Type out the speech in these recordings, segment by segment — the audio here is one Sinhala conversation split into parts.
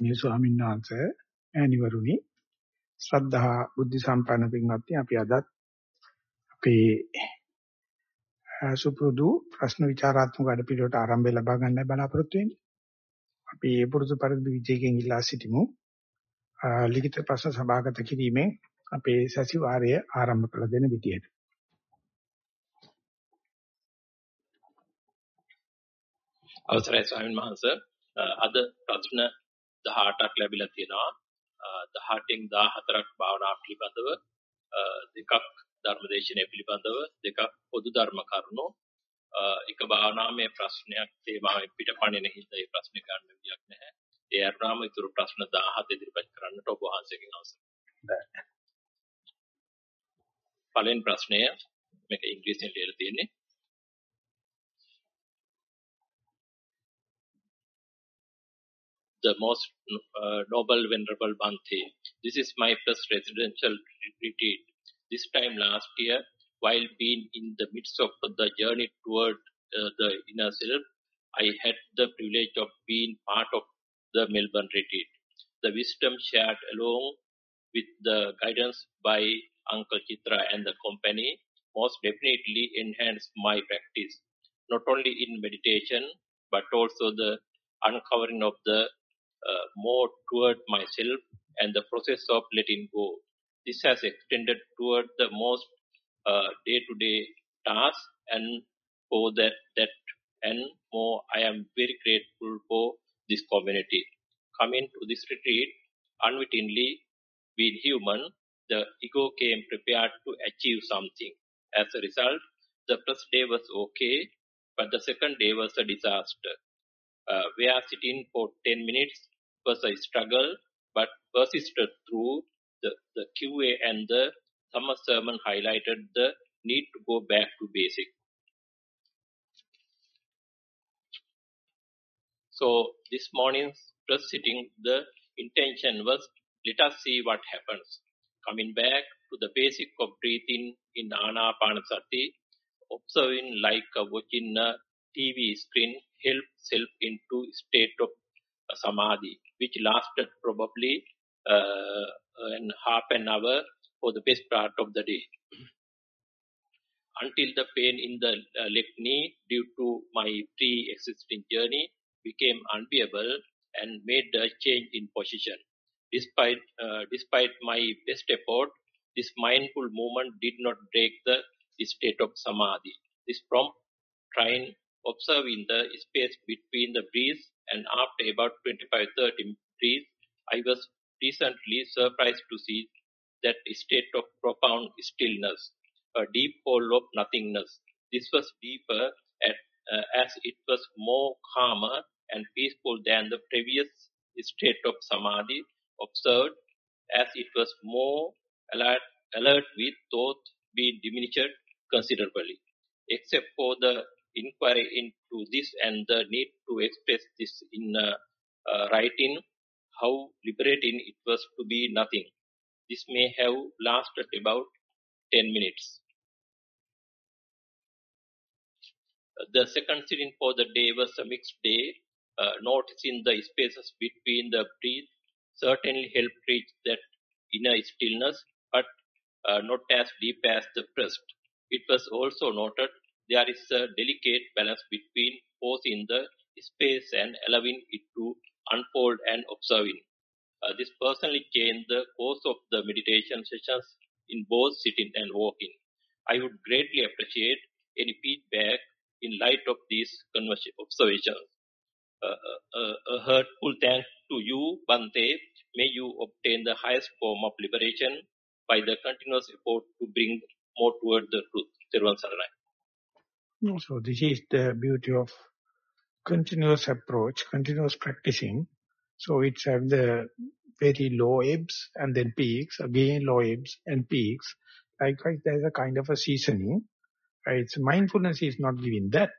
මේ ස්වාමීන් වහන්සේ ඈනිවරුනි ශ්‍රද්ධා බුද්ධ සම්පන්න පින්වත්නි අපි අදත් අපේ සුපුරුදු ප්‍රශ්න විචාරාත්මක වැඩපිළිවෙලට ආරම්භය ලබා ගන්නයි බලාපොරොත්තු වෙන්නේ. අපි ඒ පුරුදු පරිදි විජයකින් ඉල්ලා සිටිමු. ලිඛිත ප්‍රශ්න සභාගත කිරීමෙන් අපේ සතිವಾರය ආරම්භ කළ දෙන විදියට. අවසරයි ස්වාමීන් වහන්සේ අද ප්‍රශ්න 18ක් ලැබිලා තියෙනවා. 18න් 14ක් භාවනා පිළිබඳව දෙකක් ධර්මදේශනය පිළිබඳව දෙකක් පොදු ධර්ම කරුණු. එක භාවනාමය ප්‍රශ්නයක් තේමාවෙන් පිටපණින හින්දා ඒ ප්‍රශ්නේ ගන්න විදියක් නැහැ. ඒ අරාම ඉතුරු ප්‍රශ්න 17 ඉදිරිපත් කරන්නට ඔබ වහන්සේගෙන් අවසරයි. පළවෙනි ප්‍රශ්නය මේක ඉංග්‍රීසියෙන් ලියලා තියෙන්නේ the most uh, noble venerable Bhante. This is my first residential retreat. This time last year, while being in the midst of the journey toward uh, the inner self, I had the privilege of being part of the Melbourne retreat. The wisdom shared along with the guidance by Uncle Chitra and the company most definitely enhanced my practice, not only in meditation, but also the uncovering of the uh, more toward myself and the process of letting go. This has extended toward the most day to day tasks and for that, that and more, I am very grateful for this community. Coming to this retreat, unwittingly, being human, the ego came prepared to achieve something. As a result, the first day was okay, but the second day was a disaster. Uh, we are sitting for 10 minutes was a struggle, but persisted through the, the QA and the summer sermon highlighted the need to go back to basic. So this morning's first sitting, the intention was let us see what happens. Coming back to the basic of breathing in Anapanasati, observing like watching a uh, TV screen help self into state of samadhi, which lasted probably uh, an half an hour for the best part of the day. Until the pain in the uh, left knee due to my pre-existing journey became unbearable and made a change in position. Despite, uh, despite my best effort, this mindful movement did not break the state of samadhi. This prompt trying observing the space between the breaths and after about 25-30 breaths, I was recently surprised to see that state of profound stillness, a deep hole of nothingness. This was deeper at, uh, as it was more calmer and peaceful than the previous state of samadhi observed as it was more alert, alert with thought being diminished considerably. Except for the inquiry into this and the need to express this in uh, uh, writing, how liberating it was to be nothing. This may have lasted about 10 minutes. The second sitting for the day was a mixed day. Uh, noticing the spaces between the breath certainly helped reach that inner stillness, but uh, not as deep as the first. It was also noted there is a delicate balance between forcing the space and allowing it to unfold and observing. Uh, this personally changed the course of the meditation sessions in both sitting and walking. I would greatly appreciate any feedback in light of these observations. Uh, uh, a heartful thanks to you, Bante. May you obtain the highest form of liberation by the continuous effort to bring more toward the truth. So this is the beauty of continuous approach, continuous practicing. So it's have the very low ebbs and then peaks, again low ebbs and peaks. Likewise, there's a kind of a seasoning. It's mindfulness is not giving that.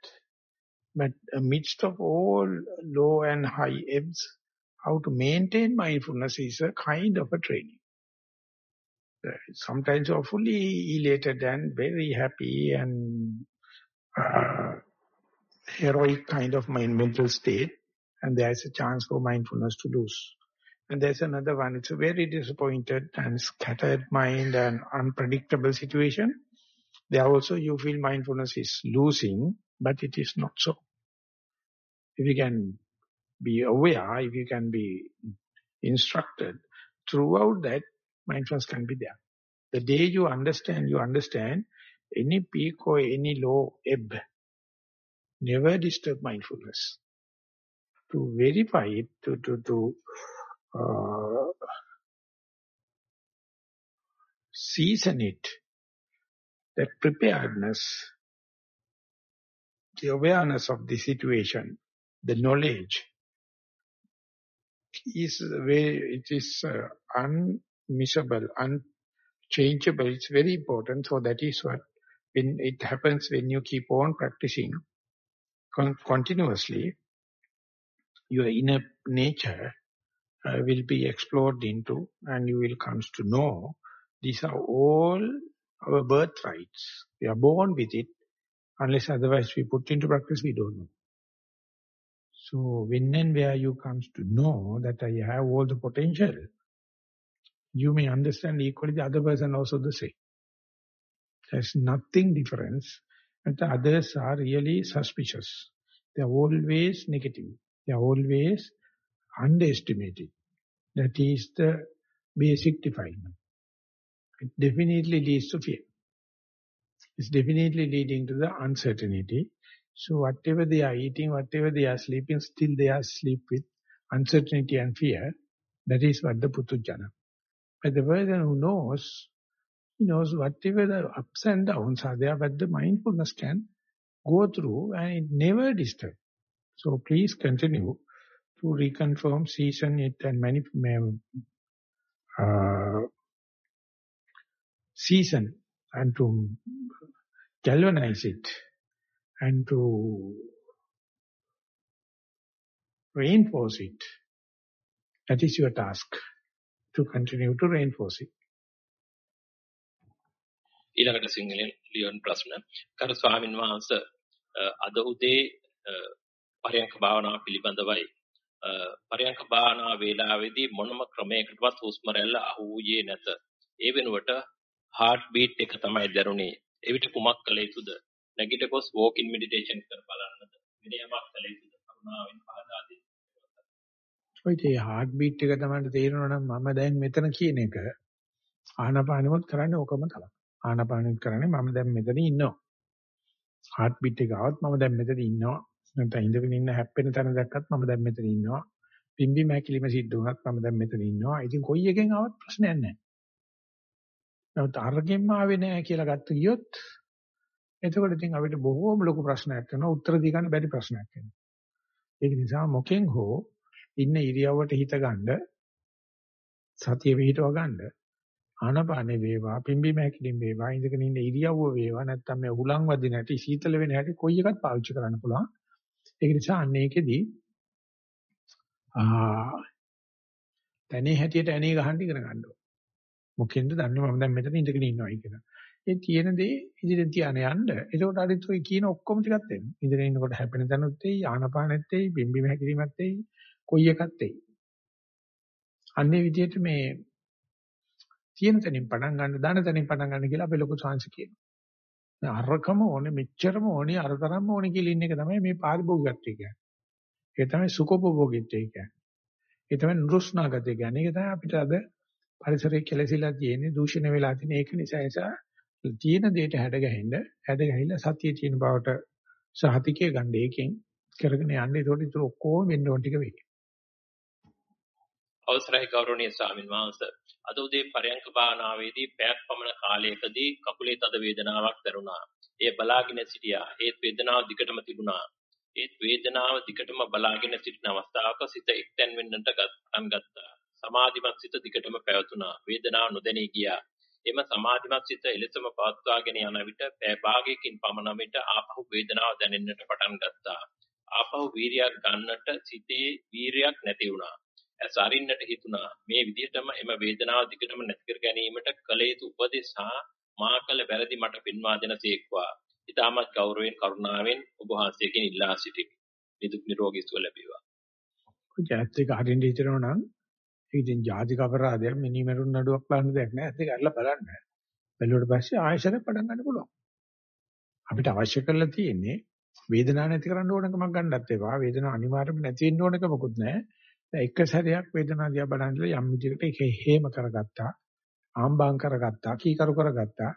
But amidst of all low and high ebbs, how to maintain mindfulness is a kind of a training. Sometimes you're fully elated and very happy and uh, heroic kind of mind mental state and there is a chance for mindfulness to lose. And there's another one, it's a very disappointed and scattered mind and unpredictable situation. There also you feel mindfulness is losing, but it is not so. If you can be aware, if you can be instructed, throughout that, mindfulness can be there. The day you understand, you understand, any peak or any low ebb, never disturb mindfulness. To verify it, to, to, to uh, season it, that preparedness, the awareness of the situation, the knowledge, is very, it is uh, unmissable, unchangeable. It's very important. So that is what when it happens when you keep on practicing con continuously, your inner nature uh, will be explored into and you will come to know these are all our birthrights. We are born with it. Unless otherwise we put into practice, we don't know. So when and where you comes to know that I have all the potential, you may understand equally the other person also the same. There's nothing difference. And the others are really suspicious. They are always negative. They are always underestimated. That is the basic defilement. It definitely leads to fear. It's definitely leading to the uncertainty. So whatever they are eating, whatever they are sleeping, still they are sleep with uncertainty and fear. That is what the Putujana. But the person who knows, he knows whatever the ups and downs are there, but the mindfulness can go through and it never disturb. So please continue to reconfirm, season it and manip uh, season and to galvanize it and to reinforce it. That is your task, to continue to reinforce it. ඊළඟට සිංහලෙන් ලියන ප්‍රශ්න. කර ස්වාමින් වහන්සේ අද උදේ පරයන්ක භාවනාව පිළිබඳවයි. පරයන්ක භාවනා වේලාවේදී මොනම ක්‍රමයකටවත් හුස්ම රැල්ල අහුවේ නැත. ඒ වෙනුවට heart beat එක තමයි දැනුනේ. එවිට කුමක් කළ යුතුද? නැගිට ගොස් walk in meditation කර බලන්නද? වෙන යමක් කළ යුතුද? කරුණාවෙන් පහදා දෙන්න. ඔය ඒ heart beat එක තමයි තේරෙනවා නම් මම දැන් මෙතන කියන එක ආනාපානෙමත් කරන්නේ ඕකම තමයි. ආනාපානෙත් කරන්නේ මම දැන් මෙතන ඉන්නවා. Heart beat එක આવත් මම දැන් මෙතන ඉන්නවා. නැත්නම් ඉඳගෙන ඉන්න හැප්පෙන තැන දැක්කත් මම දැන් මෙතන ඉන්නවා. පිම්බි මැකිලිම සිද්ධ වුණත් මම දැන් මෙතන ඉන්නවා. ඉතින් කොයි එකෙන් ආවත් ප්‍රශ්නයක් නැහැ. නමුත් අරගෙන්ම ආවේ නැහැ කියලා ගත්ත ගියොත් එතකොට ඉතින් අපිට බොහෝම ලොකු ප්‍රශ්නයක් වෙනවා. උත්තර දී ගන්න බැරි ප්‍රශ්නයක් වෙනවා. ඒක නිසා මොකෙන් හෝ ඉන්න ඉරියව්වට හිත ගන්න සතිය පිහිටව ගන්න ආනපානේ වේවා පිම්බි මහැකිලින් වේවා ඉඳගෙන ඉන්න ඉරියව්ව වේවා නැත්නම් මේ උලන් වදින හැටි සීතල වෙන හැටි කොයි එකක් පාවිච්චි කරන්න පුළුවන්. ඒක නිසා අන්න ඒකෙදි ආ තනේ හැටියට ඇනේ ගහන්න ඉගෙන ගන්න ඕන. මොකෙන්ද දන්නේ මම දැන් මෙතන ඉඳගෙන ඉන්නවයි කියලා. ඒ තියෙන දේ ඉදිරියෙන් තියාන යන්න. එතකොට අරිත් ඔය කියන ඔක්කොම ටිකක් එනවා. ඉඳගෙන ඉන්නකොට හැපෙන තැනුත් එයි, ආනපානෙත් එයි, බිම්බි මහැකිලිමත් එයි, කොයි එකත් එයි. අන්නේ විදිහට මේ තියෙන තැනින් පටන් ගන්න, දාන තැනින් පටන් ගන්න කියලා අපේ ලොකු සංශ කියනවා. අරකම ඕනේ, මෙච්චරම ඕනේ, අරතරම්ම ඕනේ කියලා ඉන්න එක තමයි මේ පාරිභෝගිකත්වය කියන්නේ. ඒක තමයි සුඛෝපභෝගීත්වය කියන්නේ. ඒ තමයි නුරුස්නාගතය කියන්නේ. ඒක තමයි අපිට අද පරිසරයේ කෙලසිලා තියෙන්නේ, දූෂණය වෙලා තියෙන ඒක නිසා නිසා තියෙන දෙයට හැඩ ගැහෙන්න හැඩ ගැහිලා සතියේ තියෙන බවට සහතිකය ගන්න ඒකෙන් කරගෙන යන්න ඒකට ඒක ඔක්කොම වෙන්න ඕන ටික වෙයි. අවසරයි ගෞරවනීය ස්වාමින් වහන්සේ අද උදේ පරයන්ක භාවනාවේදී පැයක් පමණ කාලයකදී කකුලේ තද වේදනාවක් දැනුණා. එය බලාගෙන සිටියා. ඒත් වේදනාව දිගටම තිබුණා. ඒත් වේදනාව දිගටම බලාගෙන සිටින අවස්ථාවක සිත එක්තැන් වෙන්නට ගත්තන් ගත්තා. සමාධිමත් සිත දිගටම පැවතුණා. වේදනාව නොදැනී ගියා. එම සමාධිමත් සිත එලෙසම පවත්වාගෙන යන විට පෑ භාගයකින් පමණ විට ආපහු වේදනාව දැනෙන්නට පටන් ගත්තා. ආපහු වීරියක් ගන්නට සිතේ වීරියක් නැති වුණා. ඇස් අරින්නට හිතුණා. මේ විදිහටම එම වේදනාව දිගටම නැති කර ගැනීමට කල යුතු උපදෙස් හා මා කළ වැරදි මට පින්වා දෙනසේක්වා. ඊටමත් ගෞරවයෙන් කරුණාවෙන් ඔබ වහන්සේගෙන් ඉල්ලා සිටිමි. නිදුක් නිරෝගී සුව ලැබේවා. ඔය ඇත්ත එක හරියට හිතනවා නම් ඉතින් ජාතික අපරාධයක් මිනිමරුන් නඩුවක් බලන්න දෙයක් නෑ. ඒක අරලා බලන්න. බැලුවට පස්සේ ආයෙසර පටන් ගන්න පුළුවන්. අපිට අවශ්‍ය කරලා තියෙන්නේ වේදනාව නැති කරන්න ඕනකමක් ගන්නත් එපා. වේදනාව අනිවාර්යයෙන්ම නැති වෙන්න ඕනකමකුත් නැහැ. දැන් එක සැරයක් වේදනාව දිහා බලනකොට යම් විදිහකට ඒක හේම කරගත්තා. ආම්බාම් කරගත්තා. කීකරු කරගත්තා.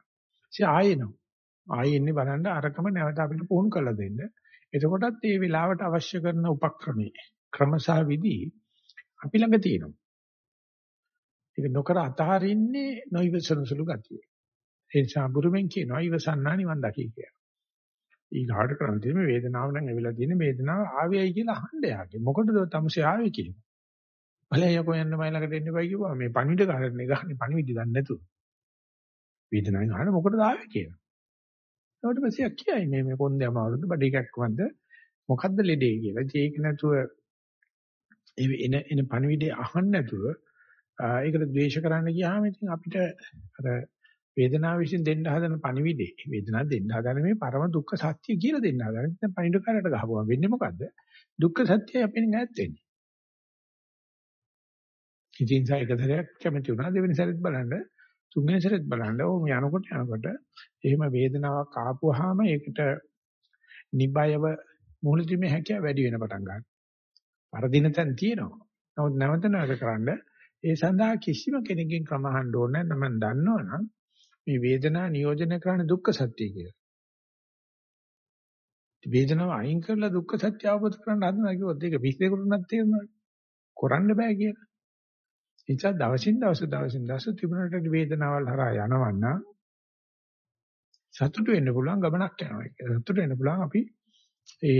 ඉතින් ආයෙනෝ. ආයෙ ඉන්නේ බලන්න අරකම නැවත අපිට පුහුණු කරලා දෙන්න. එතකොටත් මේ වෙලාවට අවශ්‍ය කරන උපක්‍රමී ක්‍රමසහ විදි අපි ළඟ තියෙනවා. ඒක නොකර අතහරින්නේ නොයිවසන සුළු ගතිය. ඒ නිසා බුරුමෙන් කියනවා ඉවසන්නා නිවන් දකි කියලා. ඊගාට කරන් තියෙන මේ වේදනාව නම් ඇවිල්ලා තියෙන වේදනාව ආවේයි කියලා අහන්න යාගේ. මොකටද තමසේ ආවේ කියන්නේ? බලය කොහෙන්ද මයි ළඟට එන්න බයි කිව්වා මේ පණිවිඩ කාරණේ ගහන්නේ පණිවිඩ දන්නේ නැතුව. වේදනාවෙන් අහන මොකටද ආවේ කියලා. ඊට පස්සේ කියයි මේ මේ කොන්දේ අමාරුද බඩ එකක් වන්ද මොකද්ද ලෙඩේ කියලා. ඒක නැතුව එන එන පණිවිඩය අහන්න නැතුව ඒකට ද්වේෂ කරන්න ගියාම ඉතින් අපිට අර වේදනාව විසින් දෙන්න හදන පණිවිඩේ වේදනාව දෙන්න හදන මේ පරම දුක්ඛ සත්‍ය කියලා දෙන්න හදන. ඉතින් පණිවිඩ කාරයට ගහපුවා වෙන්නේ මොකද්ද? දුක්ඛ සත්‍යය අපෙන් ඈත් වෙන්නේ. ඉතින් සායකතරයක් කැමති වුණා දෙවෙනි සැරේත් බලන්න තුන්වෙනි සැරේත් බලන්න ඕම යනකොට යනකොට එහෙම වේදනාවක් ආපුවාම ඒකට නිබයව මුහුණ දීමේ හැකියාව වැඩි වෙන පටන් ගන්නවා. වරදින තැන් තියෙනවා. නමුත් නැවත නැවත කරන්න ඒ සඳහා කිසිම කෙනෙක්ගෙන් ක්‍රම අහන්න ඕනේ නැහැ. මම දන්නවනම් මේ වේදනාව නියෝජනය කරන්නේ දුක්ඛ සත්‍ය කියලා. වේදනාව අයින් කරලා දුක්ඛ සත්‍ය අවබෝධ කරගන්න හදනවා කිව්වොත් ඒක පිස්සෙකුට උනත් තේරෙනවා. කරන්න බෑ කියලා. ඒ නිසා දවසින් දවස දවසින් දවස තිබුණට වේදනාවල් හරහා යනවන්න සතුට වෙන්න පුළුවන් ගමනක් යනවා ඒක. සතුට වෙන්න පුළුවන් අපි ඒ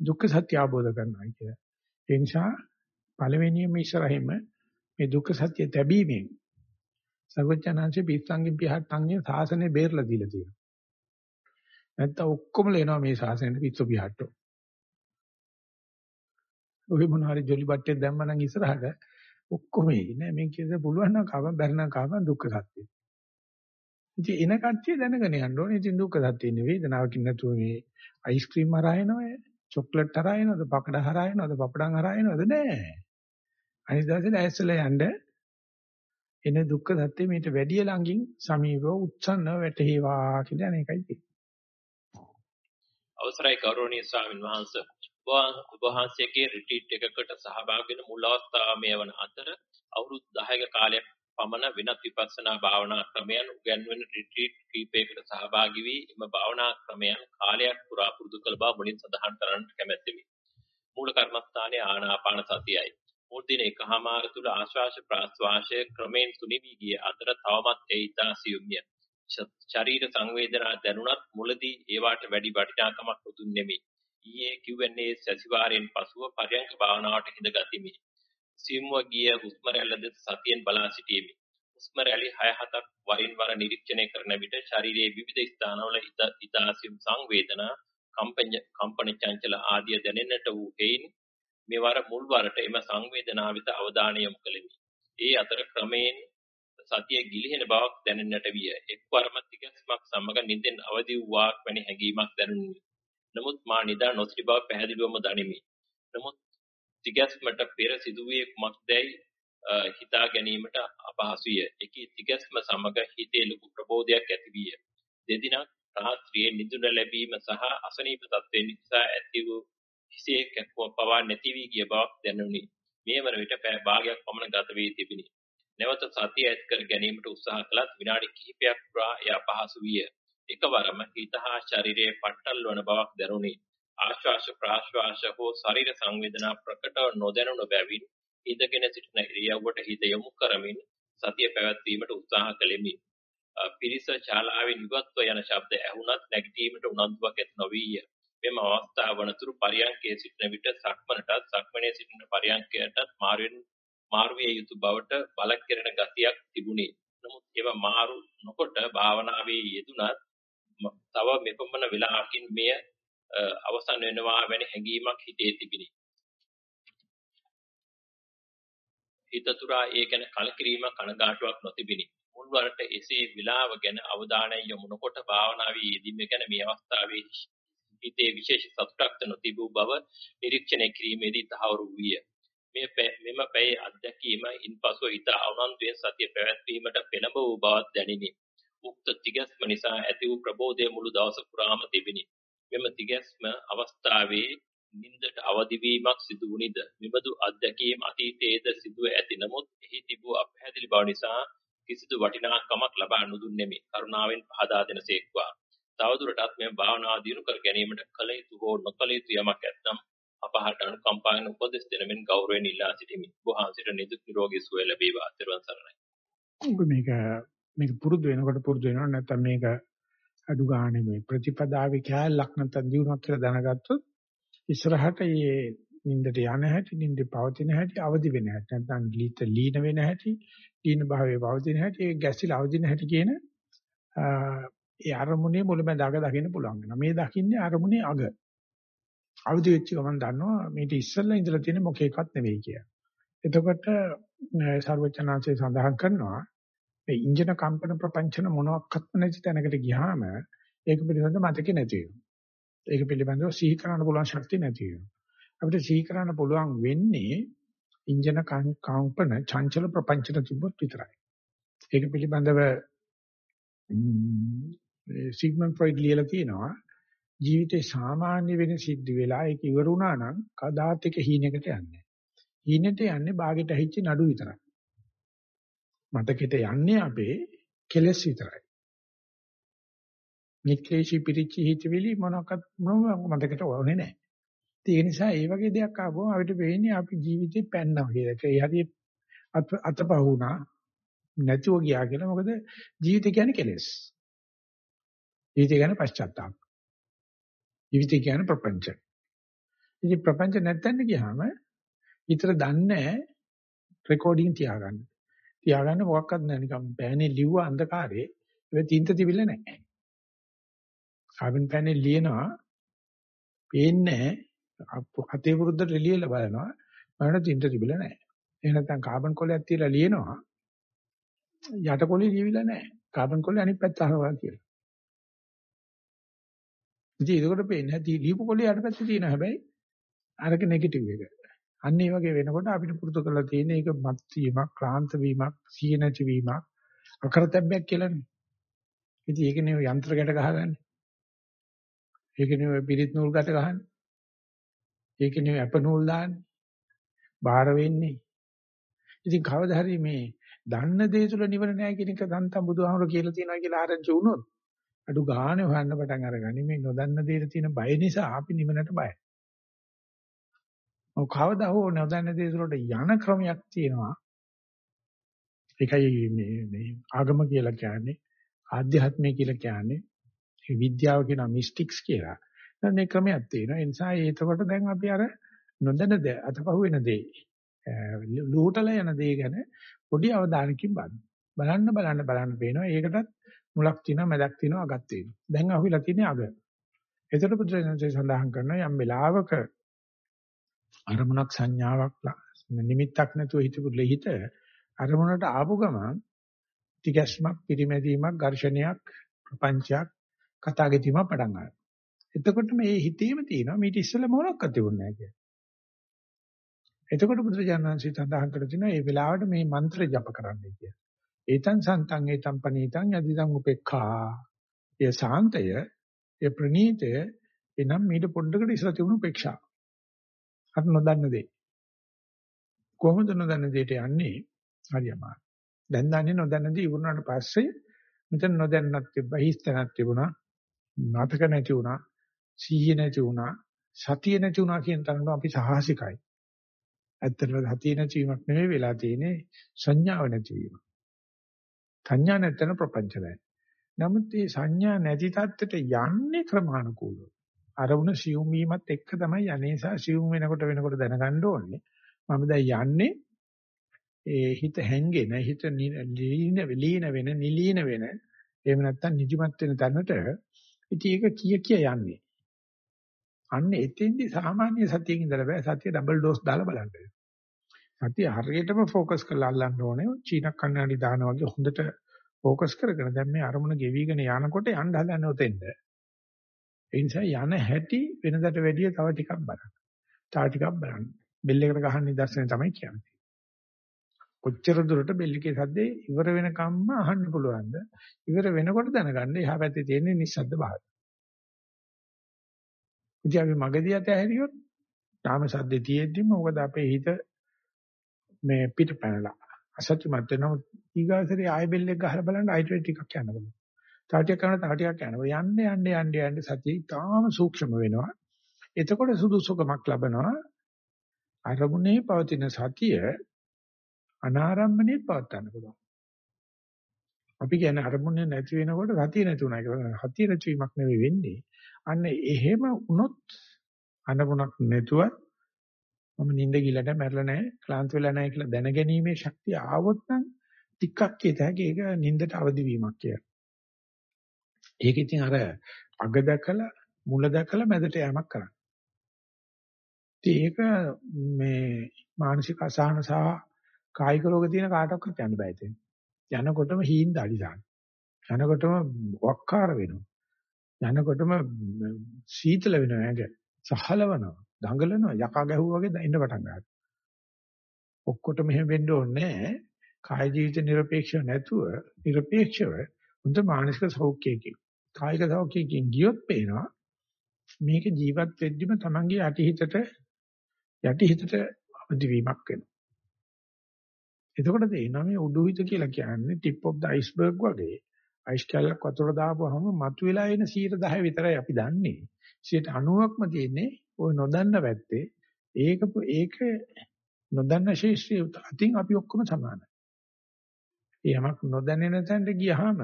දුක්ඛ සත්‍ය අවබෝධ කරනවා කියලා. ඒ නිසා පළවෙනියම ඉස්සරහින්ම මේ දුක්ඛ සත්‍ය තැබීමෙන් සර්වඥාන්සේ පිස්සංගෙන් පිහට්ටන්ගේ සාසනේ බේරලා දීලා තියෙනවා. නැත්තම් ඔක්කොම ලේනවා මේ සාසනෙට පිස්සු පිහට්ටෝ. ඔය මොන හරි ජොලි බට්ටියක් දැම්මනම් ඉස්සරහට ඔක්කොම නෑ මේ කියද පුළුවන් නම් කවම බැරි නම් කවම දුක්ඛ සත්‍ය. ඉතින් එන කට්ටිය දැනගෙන යන්න ඕනේ. ඉතින් දුක්ඛ සත්‍ය නෙවෙයි වේදනාවකින් නැතුව මේ අයිස්ක්‍රීම් හරහා එනවද? චොක්ලට් හරහා එනවද? පකඩ හරහා එනවද? පපඩම් හරහා එනවද? නෑ. අනිත් දවසේ ඇස්සලා යන්න එන දුක්ඛ සත්‍ය මේට වැඩි ළඟින් සමීපව උත්සන්න වැටේවා කියලා අනේකයි තියෙන්නේ. අවසරයි ගෞරවනීය ස්වාමින් වහන්සේ ඔබ වහන්සේගේ රිට්‍රීට් එකකට සහභාගී වෙන මුල් අවස්ථාව මේ වන අතර අවුරුදු 10ක කාලයක් පමණ වෙනත් විපස්සනා භාවනා ක්‍රමයන් උගන්වන රිට්‍රීට් කීපයකට සහභාගී වී එම භාවනා ක්‍රමයන් කාලයක් පුරා පුරුදු කළ බව මුලින් සඳහන් කරන්නට කැමැත්තෙමි. මූල කර්මස්ථානයේ ආනාපාන සතියයි. මුල් දින එකහමාර තුල ආශ්වාස ප්‍රාශ්වාසය ක්‍රමෙන් තුනිවි ගිය අතර තවමත් ඒ ඉතා සියුම්ය. ශරීර සංවේදනා දැනුණත් මුලදී ඒවාට වැඩි වටිනාකමක් නොදුන්නේමි. ඊයේ Q&A සතිವಾರයෙන් පසුව පරයන්ක භාවනාවට හිඳ ගතිමි. සියුම්ව ගිය හුස්ම රැල්ල දෙස සතියෙන් බලා සිටීමි. හුස්ම රැලි 6-7ක් වරින් වර නිරීක්ෂණය කරන විට ශරීරයේ විවිධ ස්ථානවල ඉතා සියුම් සංවේදනා කම්පන චංචල ආදිය දැනෙන්නට වූ හේයින් මෙවර මුල් වරට එම සංවේදනා වෙත අවධානය යොමු කළෙමි. ඒ අතර ක්‍රමයෙන් සතිය ගිලිහෙන බවක් දැනෙන්නට විය. එක්වරම තිගැස්මක් සමග නිදෙන් අවදි වූ වාක් වැනි හැඟීමක් දැනුනි. නමුත් මා නිදා නොසිටි බව පැහැදිලිවම දනිමි. නමුත් තිගැස්මට පෙර සිදුවේ කුමක්දැයි හිතා ගැනීමට අපහසුය. එකී තිගැස්ම සමග හිතේ ලොකු ප්‍රබෝධයක් ඇති විය. දෙදිනක් රාත්‍රියේ නිදුන ලැබීම සහ අසනීප තත්ත්වයෙන් නිසා ඇති වූ කිසිේ කැක්කුව පවා නැති වී ගිය බවක් දැනුනි. මේ වන විට පැය භාගයක් පමණ ගත වී තිබිනි. නැවත සතිය ඇත් කර ගැනීමට උත්සාහ කළත් විනාඩි කිහිපයක් පුරා එය අපහසු විය. එකවරම හිත හා ශරීරයේ පට්ටල් වන බවක් දැනුනි. ආශ්වාස ප්‍රාශ්වාස හෝ ශරීර සංවේදනා ප්‍රකටව නොදැනුණු බැවින් ඉඳගෙන සිටින ඉරියව්වට හිත යොමු කරමින් සතිය පැවැත්වීමට උත්සාහ කළෙමි. පිරිස ශාලාවෙන් ඉවත්ව යන ශබ්ද ඇහුණත් නැගිටීමට උනන්දුවක් ඇති නොවිය. මෙම අවස්ථාව වනතුරු පරියන්කයේ සිටින විට සක්මනටත් සක්මනේ සිටින පරියන්කයටත් මාරුවෙන් මාරුවේ යුතු බවට බල කෙරෙන ගතියක් තිබුණි. නමුත් ඒව මාරු නොකොට භාවනාවේ යෙදුනත් තව මෙපමණ වෙලාවකින් මෙය අවසන් වෙනවා වැනි හැඟීමක් හිතේ තිබිනි. හිතතුරා ඒ ගැන කලකිරීමක් කනගාටුවක් නොතිබිනි. මුල්වරට එසේ විලාව ගැන අවධානය යොමු නොකොට භාවනාවේ යෙදීම ගැන මේ අවස්ථාවේ හිතේ විශේෂ සතුටක් නොතිබූ බව නිරීක්ෂණය කිරීමේදී තහවුරු විය. මෙම පැයේ අත්දැකීම ඉන්පසු ඊට අවනන්තුයෙන් සතිය පැවැත්වීමට පෙළඹ වූ බවක් දැනිනි. උක්ත තිගැස්ම නිසා ඇති වූ ප්‍රබෝධය මුළු දවස පුරාම තිබිනි. මෙම තිගැස්ම අවස්ථාවේ නින්දට අවදි වීමක් සිදු වුනිද මෙබඳු අත්දැකීම් අතීතයේද සිදුව ඇති නමුත් එහි තිබූ අපහැදිලි බව නිසා කිසිදු වටිනාකමක් ලබා නුදුන්නේමි. කරුණාවෙන් පහදා දෙනසේක්වා. තවදුරටත් මේ භාවනාව දියුණු කර ගැනීමට කල යුතු හෝ නොකල යුතු යමක් ඇතනම් අපහට අනුකම්පාවෙන් උපදෙස් දෙනමින් ගෞරවයෙන් ඉල්ලා සිටිමි. වහන්සේට නිදුක් නිරෝගී සුවය ලැබේවා. ත්වන් සරණයි. මේක මේක පුරුදු වෙනකොට පුරුදු වෙනවා. නැත්නම් මේක අඩු ගන්න මේ ප්‍රතිපදාවේ කැලලක් නැත්නම් දිනුවක් කියලා දැනගත්තොත් ඉස්සරහට මේ නින්දට යන හැටි නින්ද පවතින හැටි අවදි වෙන හැටි. නැත්නම් ලීත ලීන වෙන හැටි ලීන භාවයේ පවතින හැටි ඒ ගැසිලා අවදින හැටි කියන ඒ අරමුණේ මුලමඳ අග දකින්න පුළුවන් වෙනවා. මේ දකින්නේ අරමුණේ අග. අවදි වෙච්ච ගමන් දන්නවා මේක ඉස්සෙල්ලා ඉඳලා තියෙන මොකේකවත් නෙවෙයි කියලා. එතකොට සර්වචනාංශය සඳහන් කරනවා මේ ඉන්ජින කම්පන ප්‍රපංචන මොනක්වත්ම නැති තැනකට ගියාම ඒක පිළිබඳව මතකේ නැති වෙනවා. ඒක පිළිබඳව සිහි කරන්න පුළුවන් ශක්තිය නැති වෙනවා. අපිට සිහි කරන්න පුළුවන් වෙන්නේ ඉන්ජින කම්පන චංචල ප්‍රපංචන තිබ්බොත් විතරයි. ඒක පිළිබඳව සිග්මන්ඩ් ෆ්‍රොයිඩ් ලියලා තියෙනවා ජීවිතේ සාමාන්‍ය වෙන සිද්ධ වෙලා ඒක ඉවර වුණා නම් කදාත් එක හීනෙකට යන්නේ. හීනෙට යන්නේ ਬਾගෙට ඇහිච්ච නඩු විතරයි. මතකෙට යන්නේ අපේ කෙලස් විතරයි. නික්ලේශී පිරිච්චි හිතවිලි මොනක්වත් මොනම මතකෙට ඕනේ නැහැ. ඒ නිසා ඒ වගේ දෙයක් ආවම අපිට වෙන්නේ අපි ජීවිතේ පැන්නා කියලා. ඒ හරිය අතපහ වුණා නැතුව ගියා කියලා. මොකද ජීවිතය කියන්නේ කෙලස්. ජීවිතය කියන්නේ පශ්චාත්තාප. ජීවිතය කියන්නේ ප්‍රපංච. ඉතින් ප්‍රපංච නැත්තන් ගියාම ඊතර දන්නේ රෙකෝඩින් තියාගන්න. තියාගන්න මොකක්වත් නැහැ නිකන් පෑනේ ලිව්ව අන්ධකාරේ ඒ තින්ත තිබිලා නැහැ. කාබන් පෑනේ ලියනවා පේන්නේ අතේ වෘද්ධට ලියලා බලනවා මරණ තින්ත තිබිලා නැහැ. එහෙ නැත්නම් කාබන් කොලයක් තියලා ලියනවා යට කොලේ ලියවිලා නැහැ. කාබන් කොලේ අනිත් පැත්ත අහනවා කියලා. ඉතින් ඒකට පේන්නේ නැති ලියපු කොලේ යට පැත්තේ තියෙන හැබැයි අරක නෙගටිව් එක. අන්න ඒ වගේ වෙනකොට අපිට පුරුදු කරලා තියෙන එක මත් වීමක්, ක්ලාන්ත වීමක්, සිය නැති වීමක්, අකරතැබ්බයක් කියලානේ. ඉතින් ඒකනේ ඔය යන්ත්‍ර ගැට ගහගන්නේ. ඒකනේ ඔය පිරිත් නූල් ගැට ගහන්නේ. ඒකනේ ඔය අප නූල් දාන්නේ. බාහිර වෙන්නේ. ඉතින් කවදා හරි මේ දන්න දේ තුල නිවන නැහැ කියන එක දන්තම් බුදුහාමුදුරු කියලා තියෙනවා කියලා ආරංචි වුණොත් අඩු ගානේ හොයන්න පටන් අරගනි මේ නොදන්න දේට තියෙන බය නිසා අපි නිවනට බයයි. ඔව් කවදා හෝ නොදන්න දේ වලට යන ක්‍රමයක් තියෙනවා. ඒකයි මේ මේ ආගම කියලා කියන්නේ ආධ්‍යාත්මය කියලා කියන්නේ ඒ විද්‍යාව කියන මිස්ටික්ස් කියලා. දැන් මේ ක්‍රමයක් තියෙනවා. ඒ නිසා ඒකට දැන් අපි අර නොදැන දේ අතපහුවෙන දේ ලූටල යන දේ ගැන පොඩි අවධානයකින් බලන්න. බලන්න බලන්න බලන්න පේනවා. ඒකටත් මුලක් තියෙනවා, මැදක් තියෙනවා, අගක් තියෙනවා. දැන් අහුවිලා තියෙන්නේ අග. එතකොට බුදුරජාණන්සේ සඳහන් කරනවා යම් වෙලාවක අරමුණක් සංඥාවක් නිමිත්තක් නැතුව හිතපු හිත අරමුණට ආපු ගමන් ටිකැස්මක් පිරිමැදීමක් ඝර්ෂණයක් ප්‍රපංචයක් කතා ගෙතීමක් පටන් ගන්නවා. එතකොට මේ හිතේම තියෙනවා මේක ඉස්සෙල්ලා මොනක්වත් තිබුණේ නැහැ කියලා. එතකොට බුදුරජාණන්සේ සඳහන් කර තිනවා මේ වෙලාවට මේ මන්ත්‍ර ජප කරන්නයි කියලා. ඒතං සන්තං ඒතං පනීතං යදිදං උපේක්ඛා. ඒ සාන්තය, ඒ ප්‍රණීතය එනම් මීට පොඩ්ඩකට ඉස්සර තිබුණු උපේක්ෂා. අර නොදන්න දේ. කොහොමද නොදන්න දෙයට යන්නේ? හරි අමාරුයි. දැන් දන්නේ නොදන්න දේ ඉවරනාට පස්සේ මෙතන නොදන්නක් තිබ්බා, හිස්තනක් තිබුණා, මතක නැති වුණා, සීය නැති වුණා, සතිය නැති වුණා කියන තරමට අපි සාහසිකයි. ඇත්තටම සතිය නැතිවීමක් නෙවෙයි වෙලා තියෙන්නේ සංඥාව නැතිවීම. සංඥා නැත්නම් ප්‍රපංචය. නමුත් මේ සංඥා නැති තත්ත්වයට යන්නේ ක්‍රමානුකූලව. අරමුණ සියුම් වීමත් එක්ක තමයි යන්නේසා සියුම් වෙනකොට වෙනකොට දැනගන්න ඕනේ. මම දැන් යන්නේ ඒ හිත හැංගෙන හිත ලීන ලීන වෙන නිලීන වෙන එහෙම නැත්නම් නිදිමත් වෙන තැනට ඉතින් ඒක කිය කිය යන්නේ. අන්න එතෙන්දි සාමාන්‍ය සතියෙන් ඉඳලා බෑ සතිය ඩබල් ඩෝස් දාලා බලන්න. සතිය හරියටම ફોකස් කරලා අල්ලන්න ඕනේ. චීන කන්නඩි දානවා වගේ හොඳට ફોකස් කරගෙන දැන් මේ අරමුණ ගෙවිගෙන යනකොට යන්න හදන්නේ උතෙන්ද. ඒ නිසා යන හැටි වෙනදට වැඩිය තව ටිකක් බලන්න. තව ටිකක් බලන්න. බෙල් එකට ගහන නිදර්ශනය තමයි කියන්නේ. කොච්චර දුරට බෙල් එකේ සද්දේ ඉවර වෙනකම්ම අහන්න පුළුවන්ද? ඉවර වෙනකොට දැනගන්න එහා පැත්තේ තියෙන නිස්සද්ද භාවය. ඉතින් අපි මගදී අත ඇහැරියොත් නාම සද්දේ තියෙද්දිම මොකද අපේ හිත මේ පිට පැනලා අසත්‍යමත් වෙනවා ඊගාසරේ ආය බෙල් එක ගහලා බලන්න ආයෙත් ටිකක් යන්න පුළුවන්. තව ටිකක් කරනවා තව ටිකක් යනවා. යන්න යන්න යන්න යන්න සතිය තාම සූක්ෂම වෙනවා. එතකොට සුදුසුකමක් ලබනවා. අරමුණේ පවතින සතිය අනාරම්භනේ පවත්වන්න පුළුවන්. අපි කියන්නේ අරමුණේ නැති වෙනකොට සතිය නැති වුණා කියලා. සතිය නැතිවීමක් නෙවෙයි වෙන්නේ. අන්න එහෙම වුණොත් අනමුණක් නැතුව මම නිින්ද ගිලට මැරෙලා නැහැ, ක්ලාන්ත වෙලා නැහැ කියලා දැනගැනීමේ ශක්තිය ආවොත් නම් ටිකක් කියත හැකි ඒක නිින්දට අවදි වීමක් කියලා. ඒක ඉතින් අර අග දැකලා මුල දැකලා මැදට යamak කරන්න. ඉතින් ඒක මේ මානසික අසහන සහ කායික රෝග තියෙන කාටවත් යන්න බෑ ඉතින්. යනකොටම හීන දලිසාන. යනකොටම වක්කාර වෙනවා. යනකොටම සීතල වෙනවා ඇඟ. සහලවනවා, දඟලනවා, යකා ගැහුවා වගේ ඉන්න පටන් ගන්නවා. ඔක්කොට මෙහෙම වෙන්න ඕනේ කාය ජීවිත নিরপেক্ষව නැතුව নিরপেক্ষව උන්ට මානසික සෞඛ්‍යය කියන. කායික සෞඛ්‍යයකින් ගියොත් පේනවා මේක ජීවත් වෙද්දිම තමන්ගේ යටිහිතට යටිහිතට අවදිවීමක් වෙනවා. එතකොට තේනවා මේ උඩුහිත කියලා කියන්නේ tip of the iceberg වගේ අයිස් කැල්ලක් වතුර දාපුවහම මතුවලා එන 10% විතරයි අපි දන්නේ. 90%ක්ම තියෙන්නේ ওই නොදන්න පැත්තේ. ඒක ඒක නොදන්න ශේෂ්ත්‍රය අතින් අපි ඔක්කොම සමානයි. යමක් නොදැනෙන තැනට ගියහම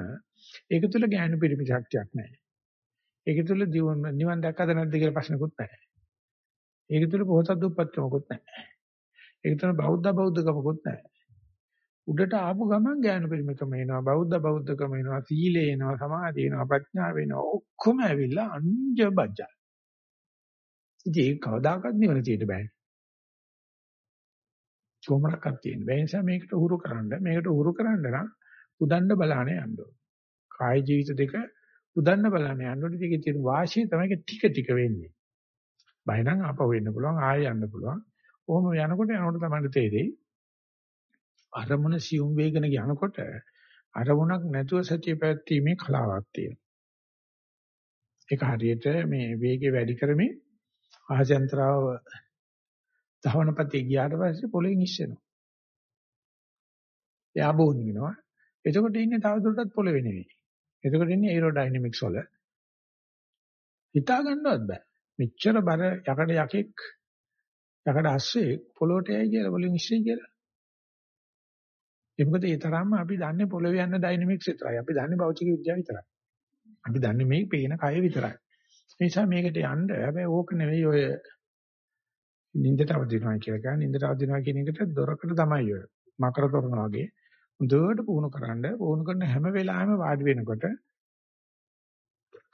ඒක තුල ඥාන පිරිමි ශක්තියක් නැහැ. ඒක තුල නිවන් දැක්කද නැද්ද කියලා ප්‍රශ්නකුත් නැහැ. ඒක තුල පොහොසත් දුප්පත්කමකුත් නැහැ. ඒක තුල බෞද්ධ බෞද්ධකමකුත් නැහැ. උඩට ආපු ගමන් ඥාන පරිමකම එනවා බෞද්ධ බෞද්ධකම එනවා සීලය එනවා සමාධිය එනවා ප්‍රඥාව එනවා ඔක්කොම ඇවිල්ලා අංජ බජ්ජා ඉතින් ඒක කවදාකවත් නිවන තියෙන්න බෑ කොමරක්ක් තියෙන බෑ නිසා මේකට උහුරු කරන්න මේකට උහුරු කරන්න නම් උදන්න බලාන යන්න ඕන කාය ජීවිත දෙක උදන්න බලාන යන්න ඕනේ ඒකේ තියෙන වාසිය තමයි ටික ටික වෙන්නේ බය නම් ආපහු වෙන්න පුළුවන් ආයෙ යන්න පුළුවන් කොහොම යනකොට යනකොට තමයි තේරෙයි අරමුණ සියුම් වේගන යනකොට අරමුණක් නැතුව සතිය පැවැත්ීමේ කලාවක් තියෙනවා. ඒක හරියට මේ වේගය වැඩි කරමින් ආජන්ත්‍රාව ධවනපතේ ගියාට පස්සේ පොළෙන් ඉස්සෙනවා. එයා බෝන් වෙනවා. එතකොට ඉන්නේ තව දුරටත් පොළවේ නෙවෙයි. එතකොට ඉන්නේ ඒරෝඩයිනමික්ස් වල. හිතා ගන්නවත් බෑ. මෙච්චර බර යකඩ යකෙක් යකඩ අස්සේ පොළොට යයි කියලා පොළෙන් ඉස්සේ කියලා. ඒ මොකද ඒ තරම්ම අපි දන්නේ පොළවේ යන ඩයිනමික්ස් විතරයි. අපි දන්නේ භෞතික විද්‍යාව විතරයි. අපි දන්නේ මේ පේන කය විතරයි. ඒ නිසා මේකට යන්න හැබැයි ඕක නෙවෙයි ඔය නින්දට අවදිනවා කියලා කියන්නේ නින්දට අවදිනවා කියන එකට දොරකට තමයි ඔය. මකර තොරණ වගේ හොඳට පුහුණු කරන්න පුහුණු කරන හැම වෙලාවෙම වාඩි වෙනකොට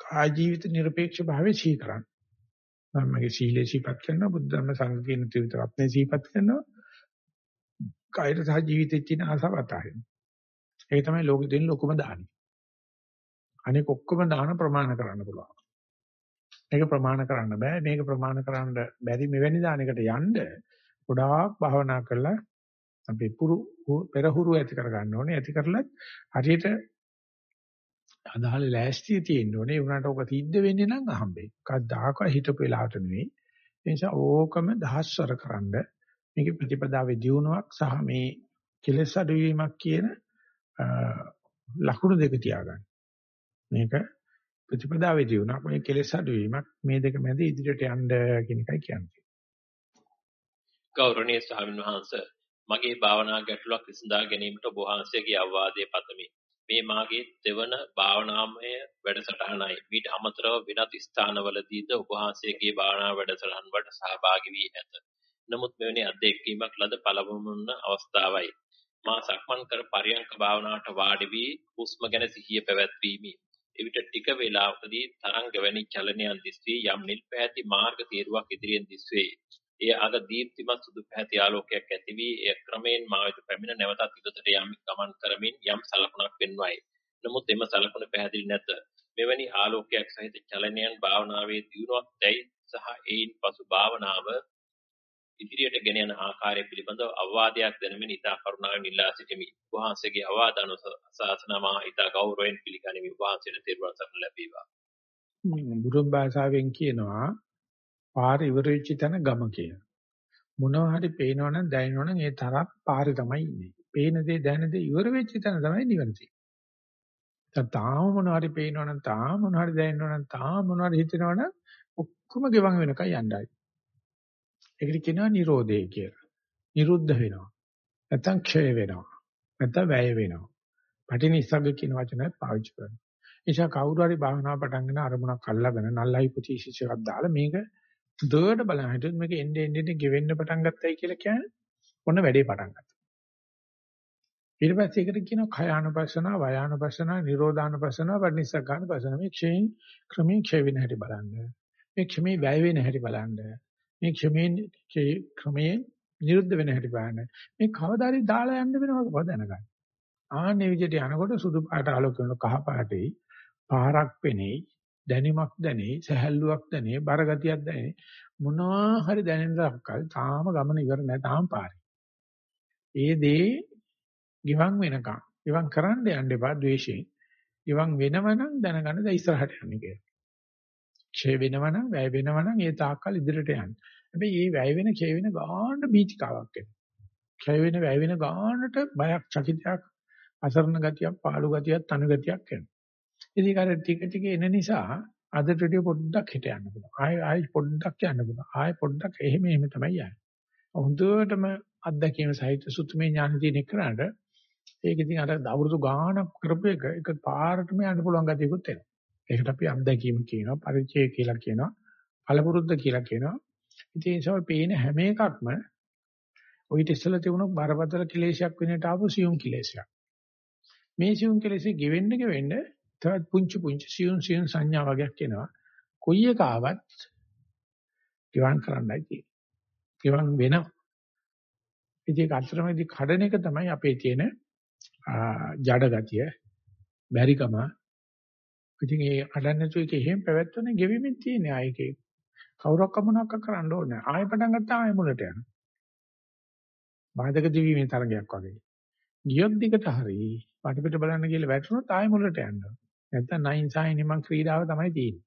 කාය ජීවිත নিরপেক্ষ භාවයේ සී කරන්න. මම මගේ සීලේ සීපත් කරනවා බුද්ධ ධර්ම සංඝ කියන ත්‍රිවිධ රත්නේ සීපත් කරනවා කායයට සහ ජීවිතෙත් තියෙන ආසාව අතාරින්න. ඒක තමයි ලෝකෙ දෙන ලොකුම දානි. අනෙක ඔක්කොම දාන ප්‍රමාණ කරන්න පුළුවන්. මේක ප්‍රමාණ කරන්න බෑ. මේක ප්‍රමාණ කරන්න බැරි මෙවැනි දානයකට යන්න ගොඩාක් භාවනා කරලා අපි පුරු පෙරහුරු ඇති කර ගන්න ඕනේ. ඇති කරලත් හරියට අදාළ ලෑස්තිය තියෙන්න ඕනේ. ඒ වුණාට ඔක සිද්ධ වෙන්නේ නම් අහම්බේ. කවදාකවත් හිතපු වෙලාවට නෙවෙයි. ඒ නිසා ඕකම දහස්වර කරන්ඩ මේකේ ප්‍රතිපදාවේ දියුණුවක් සහ මේ කෙලෙස් අඩුවීමක් කියන ලකුණු දෙක තියාගන්න. මේක ප්‍රතිපදාවේ දියුණුවක් මේ කෙලෙස් අඩුවීමක් මේ දෙක මැද ඉදිරියට යන්න කියන එකයි කියන්නේ. ගෞරවනීය ස්වාමීන් වහන්සේ මගේ භාවනා ගැටලුවක් විසඳා ගැනීමට ඔබ වහන්සේගේ අවවාදයේ පතමි. මේ මාගේ දෙවන භාවනාමය වැඩසටහනයි. ඊට අමතරව වෙනත් ස්ථානවලදීද ඔබ වහන්සේගේ භාවනා වැඩසටහන් වලට සහභාගී වී ඇත. නමුත් මෙවැනි අත්දැකීමක් ලද පළමුවන අවස්ථාවයි. මා සක්මන් කර පරියංක භාවනාවට වාඩි වී හුස්ම ගැන සිහිය පැවැත්වීමි. එවිට ටික වේලාවකදී තරංග වැනි චලනයන් දිස්වී යම් නිල් පැහැති මාර්ග තීරුවක් ඉදිරියෙන් දිස්වේ. එය අග දීප්තිමත් සුදු පැහැති ආලෝකයක් ඇති වී එය ක්‍රමයෙන් මා වෙත පැමිණ නැවතත් ඉදතට යම් ගමන් කරමින් යම් සලකුණක් පෙන්වයි. නමුත් එම සලකුණ පැහැදිලි නැත. මෙවැනි ආලෝකයක් සහිත චලනයන් භාවනාවේ දියුණුවක් දැයි සහ ඒයින් පසු භාවනාව ඉදිරියට ගෙන යන ආකාරය පිළිබඳව අවවාදයක් දැනමින් ඉතා කරුණාවෙන් ඉල්ලා සිටිමි. වහන්සේගේ අවවාද අනුශාසනාව ඉතා ගෞරවයෙන් පිළිගනිමි. වහන්සේට තෙරුවන් සරණ ලැබේවා. බුදුන් භාෂාවෙන් කියනවා පාර ඉවර වෙච්ච තැන ගම කියලා. මොනවා හරි පේනවනම් දැනෙනවනම් ඒ තරක් පාරේ තමයි ඉන්නේ. පේන දේ දැනෙන දේ ඉවර වෙච්ච තැන තමයි නිවන තියෙන්නේ. තාම මොනවා හරි පේනවනම් තාම මොනවා හරි දැනෙනවනම් තාම මොනවා හරි හිතෙනවනම් ඔක්කොම ගෙවන් වෙනකන් යන්නයි. ඒකට කියනවා Nirodhe කියලා. නිරුද්ධ වෙනවා. නැත්තම් ක්ෂය වෙනවා. නැත්තම් වැය වෙනවා. පටිනිස්සග්ග කියන වචනයත් පාවිච්චි කරනවා. නිසා කවුරු හරි භාවනාව පටන් ගන්න අරමුණක් අල්ලගෙන නල්ලයි පුතිසිස් එකක් දාලා මේක දුවට බලන හිටියොත් මේක එන්නේ එන්නේ ගෙවෙන්න පටන් ගත්තයි කියලා කියන්නේ ඔන්න වැඩේ පටන් ගත්තා. ඊට පස්සේ ඒකට කියනවා khයානුපස්සනා, වයානුපස්සනා, නිරෝධානුපස්සනා, පටිනිස්සග්ගානුපස්සනා. මේ ක්ෂයෙන් ක්‍රමයෙන් ක්ෂය වෙන හැටි බලන්න. මේ ක්ෂමේ වැය වෙන හැටි බලන්න. මේ ක්ෂමයෙන් ක්‍රමයෙන් නිරුද්ධ වෙන හැටි බලන්න. මේ කවදාරි දාලා යන්න වෙනවද දැනගන්න. ආන්නේ විදිහට යනකොට සුදු පාට ආලෝක වෙන කහ පාටේ පාරක් පෙනේ දැනීමක් දැනේ සහැල්ලුවක් දැනේ බරගතියක් දැනේ මොනවා හරි දැනෙන දක්කල් තාම ගමන ඉවර නැහැ තාම පාරේ. ඒ දේ ගිවන් වෙනකම් ගිවන් කරන්න යන්න එපා ද්වේෂයෙන්. ගිවන් වෙනවනම් දැනගන්න දැන් ඉස්සරහට යන්නේ කියලා. ක්ෂය වෙනවනම් වැය වෙනවනම් ඒ තාක්කල් ඉදිරියට යන්න. හැබැයි මේ වැය වෙන ක්ෂය වෙන ගානට බීතිකාවක් එනවා. ක්ෂය වෙන වැය වෙන ගානට බයක් චකිතයක් අසරණ ගතියක් පාළු ගතියක් තනු ගතියක් එනවා. ඉතින් අර ටික ටික එන නිසා අදට වඩා පොඩ්ඩක් හිට යන්න පුළුවන්. ආයෙ ආයෙ පොඩ්ඩක් යන්න පුළුවන්. ආයෙ පොඩ්ඩක් එහෙම එහෙම තමයි යන්නේ. හොඳටම අත්දැකීම සහිත සුත්මේ ඥාන තියෙන එකට ඒක ඉතින් අර අවුරුදු ගාණක් කරපු එක එක පාරටම යන්න පුළුවන් ගතියකුත් එනවා. ඒකට අපි අත්දැකීම කියනවා, පරිචය කියලා කියනවා, පළපුරුද්ද කියලා කියනවා. ඉතින් ඒ සමය පේන හැම එකක්ම ඔయిత ඉස්සලා තිබුණු බරපතල කෙලේශයක් වෙනට ආපු සියුම් කෙලේශයක්. මේ සියුම් කෙලෙසේ ගෙවෙන්න ගෙවෙන්න තවත් පුංචි පුංචි සියුම් සියුම් සංඥා වගේක් එනවා. කොයි එක ආවත් ගෙවන් කරන්නයි තියෙන්නේ. ගෙවන් වෙනවා. ඉතින් ඒක අතරමැදි කඩන එක තමයි අපේ තියෙන ජඩ ගතිය, බැරිකම. ඉතින් ඒ කඩන්න නැතුව ඒක එහෙම පැවැත්වෙන ගෙවෙමින් තියෙන ආයකේ. කවුරක් කමනක් කරන්න ඕනේ. ආයෙ පටන් ගත්තා ආයෙ මුලට යනවා. බාධක දිවිමේ තරගයක් වගේ. ගියොත් දිගට හරි පිට බලන්න කියලා වැටුනොත් ආයෙ මුලට යනවා. නැත්තම් නයින් සායි නිමං ක්‍රීඩාව තමයි තියෙන්නේ.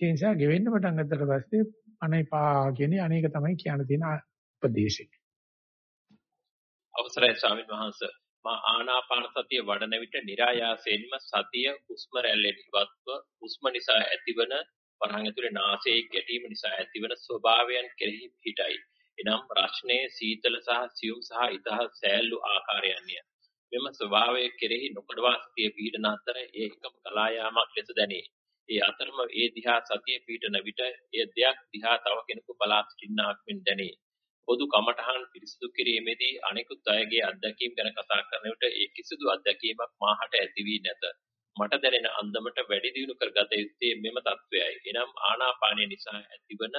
ඒ නිසා ගෙවෙන්න පටන් ගත්තට පස්සේ අනේපා කියන්නේ අනේක තමයි කියන්න තියෙන උපදේශය. අවසරයි ස්වාමීන් වහන්සේ මා ආනාපාන සතිය වඩන විට નિરાයාසයෙන්ම සතිය හුස්ම රැල්ලෙන් ඉවත්ව හුස්ම නිසා ඇතිවන වරහන් ඇතුලේ නාසයේ ගැටීම නිසා ඇතිවන ස්වභාවයන් කෙරෙහි පිටයි. එනම් රශ්නයේ සීතල සහ සියුම් සහ ඊතහ සෑල්ලු ආකාරයන්ය. මෙම ස්වභාවය කෙරෙහි නොකඩවා සතිය පීඩන අතර ඒ එකම කලායාමක් ලෙස දැනේ. ඒ අතරම ඒ දිහා සතිය පීඩන විට එය දෙයක් දිහා තව කෙනෙකු බලා සිටින්නාක් මෙන් දැනේ. පොදු කමඨහන් පිරිසිදු කිරීමේදී අනෙකුත් අයගේ අත්දැකීම් ගැන කතා කරන විට ඒ කිසිදු අත්දැකීමක් මාහට ඇති වී නැත. මට දැනෙන අන්දමට වැඩි දියුණු කරගත යුත්තේ මෙම தත්වයයි. එනම් ආනාපානය නිසා ඇතිවන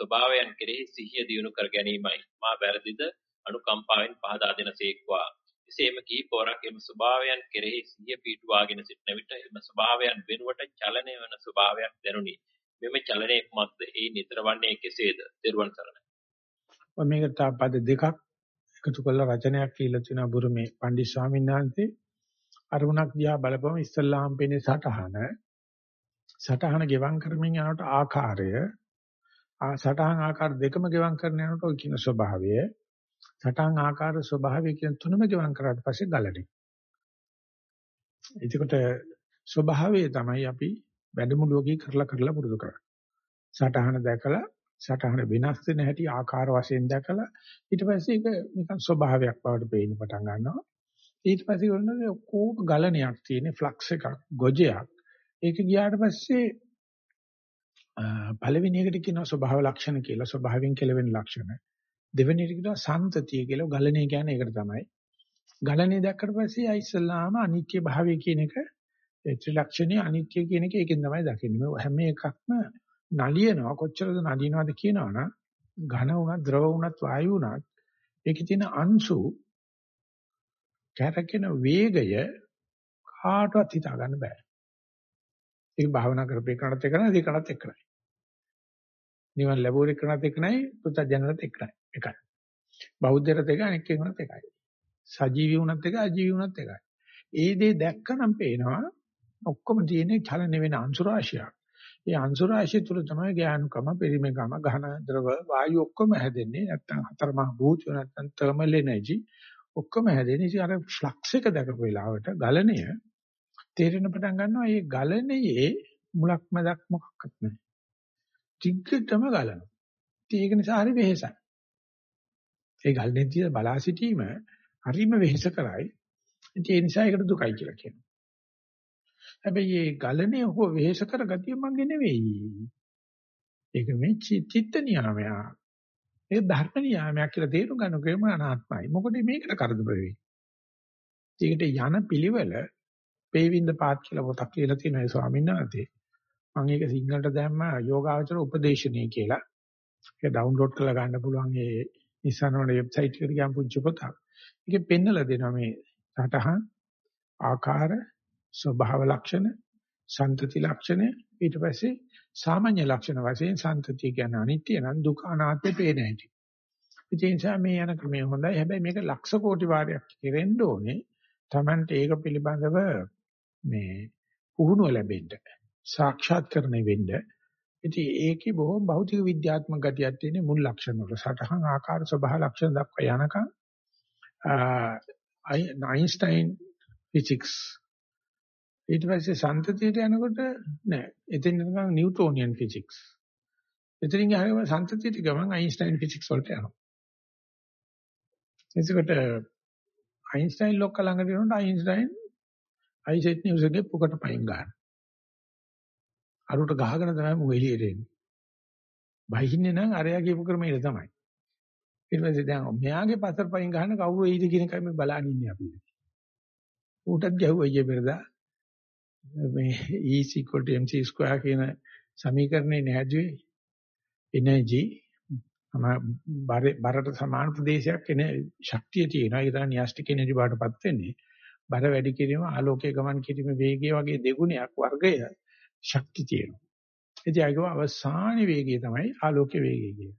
ස්වභාවයන් කෙරෙහි සිහිය දියුණු කර ගැනීමයි. මා වැරදිද අනුකම්පාවෙන් පහදා දෙනසේක්වා. එසේම කීපවරක් එම ස්වභාවයන් කෙරෙහි සිහිය පිටුවාගෙන සිටන විට එම ස්වභාවයන් වෙනුවට චලනය වන ස්වභාවයක් දැනුනි. මෙම චලනයේ කුමක්ද? ඒ නිතර වන්නේ කෙසේද? ත්වන් සරණයි. මේක පද දෙකක් එකතු කරලා රචනයක් කියලා තියෙනවා බුරුමේ පණ්ඩිත් ස්වාමීන් වහන්සේ. අරුණක් දිහා බලපුවම ඉස්සල්ලාම් පේන්නේ සටහන. සටහන ගෙවම් කරමින් යනකොට ආකාරය සටහන් ආකාර දෙකම ගෙවම් කරන යනකොට ඔය කියන ස්වභාවය සටහන් ආකාර ස්වභාවය කියන තුනම ගෙවම් කරාට පස්සේ ගලඩි. එතකොට ස්වභාවය තමයි අපි වැඩමුළුවකී කරලා කරලා පුරුදු කරන්නේ. සටහන දැකලා සටහන වෙනස් වෙන හැටි ආකාර වශයෙන් දැකලා ඊට පස්සේ ඒක නිකන් ස්වභාවයක් බවට පේන්න පටන් ගන්නවා. ඊට පස්සේ වෙනද කෝප ගලණයක් තියෙන ෆ්ලක්ස් එකක් ගොජයක්. ඒක ගියාට පස්සේ පළවෙනි එකට කියනවා ස්වභාව ලක්ෂණ කියලා ස්වභාවයෙන් කෙලවෙන ලක්ෂණ. දෙවෙනි එකට කියනවා සම්තතිය කියලා ගලණය කියන්නේ ඒකට තමයි. ගලණය දැක්කට පස්සේ ආ ඉස්සල්ලාම අනිත්‍ය භාවය කියන එක ත්‍රිලක්ෂණීය අනිත්‍ය කියන එක ඒකෙන් තමයි දකින්නේ. මේ හැම එකක්ම නලියනවා කොච්චරද නලියනවද කියනවනම් ඝන වුණත් ද්‍රව වුණත් වායු වුණත් ඒකේ තියෙන අංශු කැරකෙන වේගය කාටවත් හිතා ගන්න බෑ. ඒක භාවනා කරපේ කනත් එක නේද ඒකනත් එක්කයි. නිවන් ලැබුවේ කරනත් එක නයි පුතජනනත් එක නයි. එකයි. බෞද්ධරත් එක අනෙක් කෙනෙකුත් එකයි. සජීවී වුණත් එක අජීවී වුණත් එකයි. ඒ දේ දැක්කනම් පේනවා ඔක්කොම තියෙන්නේ චලන වෙන අංශු රාශියක්. ඒ අංශු රාශිය තුල තමයි ඥානකම, පරිමේකම, ඝන ද්‍රව, වායු ඔක්කොම හැදෙන්නේ. නැත්තම් හතරමහා භූත නැත්තම් තර්මල් එනර්ජි ඔක්කොම හැදෙන්නේ. ඉතින් අර ෆ්ලක්ස් එක දැකපු වෙලාවට ගලණය තේරෙන පටන් ගන්නවා. මේ ගලණයේ මුලක් මැදක් මොකක්වත් නැහැ. ටිකටම ගලනවා. ඒක නිසා හරි වෙහෙසයි. ඒ ගලණේදී බලා සිටීම හරිම වෙහෙස කරයි. ඒ නිසා ඒකට දුකයි කියලා කියනවා. හැබැයි මේ ගලණය හෝ වෙහෙස කර ගතිය මගේ නෙවෙයි. ඒක මේ චිත්ත නියාමයක්. ඒ ධර්ම නියාමයක් කියලා තේරුම් ගන්නකෙම අනාත්මයි. මොකද මේකට කරදර වෙයි. ඒකට යන පිළිවෙල පේවින්ද පාත් කියලා පොතක් කියලා තියෙනවා ඒ ස්වාමීන් වහන්සේ. මම ඒක සිංහලට දැම්මා යෝගාචර උපදේශනීය කියලා. ඒක ඩවුන්ලෝඩ් කරලා ගන්න පුළුවන් ඒ නිසනවල වෙබ්සයිට් එකට ගියාම පුංචි පොතක්. ඒකේ පෙන්නලා දෙනවා මේ සටහන් ආකාර ස්වභාව ලක්ෂණ සන්තති ලක්ෂණ ඊට පස්සේ සාමාන්‍ය ලක්ෂණ වශයෙන් සන්තතිය කියන්නේ අනිත්‍ය නම් දුක අනාත්මේ පේන හැටි. ඒ නිසා මේ යන ක්‍රමය හොඳයි. හැබැයි මේක ලක්ෂ කෝටි වාරයක් කෙරෙන්න ඕනේ. Tamante ඒක පිළිබඳව මේ පුහුණුව ලැබෙන්න. සාක්ෂාත් කරණය වෙන්න. ඉතින් ඒකේ බොහොම භෞතික විද්‍යාත්මක ගතියක් තියෙන මුල් ලක්ෂණ වල. සටහන් ආකාර ස්වභාව ලක්ෂණ දක්වා යනකම් අයින්ස්ටයින් ෆිසික්ස්. ඊට පස්සේ සම්තතියට යනකොට නෑ. එතෙන් නිකන් නිව්ටෝනියන් ෆිසික්ස්. එතනින් යහම සම්තතියට ගමන් අයින්ස්ටයින් ෆිසික්ස් වලට යනවා. එතකොට අයින්ස්ටයින් ලොක්ක ළඟට යනකොට අයින්ස්ටයින් අයිසෙට් නිව්සගේ පුකට පයින් ගන්න අරුට ගහගෙන තමයි මු එළියට එන්නේ බහින්නේ නම් අරයා කියපු ක්‍රමයට තමයි ඊට පස්සේ දැන් මෙයාගේ පස්සට පයින් ගහන කවුරු එයිද කියන එකයි මේ බලන් ඉන්නේ අපි. ඌටත් ගැහුවා ඊයේ පෙරදා මේ E mc2 කියන සමීකරණේ නැහැදුවේ එනර්ජි අම බරට සමාන ප්‍රදේශයක් එන ශක්තිය තියෙනවා. ඒක තමයි න්‍යාස්ටික් එනර්ජි බාටපත් වෙන්නේ. බර වැඩි කිරීම ආලෝකයේ ගමන් කිරීම වේගය වගේ දෙගුණයක් වර්ගය ශක්තිය තියෙනවා. ඉතින් ඒකව අවසාන වේගය තමයි ආලෝකයේ වේගය කියන්නේ.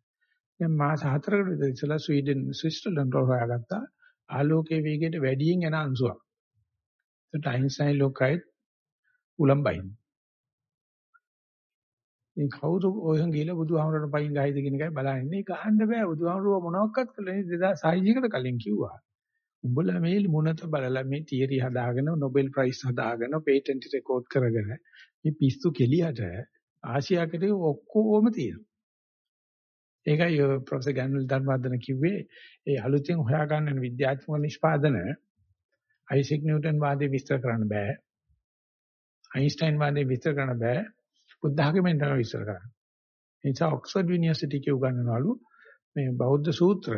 දැන් මාස 4කට විතර ඉස්සලා ස්වීඩන් ස්විට්සර්ලන්ඩ් වල හොයාගත්තා ආලෝකයේ වේගයට වැඩියෙන් යන අංශුවක්. ඒත් අයින්ස්ටයින් ලෝකයිත් උලම්බයින්. මේ කවුරු ඔයන් ගිහලා බුදුහාමරට පයින් ගහයිද කියන එකයි බලන්නේ. ගහන්න බෑ බුදුහාමරුව මොනවක්වත් කළේ නේ 2600 කට කලින් කිව්වා. උඹලා මේ මොනත බලලා මේ තියරි හදාගෙන නොබෙල් ප්‍රයිස් හදාගෙන පේටන්ට් රෙකෝඩ් කරගෙන මේ පිස්සු කෙලියට ආසියාකට ඔක්කොම තියෙනවා. ඒකයි ප්‍රොෆෙසර් ගන්නල් ධර්මවර්ධන කිව්වේ ඒ අලුතෙන් හොයාගන්න විද්‍යාත්මක නිෂ්පාදන අයිසෙක් නිව්ටන් වාදේ විස්තර කරන්න බෑ. අයින්ස්ටයින් වාදේ විස්තර කරන්න බෑ. බුද්ධ ආගමෙන් තමයි විස්තර කරන්නේ. ඒ නිසා ඔක්ස්ෆර්ඩ් යුනිවර්සිටි එකේ උගන්වනවලු මේ බෞද්ධ සූත්‍ර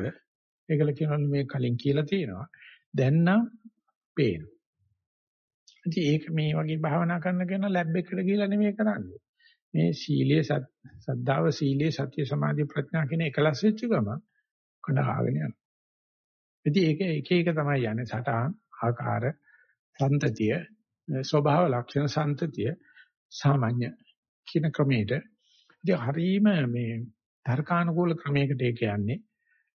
ඒකල කියනවලු මේ කලින් කියලා තියෙනවා. දැන් නම් පේනවා. ඉතින් ඒක මේ වගේ භාවනා කරන කෙනා ලැබ් එකට ගිහිල්ලා නෙමෙයි කරන්නේ. මේ සීලයේ සද්ධාව සීලයේ සත්‍ය සමාධි ප්‍රඥා කියන එකලස් වෙච්ච ගම කඩාගෙන යනවා. ඉතින් ඒක එක එක තමයි යන්නේ සටහන් ආකාර සන්තතිය ස්වභාව ලක්ෂණ සන්තතිය සාමාන්‍ය කියන ක්‍රමයට ඉතින් හරීම මේ තර්කානුකූල ක්‍රමයකට ඒක යන්නේ.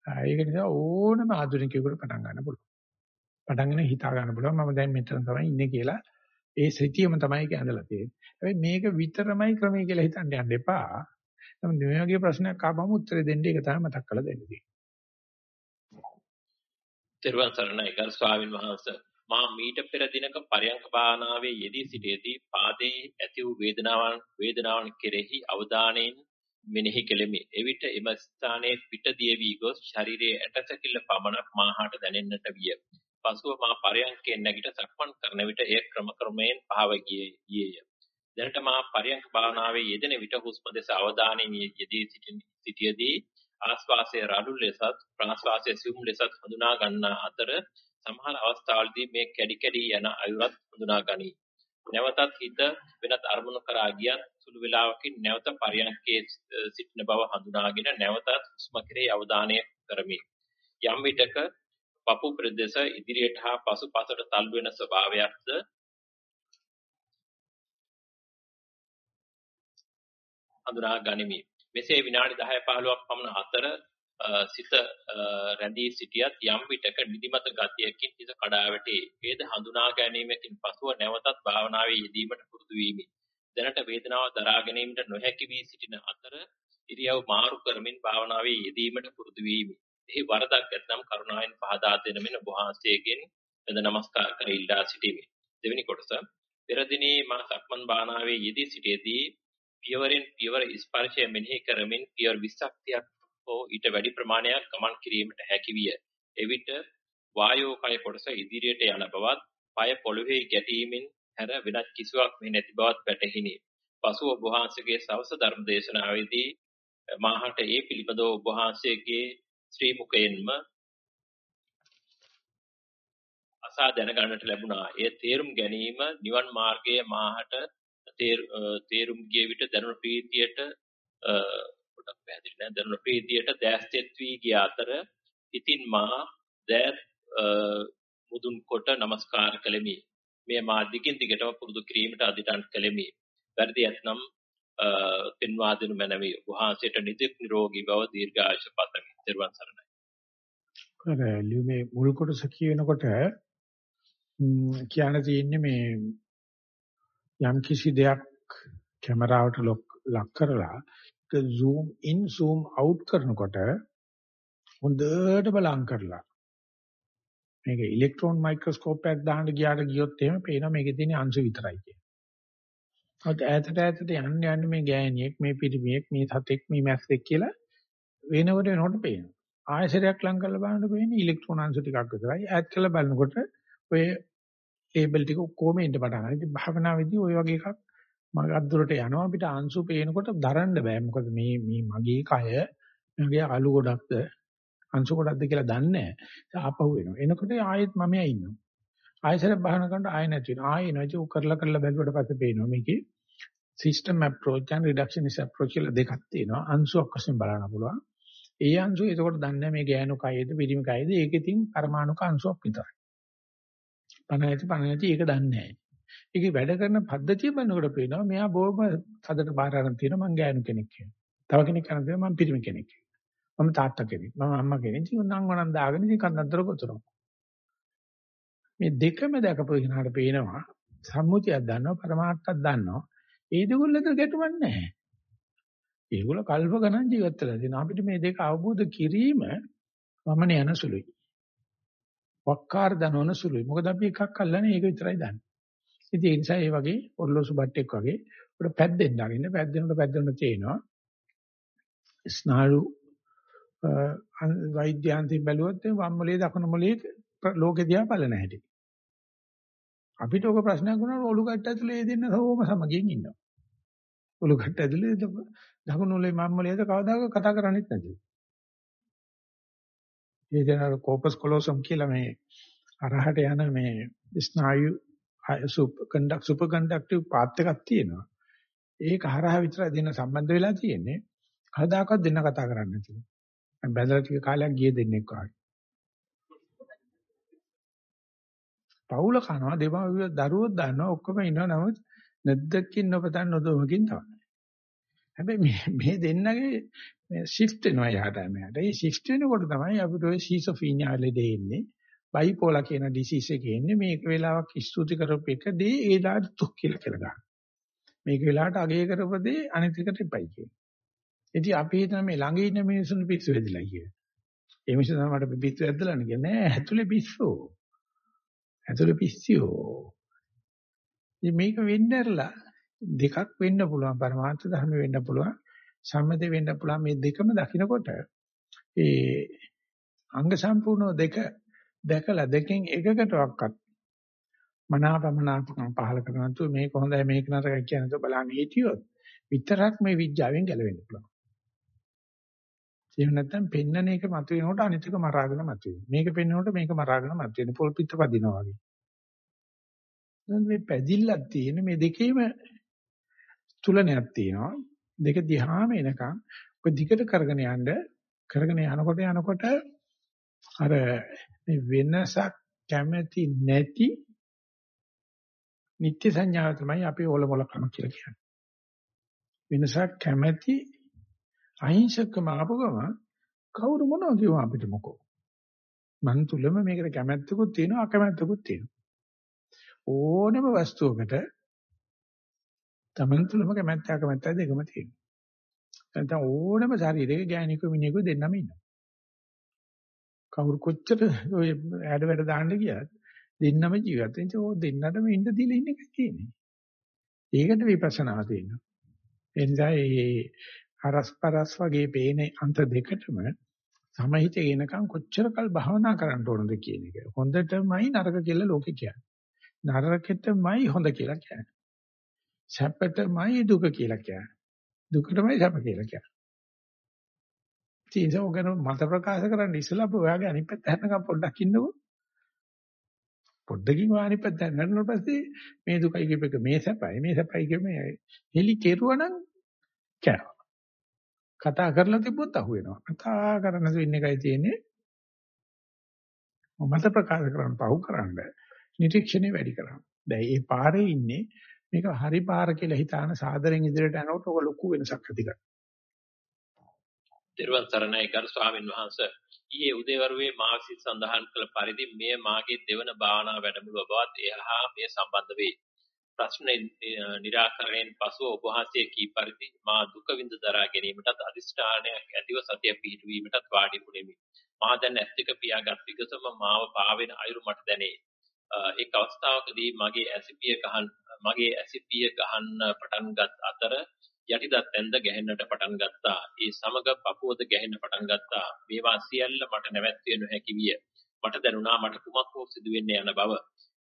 ඒක නිසා ඕනම ආධුනිකයෙකුට පටන් ගන්න පුළුවන්. පටන් ගන්න හිතා ගන්න පුළුවන් මම දැන් මෙතන තමයි ඉන්නේ කියලා ඒ සිටියම තමයි ඒක ඇඳලා තියෙන්නේ. හැබැයි මේක විතරමයි ක්‍රමය කියලා හිතන්න යන්න එපා. නමුත් මේ වගේ ප්‍රශ්නයක් ආවම උත්තර දෙන්න ඒක තමයි මතක් කරලා දෙන්න තියෙන්නේ. තෙරුවන් සරණයි ගරු ස්වාමින් වහන්සේ මා මීට පෙර දිනක පරයන්ක භාවනාවේ යෙදී සිටියේදී පාදයේ ඇති වූ වේදනාවන් වේදනාවන් කෙරෙහි අවධානයෙන් මෙනෙහි කෙලෙමි. එවිට එම ස්ථානයේ පිට දිය වී ගොස් ශරීරයේ ඇටසැකිල්ල පමණක් මාහට දැනෙන්නට විය. පසුව මා පරයන්කේ නැගිට සක්මන් කරන විට එය ක්‍රම ක්‍රමයෙන් පහව ගියේය. දැනට මා පරයන්ක භාවනාවේ යෙදෙන විට හුස්ම දෙස අවධානයෙන් යෙදී සිටියේදී ආස්වාසයේ රළු ලෙසත් ප්‍රාස්වාසයේ සියුම් ලෙසත් හඳුනා ගන්නා අතර සමහර අවස්ථාවලදී මේ කැඩි කැඩි යන අයුරත් හඳුනා ගනී. නැවතත් හිත වෙනත් අරමුණු කරා ගියත් සුළු වේලාවකින් නැවත පරයන්කේ සිටින බව හඳුනාගෙන නැවතත් හුස්ම කෙරෙහි අවධානය කරමි. යම් විටක පපු ප්‍රදේශ ඉදිරියට හා පසුපසට තල්ලු වෙන ස්වභාවයක්ද හඳුනා ගනිමි. මෙසේ විනාඩි 10 15ක් පමණ අතර සිත රැඳී සිටියත් යම් විටක නිදිමත ගතියකින් හිත කඩා වැටේ. ඒද හඳුනා ගැනීමකින් පසුව නැවතත් භාවනාවේ යෙදීමට පුරුදු වීමි. දැනට වේදනාව දරා ගැනීමට නොහැකි වී සිටින අතර ඉරියව් මාරු කරමින් භාවනාවේ යෙදීමට පුරුදු වීමි. එහි වරදක් ඇතනම් කරුණාවෙන් පහදා දෙන මෙන්න වහන්සේගෙන් වෙද නමස්කාර කර ඉල්ලා සිටිමි. දෙවෙනි කොටස පෙර දිනේ මා සක්මන් භාවනාවේ යෙදී සිටියේදී පියවරෙන් පියවර ස්පර්ශය මෙනෙහි කරමින් පියවර 20ක් 30ක් හෝ ඊට වැඩි ප්‍රමාණයක් ගමන් කිරීමට හැකි විය. එවිට වායෝ කය කොටස ඉදිරියට යන බවත්, පය පොළවේ ගැටීමෙන් හැර වෙනත් කිසිවක් මෙහි නැති බවත් වැටහිනි. පසුව ඔබ වහන්සේගේ සවස ධර්ම දේශනාවේදී මාහට ඒ පිළිබඳව ඔබ වහන්සේගේ ශ්‍රී මුඛයෙන්ම අසා දැනගන්නට ලැබුණා. ඒ තේරුම් ගැනීම නිවන් මාර්ගයේ මාහට තේරුම් ගිය විට දැනුණු ප්‍රීතියට පොඩක් පැහැදිලි නැහැ. දැනුණු ප්‍රීතියට දැස්තෙත් වී ගිය අතර ඉතින් මා දැත් මුදුන් කොට নমස්කාර කළෙමි. මේ මා දිගින් දිගටම පුරුදු කිරීමට අධිටන් කළෙමි. වැඩි ඇතනම් පෙන්වා දෙනු මැනවි. වහන්සේට නිදුක් නිරෝගී බව දීර්ඝායුෂ පතමි. ත්වන් සරණයි. අර ලියුමේ මුල් කොටස කියනකොට කියන්න තියෙන්නේ මේ යම් කිසි දෙයක් කැමරාවට ලක් කරලා ඒක zoom in zoom out කරනකොට හොඳට බලන් කරලා මේක ඉලෙක්ට්‍රෝන මයික්‍රොස්කෝප් එකක් දාන්න ගියාට ගියොත් එහෙම පේනවා මේකේ තියෙන අංශු විතරයි කියන්නේ. අද ඈතට ඈතට යන්න යන්න මේ ගෑණියෙක් මේ පිරිමියෙක් මේ සතෙක් මේ මැස්සෙක් කියලා වෙනකොට වෙනකොට පේනවා. ආයසරයක් ලං කරලා බලනකොට පේන්නේ ඉලෙක්ට්‍රෝන අංශු ටිකක් විතරයි. ඈත් කරලා බලනකොට ඔය ලේබල් ටික ඔක්කොම එන්න පටන් ගන්නවා. ඉතින් භාවනාවේදී ওই වගේ එකක් මගක් දුරට යනවා අපිට අංශු පේනකොට දරන්න බෑ. මොකද මේ මේ මගේ කය මගේ අලු ගොඩක්ද අංශු ගොඩක්ද කියලා දන්නේ නැහැ. ආපහු එනවා. එනකොට ආයෙත් මම ඉන්නවා. ආයෙසර භාවනා කරනකොට ආයෙ නැති වෙනවා. ආයෙ නැති උ කරලා කරලා බැලුවට පස්සේ පේනවා මේකේ system approach and reductionist approach කියලා දෙකක් තියෙනවා. අංශුවක් වශයෙන් බලන්න පුළුවන්. ඒ අංශු එතකොට දන්නේ මේ ගෑනු කයේද පිරිමි කයේද ඒකෙ තියෙන පරමාණුක අංශුවක් විතරයි. පණ නැති පණ නැති ඒක දන්නේ නැහැ. ඒකේ වැඩ කරන පද්ධතිය බලනකොට පේනවා මෙයා බොහොම සදට බාර ගන්න තියෙන මං ගෑනු කෙනෙක් කියලා. තව කෙනෙක් කරන්නේ මං පිරිමි කෙනෙක් කියලා. මම තාත්තා කෙනෙක්. මම අම්මා කෙනෙක්. ඉතින් නම් වණන් දාගෙන ඉතින් කන්දන්තර කොතරම්. මේ දෙකම දැකපු කෙනාට පේනවා සම්මුතියක් දන්නවා පරමාර්ථයක් දන්නවා. ඒ දෙගොල්ලක ගැටුමක් නැහැ. ඒගොල්ල කල්ප ගණන් ජීවත් වෙලා තියෙනවා. අපිට මේ දෙක අවබෝධ කිරීම වමන යන සුළුයි. වක්කාර දනවන සුළුයි. මොකද අපි එකක් අල්ලන්නේ ඒක විතරයි දන්නේ. ඉතින් ඒ නිසා ඒ වගේ ඔර්ලෝසු බට්ටෙක් වගේ උඩ පැද්දෙන්න අරින්න පැද්දෙනකොට පැද්දෙනකොට තේනවා. ස්නායු වෛද්‍යාන්තයෙන් බැලුවොත් වම් මොලේ දකුණු මොලේ ලෝකෙ දිහා බලන හැටි. අපිට ඔක ප්‍රශ්නයක් වුණාම ඔලු කට්ට ඇතුලේ ඒ දෙන්න සෝම සමගින් ඉන්නවා. ඔලු කට්ට ඇතුලේ දකුණු මොලේ මම් මොලේද කවදාක කතා කරන්නේත් නැති. ඒ දෙනා කෝපස් කොලොසම් කියලා මේ අරහට යන මේ ස්නායු super conduct super conductive path එකක් තියෙනවා. ඒක හරහා විතරයි දෙන්න සම්බන්ධ වෙලා තියෙන්නේ. කවදාකවත් දෙන්න කතා කරන්නේ නැතිව. බැලලා ටික කාලයක් ගියේ දෙන්නෙක් වගේ. පවුල කනවා දෙමාපිය දරුවෝ දන්නවා ඔක්කොම ඉන්නවා නමුත් නැද්දකින් නොපතන් නොදොමකින් තමයි. හැබැයි මේ මේ දෙන්නගේ මේ shift වෙනවා යහට මෙහාට. ඒ shift වෙනකොට තමයි අපිට ඔය schizophrenia ලෙඩේ එන්නේ. බයිපෝලා කියන ඩිසීස් එකේ ඉන්නේ මේක වෙලාවක් ස්තුති කරපු එකදී ඒ වෙලාවට දුක් කියලා කියලා ගන්න. මේක වෙලාවට අගය කරපදී අනිත් එකට එපයි කියන. ඉතින් අපි හිතන මේ ළඟ ඉන්න මිනිස්සුන් පිස්සු වෙදලා කියන. ඒ මිනිස්සු තමයි මට පිස්සු ඇද්දලා නේ නෑ ඇතුලේ පිස්සෝ. ඇතුලේ පිස්සියෝ. ඉතින් මේක වෙන්නර්ලා දෙකක් වෙන්න පුළුවන් පරමාර්ථ ධර්ම වෙන්න පුළුවන් සම්මත වෙන්න පුළුවන් මේ දෙකම දකිනකොට ඒ අංග සම්පූර්ණ දෙක දැකලා දෙකෙන් එකකටවත් මනාපමනාපකම් පහල කරන තු මේක හොඳයි මේක නරකයි කියන තු බලන්න හිටියොත් විතරක් මේ විඥාවෙන් ගැලවෙන්න පුළුවන්. එහෙම නැත්නම් පෙන්නන එක මතුවෙනකොට අනිත් එක මරාගෙන මතුවෙන. මේක පෙන්නනකොට මේක මරාගෙන මතුවෙන. පොල් පිට පදිනවා වගේ. දැන් මේ පැදිල්ලක් තියෙන මේ දෙකේම තුලනයක් තියෙනවා. දෙක දිහාම එනකන් ඔය දිගට කරගෙන යන්න කරගෙන යනකොට යනකොට අර මේ වෙනසක් කැමැති නැති නිත්‍ය සංඥාව තමයි අපි ඕලොමල කම කියලා කියන්නේ. වෙනසක් කැමැති අහිංසකම ආපු ගම කවුරු මොනවා කිව්වා අපිට මොකෝ. මන් තුලම මේකට කැමැත්තකුත් තියෙනවා අකමැත්තකුත් තියෙනවා. ඕනම වස්තුවකට තමන් තුලම කැමැත්ත අකමැත්ත දෙකම තියෙනවා. නැත්නම් ඕනම ශරීරයක ගෑණික මිනිහෙකු දෙන්නම ඉන්නවා. කවුරු කොච්චර ඔය ඇඩ වැඩ දාන්න ගියත් දෙන්නම ජීවත් වෙන ඕ දෙන්නටම ඉන්න දීලා ඉන්න එකයි තියෙන්නේ. ඒකට විපස්සනා තියෙනවා. ඒ නිසා මේ අරස්පරස් වගේ පේන අන්ත දෙකටම සමහිත එනකන් කොච්චරකල් භාවනා කරන්න ඕනද කියන එක. හොඳටමයි නරක කියලා ලෝකේ කියන්නේ. නරකෙටමයි හොඳ කියලා කියන්නේ. සැපටමයි දුක කියලා කියන්නේ. දුකටමයි සැප කියලා කියන්නේ. ඉතින් ඒක මත ප්‍රකාශ කරන්න ඉස්සලා අපෝ ඔයාගේ අනිත් පැත්ත හැරනකම් පොඩ්ඩක් ඉන්නකෝ. පොඩ්ඩකින් ඔයා අනිත් පැත්ත හැරෙනාට පස්සේ මේ දුකයි කියප එක මේ සැපයි මේ සැපයි කියම හෙලි කෙරුවනම් කෑවා. කතා කරලා තිබ්බොත් අහුවෙනවා. කතා කරන දෙන්න එකයි තියෙන්නේ. මත ප්‍රකාශ කරන්න පහු කරන්න නිරීක්ෂණය වැඩි කරන්න. දැන් මේ පාරේ ඉන්නේ මේක හරි පාර කියලා හිතාන සාදරෙන් ඉදිරියට යනකොට ඔක ලොකු වෙනසක් ඇති කරනවා. දේරුවන් සරණයි කරු ස්වාමින් වහන්සේ ඊයේ උදේවරුේ මා විසින් සඳහන් කළ පරිදි මෙය මාගේ දෙවන භාවනා වැඩමුළුව බවත් එහා මේ සම්බන්ධ වේ. ප්‍රශ්න निराකරණයෙන් පසුව ඔබ වහන්සේ කී පරිදි මා දුක විඳ දරා ගැනීමටත් අදිෂ්ඨානයක් ඇතිව සතිය පිහිටුවීමටත් වාඩි වුනිමි. මා දැන් ඇස් දෙක පියාගත් විගසම මාව පාවෙන අයුරු මට දැනේ. එක් අවස්ථාවකදී මගේ ඇසිපිය ගහන් මගේ ඇසිපිය ගහන්න පටන්ගත් අතර යටිදත් ඇඳ ගැහෙන්නට පටන් ගත්තා. ඒ සමග පපුවද ගැහෙන්න පටන් ගත්තා. මේවා සියල්ල මට නැවැත්විය නොහැකි විය. මට දැනුණා මට කුමක් හෝ සිදුවෙන්න යන බව.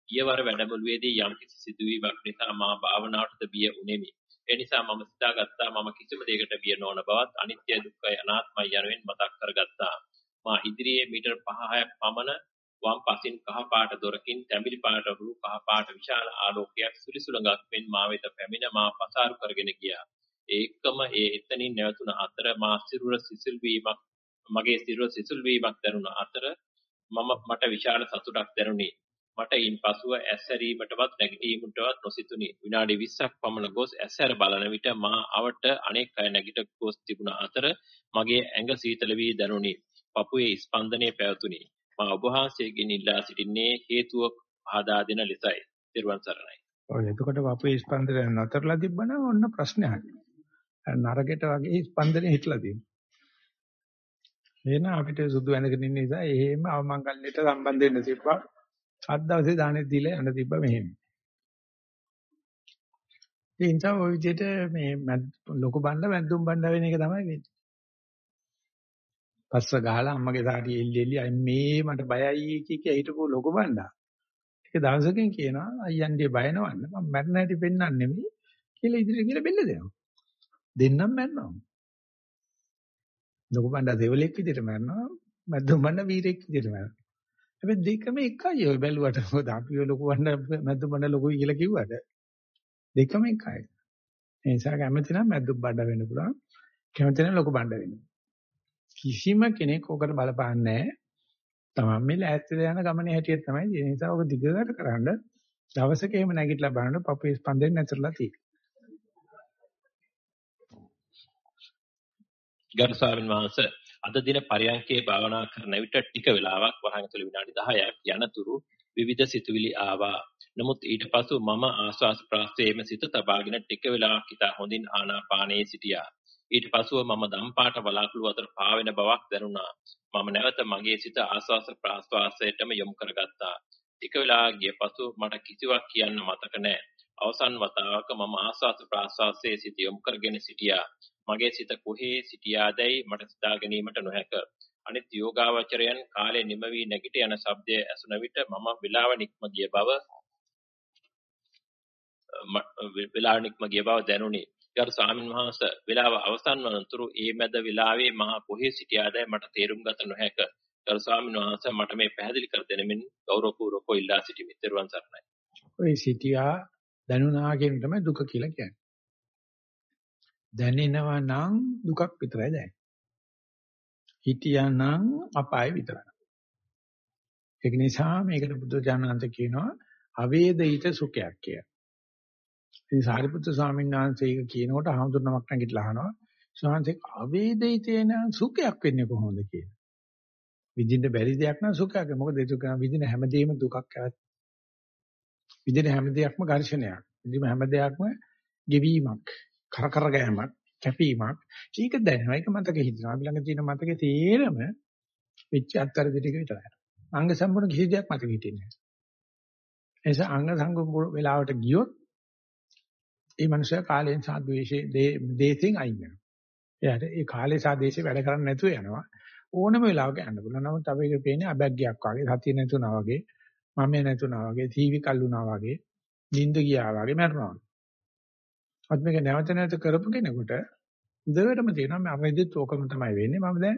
ඊවර වැඩමුළුවේදී යම්කිසි සිදුවීමක් නිසා මා භාවනාවටද බිය උනේමි. ඒ නිසා මම සිතාගත්තා මම කිසිම දෙයකට බිය නොවන බවත් අනිත්‍ය දුක්ඛය අනාත්මයි යනුවෙන් මතක් කරගත්තා. මා ඉදිරියේ මීටර් 5-6ක් පමණ වම් පසින් කහ පාට දොරකින් තැඹිලි පාට රුළු කහ පාට විශාල ආලෝකයක් සුලිසුලඟක් මෙන් මා වෙත පැමිණ මා පසාරු කරගෙන ගියා. ඒකම ඒ එතනින් නැවතුන අතර මා සිරුර සිසිල් වීමක් මගේ සිරුර සිසිල් වීමක් දැනුණ අතර මම මට විශාල සතුටක් දැනුනි. මට ඉන්පසුව ඇස්සරීමටවත් නැගිටීමටවත් නොසිතුනි. විනාඩි 20ක් පමණ ගොස් ඇස්සර බලන විට මා අවට අනෙක් අය නැගිට ගොස් තිබුණ අතර මගේ ඇඟ සීතල වී දැනුනි. පපුවේ ස්පන්දනය පැවතුනි. මා ඔබ වහන්සේගෙන් ඉල්ලා සිටින්නේ හේතුව පහදා දෙන ලෙසයි. ත්වන් සරණයි. ඔය එතකොට පපුවේ ස්පන්දනය නතරලා තිබ්බනම් ඔන්න ප්‍රශ්නයක්. නරකයට වගේ ස්පන්දනය හිටලා තියෙනවා. එහෙනම් අපිට සුදු වෙනකන් ඉන්න නිසා එහෙම අවමංගල්‍යයට සම්බන්ධ වෙන්න තිබ්බා. අත් දවසේ දානේ දීලා යන්න තිබ්බා මෙහෙම. ඒ නිසා ওই විදිහට මේ ලොකු බණ්ඩ මැද්දුම් බණ්ඩ වෙන එක තමයි වෙන්නේ. පස්ස ගහලා අම්මගේ සාරිය එල්ලි එල්ලි මේ මට බයයි කිය කිය හිටපු ලොකු බණ්ඩා. ඒක දවසකින් කියනවා අයියන්ගේ බය නවන්න මම මැරෙන හැටි පෙන්වන්නේ නෙමෙයි කියලා ඉදිරියට කියලා බෙල්ල දෙනවා. දෙන්නම් මැරෙනවා. ලොකු බණ්ඩා දෙවලෙක් විදිහට මැරෙනවා මැද්දුම් බණ්ඩා වීරෙක් විදිහට මැරෙනවා. හැබැයි දෙකම එකයි ඔය බැලුවට මොකද අපි ඔය ලොකු බණ්ඩා මැද්දුම් බණ්ඩා ලොකුයි කියලා කිව්වට දෙකම එකයි. ඒ නිසා කැමති නම් මැද්දුම් බණ්ඩා වෙන්න පුළුවන්. කැමති නම් ලොකු බණ්ඩා වෙන්න. කිසිම කෙනෙක් ඔකට බලපාන්නේ නැහැ. තමන් මේ ලෑස්තිලා යන ගමනේ හැටියට තමයි ඒ නිසා ඔක දිගට කරන්න දවසක එහෙම නැගිටලා බලන්න පපුවේ ස්පන්දනය නැතරලා තියෙනවා. ගරු ස්වාමීන් වහන්සේ අද දින පරයන්කේ භාවනා කරන විට ටික වෙලාවක් වරහන් ඇතුළේ විනාඩි 10ක් යනතුරු විවිධ සිතුවිලි ආවා. නමුත් ඊට පසු මම ආස්වාස් ප්‍රාස්තේම සිත තබාගෙන ටික වෙලාවක් ඉතා හොඳින් ආනාපානයේ සිටියා. ඊට පසුව මම දම්පාට බලාකුළු අතර පාවෙන බවක් දැනුණා. මම නැවත මගේ සිත ආස්වාස ප්‍රාස්වාසයටම යොමු කරගත්තා. ටික වෙලාවක් ගිය පසු මට කිසිවක් කියන්න මතක නැහැ. අවසන් වතාවක මම ආස්වාස ප්‍රාස්වාසයේ සිට යොමු කරගෙන සිටියා. මගේ සිත කොහේ සිටියාදැයි මට සිතා ගැනීමට නොහැක. අනිත් යෝගාවචරයන් කාලේ නිම වී නැගිට යන ශබ්දය ඇසුන විට මම විලාව නික්ම ගිය බව විලාව නික්ම ගිය බව දැනුනි. ගරු ස්වාමීන් වහන්සේ වෙලාව අවසන් වනතුරු ඒ මැද වෙලාවේ මහා කොහේ සිටියාදැයි මට තේරුම් ගත නොහැක. ගරු ස්වාමීන් වහන්සේ මට මේ පැහැදිලි කර දෙනෙමින් ගෞරවපූර්වකව ඉල්ලා සිටිමි. ත්වන් සරණයි. ඔය සිටියා දැනුණා කියන තමයි දුක කියලා කියන්නේ. දැනෙනවා නම් දුකක් විතරයි දැනෙන්නේ. හිටියානම් අපාය විතරයි. ඒක නිසා මේකට බුදු දානන්ත කියනවා අවේදිත සුඛයක් කියලා. ඉතින් සාරිපුත්‍ර ස්වාමීන් වහන්සේ ඒක කියනකොට හඳුනනමක් නැගිටලා අහනවා ශාන්තික අවේදිතේන සුඛයක් වෙන්නේ කොහොමද කියලා. විඳින්න බැරි දෙයක් නම් සුඛයක්. මොකද ඒක කරන විඳින හැමදේම දුකක් ඇවත්. විඳින හැම දෙයක්ම ඝර්ෂණයක්. විඳින හැම දෙයක්ම ගෙවීමක්, කරකර ගෑමක්, කැපීමක්. ඒක දැනෙනවා. ඒක මතක හිටිනවා. අපි ළඟ තියෙන මතකේ තේරම වෙච්ච අත්තර දෙක විතරයි. අංග සම්පූර්ණ කිසි දෙයක් මතක හිටින්නේ නැහැ. ඒ නිසා අංග සංගම වෙලාවට ගියොත් ඒ මනුස්සයා කාලයෙන් සහ ද්වේෂයෙන් දේශයෙන් අයින් වෙනවා. එයාට ඒ කාලේ සහ දේශේ වැඩ කරන්නේ නැතුව යනවා. ඕනම වෙලාවක යන්න පුළුවන්. නමුත් අපි ඒක පේන්නේ අබැග්ගයක් වගේ, සතිය නැතුණා වගේ, මම නැතුණා වගේ, තීවි කල්ුණා වගේ, නිින්ද ගියා වගේ මරනවා. අත් මේක නැවත නැවත කරපු කෙනෙකුට දෙවටම තියෙනවා මම අරෙදිත් ඕකම තමයි වෙන්නේ. මම දැන්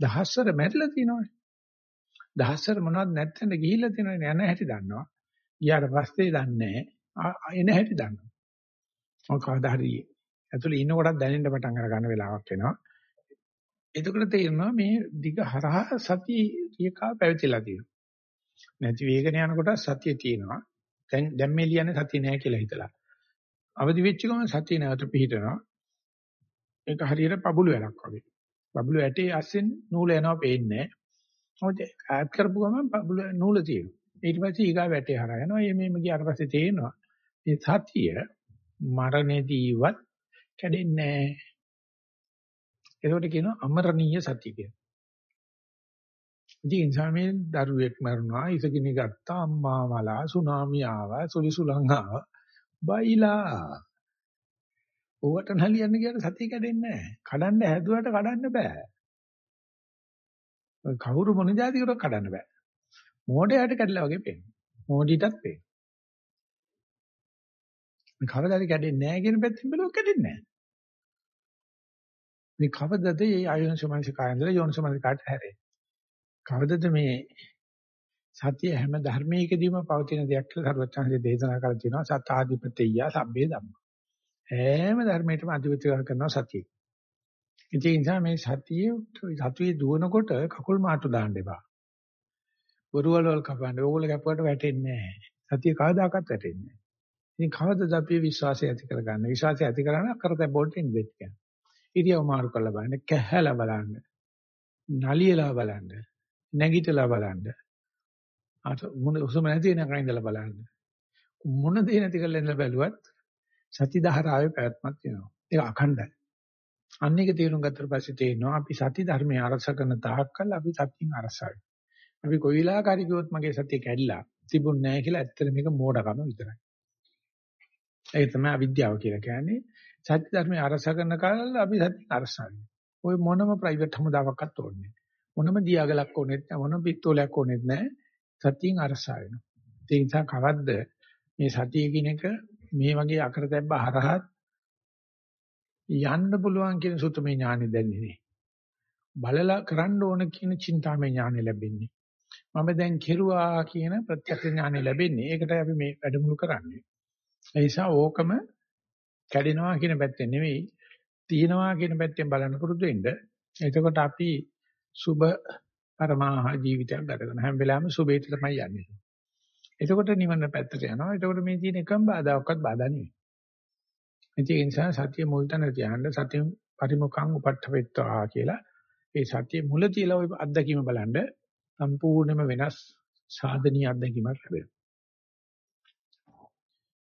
දහස්වර මැරිලා තියෙනවානේ. දහස්වර මොනවද නැත්තෙන්ද ගිහිල්ලා තියෙනවනේ යන හැටි දන්නවා. ගියාට පස්සේ දන්නේ නැහැ. එන හැටි දන්නවා. මම කවදා හරි ඇතුළේ ඉන්නකොටත් දැනෙන්න පටන් අර ගන්න වෙලාවක් එනවා. එතකොට තේරෙනවා මේ දිග හරහා සතිය රියකා පැවතිලා තියෙනවා. නැති වේගන යනකොට සතිය තියෙනවා. දැන් දැන් මේ ලියන්නේ සතිය නෑ කියලා හිතලා. අවදි වෙච්ච ගමන් සතිය නැවත පිහිටනවා. ඒක හරියට පබුළු වැලක් වගේ. පබුළු ඇටේ අස්සෙන් නූල යනවා පේන්නේ නෑ. මොකද ඈඩ් කරපු ගමන් පබුළු නූල තියෙනවා. ඊට පස්සේ ඊගා වැටේ හරහා යනවා. මේ මේ ගියාට පස්සේ තේරෙනවා. මේ සතිය මරණයදීවත් කැඩෙන්නේ නැහැ. ඒකට කියනවා අමරණීය සතිය කියලා. ඉතින් සාමේ දරුවෙක් මරුණා, ඉසගිනි ගත්තා, අම්මා මලා, සුනාමි ආවා, සුලිසුලං ආවා. බයිලා. ඕවට නලියන්න කියන සතිය කැඩෙන්නේ නැහැ. කඩන්න හැදුවට කඩන්න බෑ. කවුරු මොන જાතියකට කඩන්න බෑ. මෝඩයට කැඩලා වගේ පේනවා. මෝඩිටත් පේනවා. මේ කවදාද කැඩෙන්නේ නැහැ කියන පැත්තෙන් බැලුවොත් කැඩෙන්නේ නැහැ. මේ කවදද මේ ආයෝනිසමනස කායන්දල යෝනිසමනස කාට හැරෙන්නේ? කවදද මේ සතිය හැම ධර්මයකදීම පවතින දෙයක් කියලා සරුවචාන්සේ දේශනා කරලා තියෙනවා සතාධිපතිය සබ්බේ ධම්ම. හැම ධර්මයකටම අධිපත්‍ය කරනවා සතිය. ඒ නිසා මේ සතිය සතුයේ දුවනකොට කකුල් මාට්ටු දාන්න එපා. බොරුවල වල කපන්න. ඕගොල්ලෝ කැපුවට වැටෙන්නේ නැහැ. සතිය කවදාකවත් වැටෙන්නේ නැහැ. ඉතින් කවදද අපි විශ්වාසය ඇති කරගන්න? විශ්වාසය ඇති කරගන්න අකරතැ බෝල්ට ඉන්වෙස්ට් කරන්න. ඉරියව් මාරු කරලා බලන්න, කැහැලා බලන්න, නලියලා බලන්න, නැගිටලා බලන්න. අත මොන උසම නැති වෙනකන් ඉඳලා බලන්න. මොන දේ නැති කරලා ඉඳලා බැලුවත් සති ධාරාවේ පැවැත්මක් තියෙනවා. ඒක අඛණ්ඩයි. අන්න එක තේරුම් ගත්තට පස්සේ තේරෙනවා අපි සති ධර්මයේ අරස කරන තාක්කල් අපි සතියෙන් අරසයි. අපි කොයි වෙලාවකරි කිව්වොත් මගේ සතිය කැඩිලා තිබුණ නැහැ කියලා ඇත්තට මේක මෝඩකම විතරයි. ඒක තමයි අවිද්‍යාව කියලා කියන්නේ. සත්‍ය ධර්මයේ අරස කරන කාලවල අපි සත්‍ය අරසන්නේ. ওই මොනම ප්‍රයිවට් හමුදාවක්වත් ඕනේ මොනම දියාගලක් ඕනෙත් නැහැ. මොනම පිස්තෝලයක් ඕනෙත් නැහැ. සත්‍යයෙන් අරසා වෙනවා. ඒ නිසා කවද්ද මේ සතිය කියන එක මේ වගේ අකරතැබ්බ හරහත් යන්න පුළුවන් කියන සුතමේ ඥානෙ දැන්නේ නේ. බලලා කරන්න ඕන කියන චින්තාමය ඥානෙ ලැබෙන්නේ. මම දැන් කෙරුවා කියන ප්‍රත්‍යක්ෂ ඥානෙ ලැබෙන්නේ. ඒකටයි අපි මේ වැඩමුළු කරන්නේ. ඒ නිසා ඕකම කැඩෙනවා කියන පැත්තෙන් නෙවෙයි තියෙනවා කියන පැත්තෙන් බලන්න පුරුදු වෙන්න. එතකොට අපි සුබ පරමාහ ජීවිතයක් ගත කරන හැම වෙලාවෙම සුබේට තමයි යන්නේ. එතකොට නිවන පැත්තට යනවා. එතකොට මේ තියෙන එකම බාධාවක්වත් බාධා නෙවෙයි. ඒ නිසා සතිය මුල් තැන තියන්න සතිය පරිමුඛං උපට්ඨවෙත්වා කියලා ඒ සතිය මුල තියලා ওই අත්දැකීම බලන්න සම්පූර්ණයෙන්ම වෙනස් සාධනීය අත්දැකීමක් ලැබෙනවා.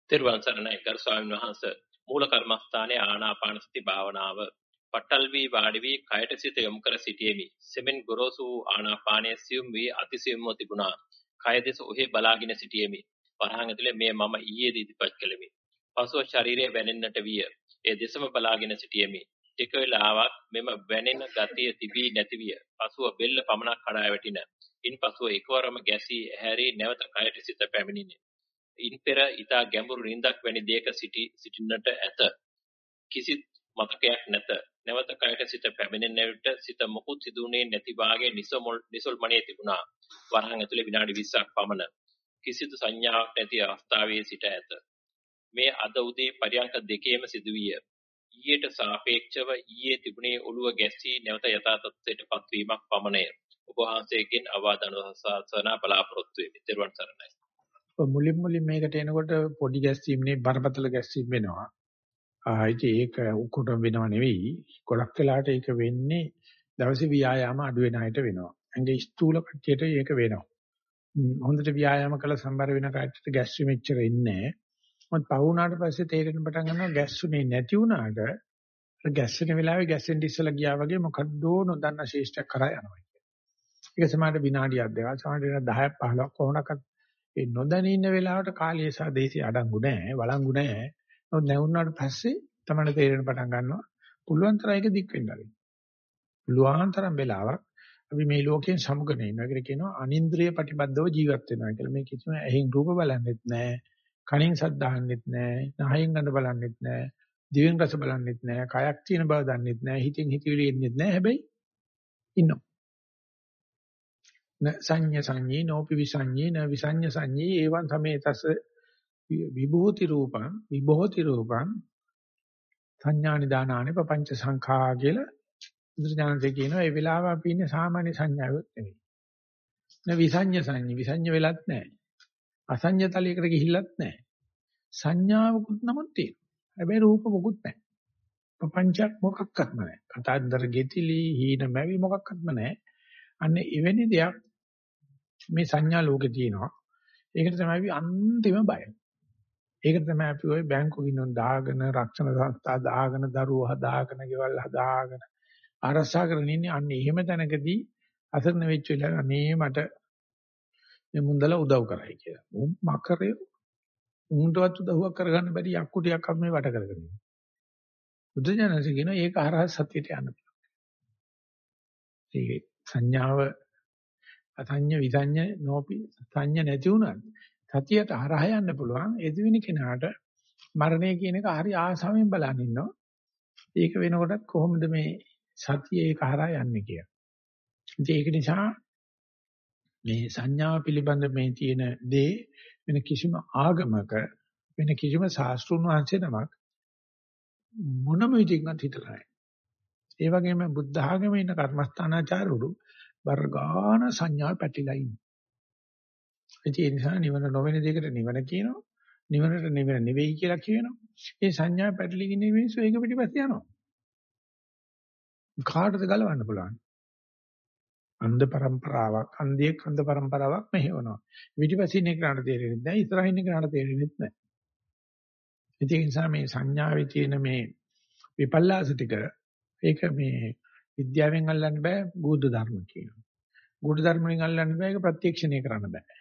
තෙරුවන් සරණයි කර ස්වාමීන් වහන්ස මූල කර්මස්ථානයේ ආනාපාන සති භාවනාව පටල් වී වාඩි වී කයට සිත යොමු කර සිටියෙමි. සෙමෙන් ගොරෝසු ආනාපානයේ සියුම් වී අතිසියුම්ව තිබුණා. කය දෙස ඔහේ බලාගෙන සිටියෙමි. වරහන් ඇතුලේ මේ මම ඊයේ දීපත් කළෙමි. පසුව ශරීරයේ වැනෙන්නට විය. ඒ දෙසම බලාගෙන සිටියෙමි. ටික වේලාවක් මෙම වැනෙන ගතිය තිබී නැති විය. පසුව බෙල්ල පමණක් කඩා වැටින. ඉන්පසුව එකවරම ගැසී ඇහැරී නැවත කයට සිත පැමිණිනේ. ඉන් පෙර ඊතා ගැඹුරු නිින්දක් වැනි දෙයක සිටි සිටින්නට ඇත. කිසිත් මතකයක් නැත. නැවත කයට සිත පැමිණෙන විට සිත මොකුත් සිදුුනේ නැති වාගේ නිසොල් නිසොල්මනේ තිබුණා. වරහන් ඇතුලේ විනාඩි 20ක් පමණ. කිසිදු සංඥාවක් නැති අවස්ථාවේ සිට ඇත. මේ අද උදේ පරියන්ක දෙකේම සිදුවිය. ඊයට සාපේක්ෂව ඊයේ තිබුණේ ඔළුව ගැස්සී නැවත යථා තත්ත්වයටපත් වීමක් පමණය. ඔබ වහන්සේගෙන් අවවාදන සාසන බලාපොරොත්තු වෙමි. ත්වන් සරණයි. මුලින් මුලින් මේකට එනකොට පොඩි ගැස්සීම්නේ බරපතල ගැස්සීම් වෙනවා. ආයිති ඒක උකුටම වෙනව නෙවෙයි. ගොඩක් වෙලාට ඒක වෙන්නේ දවසේ ව්‍යායාම අඩු වෙන අයට වෙනවා. ඇඟේ ස්ථූල කට්ටියට ඒක වෙනවා. හොඳට ව්‍යායාම කළ සම්බර වෙන කට්ටියට ගැස්සු මෙච්චර ඉන්නේ නැහැ. මොකද පහ වුණාට පස්සේ තේරෙන පටන් ගන්නවා ගැස්සුනේ නැති වුණාට ගැස්සෙන වෙලාවේ ගැස්සෙන් ඉස්සලා ගියා වගේ මොකද්දෝ නොදන්න ශේෂ්ඨයක් කරා යනවා. ඒක සමහරට විනාඩියක් දෙකක් සමහරට 10ක් 15ක් කොහොමනක්වත් ඒ නොදැනී ඉන්න වෙලාවට කාලය සහ දේශي අඩංගු නැහැ වළංගු නැහැ. නමුත් නැවුණාට පස්සේ තමයි තේරෙන පටන් ගන්නවා පුළුවන් තරම් ඒක දික් වෙන්න ආරයි. පුළුවන් තරම් වෙලාවක් අපි මේ ලෝකයෙන් සමුගන ඉන්නවා. ඒකට කියනවා අනින්ද්‍රිය ප්‍රතිබද්ධව ජීවත් වෙනවා කියලා. මේ කිසිම ඇහින් රූප බලන්නෙත් නැහැ. කනින් සද්ද අහන්නෙත් නැහැ. නහයෙන් ගඳ බලන්නෙත් නැහැ. දිවෙන් රස බලන්නෙත් නැහැ. කයක් තියෙන බව දන්නෙත් නැහැ. හිතෙන් හිතවිලි එන්නෙත් නැහැ. හැබැයි ඉන්නවා. න සංඤ සංඤී නෝපි විසංඤී න විසංඤ සංඤී එවං සමේතස විභූති රූපං විභෝති රූපං සංඥානි දානානි පపంచ සංඛා කියලා බුදුසසුනේ කියනවා ඒ වෙලාව අපි ඉන්නේ සාමාන්‍ය සංඥාවක් නෙවෙයි. න විසඤ්ඤ සංඤ්ඤ විසඤ්ඤ වෙලත් නැහැ. අසඤ්ඤ තලයකට ගිහිල්ලත් නැහැ. සංඥාවකුත් නමුත් තියෙනවා. හැබැයි රූප මොකුත් නැහැ. පపంచක් මොකක්වත්ම නැහැ. කතාන්දර ගෙතිලි හීන මැවි මොකක්වත්ම නැහැ. අන්න එවැනි දෙයක් මේ සංඥා ලෝකේ තියෙනවා. ඒකට තමයි අන්තිම බය. ඒකට තමයි අපි ওই බැංකු ගින්නුන් දාගෙන, රක්ෂණ සංස්ථා දාගෙන, දරුවෝ හදාගෙන, ගෙවල් හදාගෙන ආරක්ෂා කරගෙන ඉන්නේ. අන්න එහෙම තැනකදී අසරණ වෙච්ච වෙලාව අනේ මට මේ මුන්දලා උදව් කරයි කියලා. උන් මකරේ උන්ටවත් උදව්වක් කරගන්න බැරි යක්කුටියක් අපි මේ වට කරගෙන ඉන්නේ. බුදු දනස කියන ඒක හරහා සත්‍යයට යන්න පුළුවන්. ඒ සංඥාව අසඤ්ඤ විසඤ්ඤ නෝපි සංඥ නැති වුණත් සතියට හරහා යන්න පුළුවන් ඒ දෙවෙනි කෙනාට මරණය කියන එක හරි ආසාවෙන් බලන් ඉන්නවා ඒක වෙනකොටත් කොහොමද මේ සතිය ඒක හරහා යන්නේ කියලා ඉතින් ඒක නිසා මේ සංඥාව පිළිබඳ මේ තියෙන දේ වෙන කිසිම ආගමක වෙන කිසිම ශාස්ත්‍රුන් වහන්සේ නමක් මොනම විදිහකින්වත් හිතලා නැහැ. ඒ වගේම බුද්ධ ආගමේ ඉන්න කර්මස්ථානාචාරවරු වර්ගාන සංඥා පැටිලා ඉන්නේ. ඉතින් ඒ නිසා නිවන නොවන දෙයකට නිවන කියනවා. නිවනට නිවන නෙවෙයි කියලා කියනවා. ඒ සංඥා පැටලිගෙන මිනිස්සු ඒක පිටිපස්ස යනවා. කාටද ගලවන්න පුළුවන්? අන්ධ પરම්පරාවක්, අන්ධයේ අන්ධ પરම්පරාවක් මෙහෙවනවා. පිටිපස්සින් එක කරණ තේරෙන්නේ නැහැ, ඉස්සරහින් එක කරණ තේරෙන්නේ නැහැ. ඉතින් ඒ නිසා මේ සංඥාවේ තියෙන මේ විපල්ලාස ටික ඒක මේ විද්‍යාවෙන් අල්ලන්න බෑ, බුද්ධ ධර්ම කියනවා. බුද්ධ ධර්ම වලින් අල්ලන්න බෑ, ඒක ප්‍රත්‍යක්ෂණය කරන්න බෑ.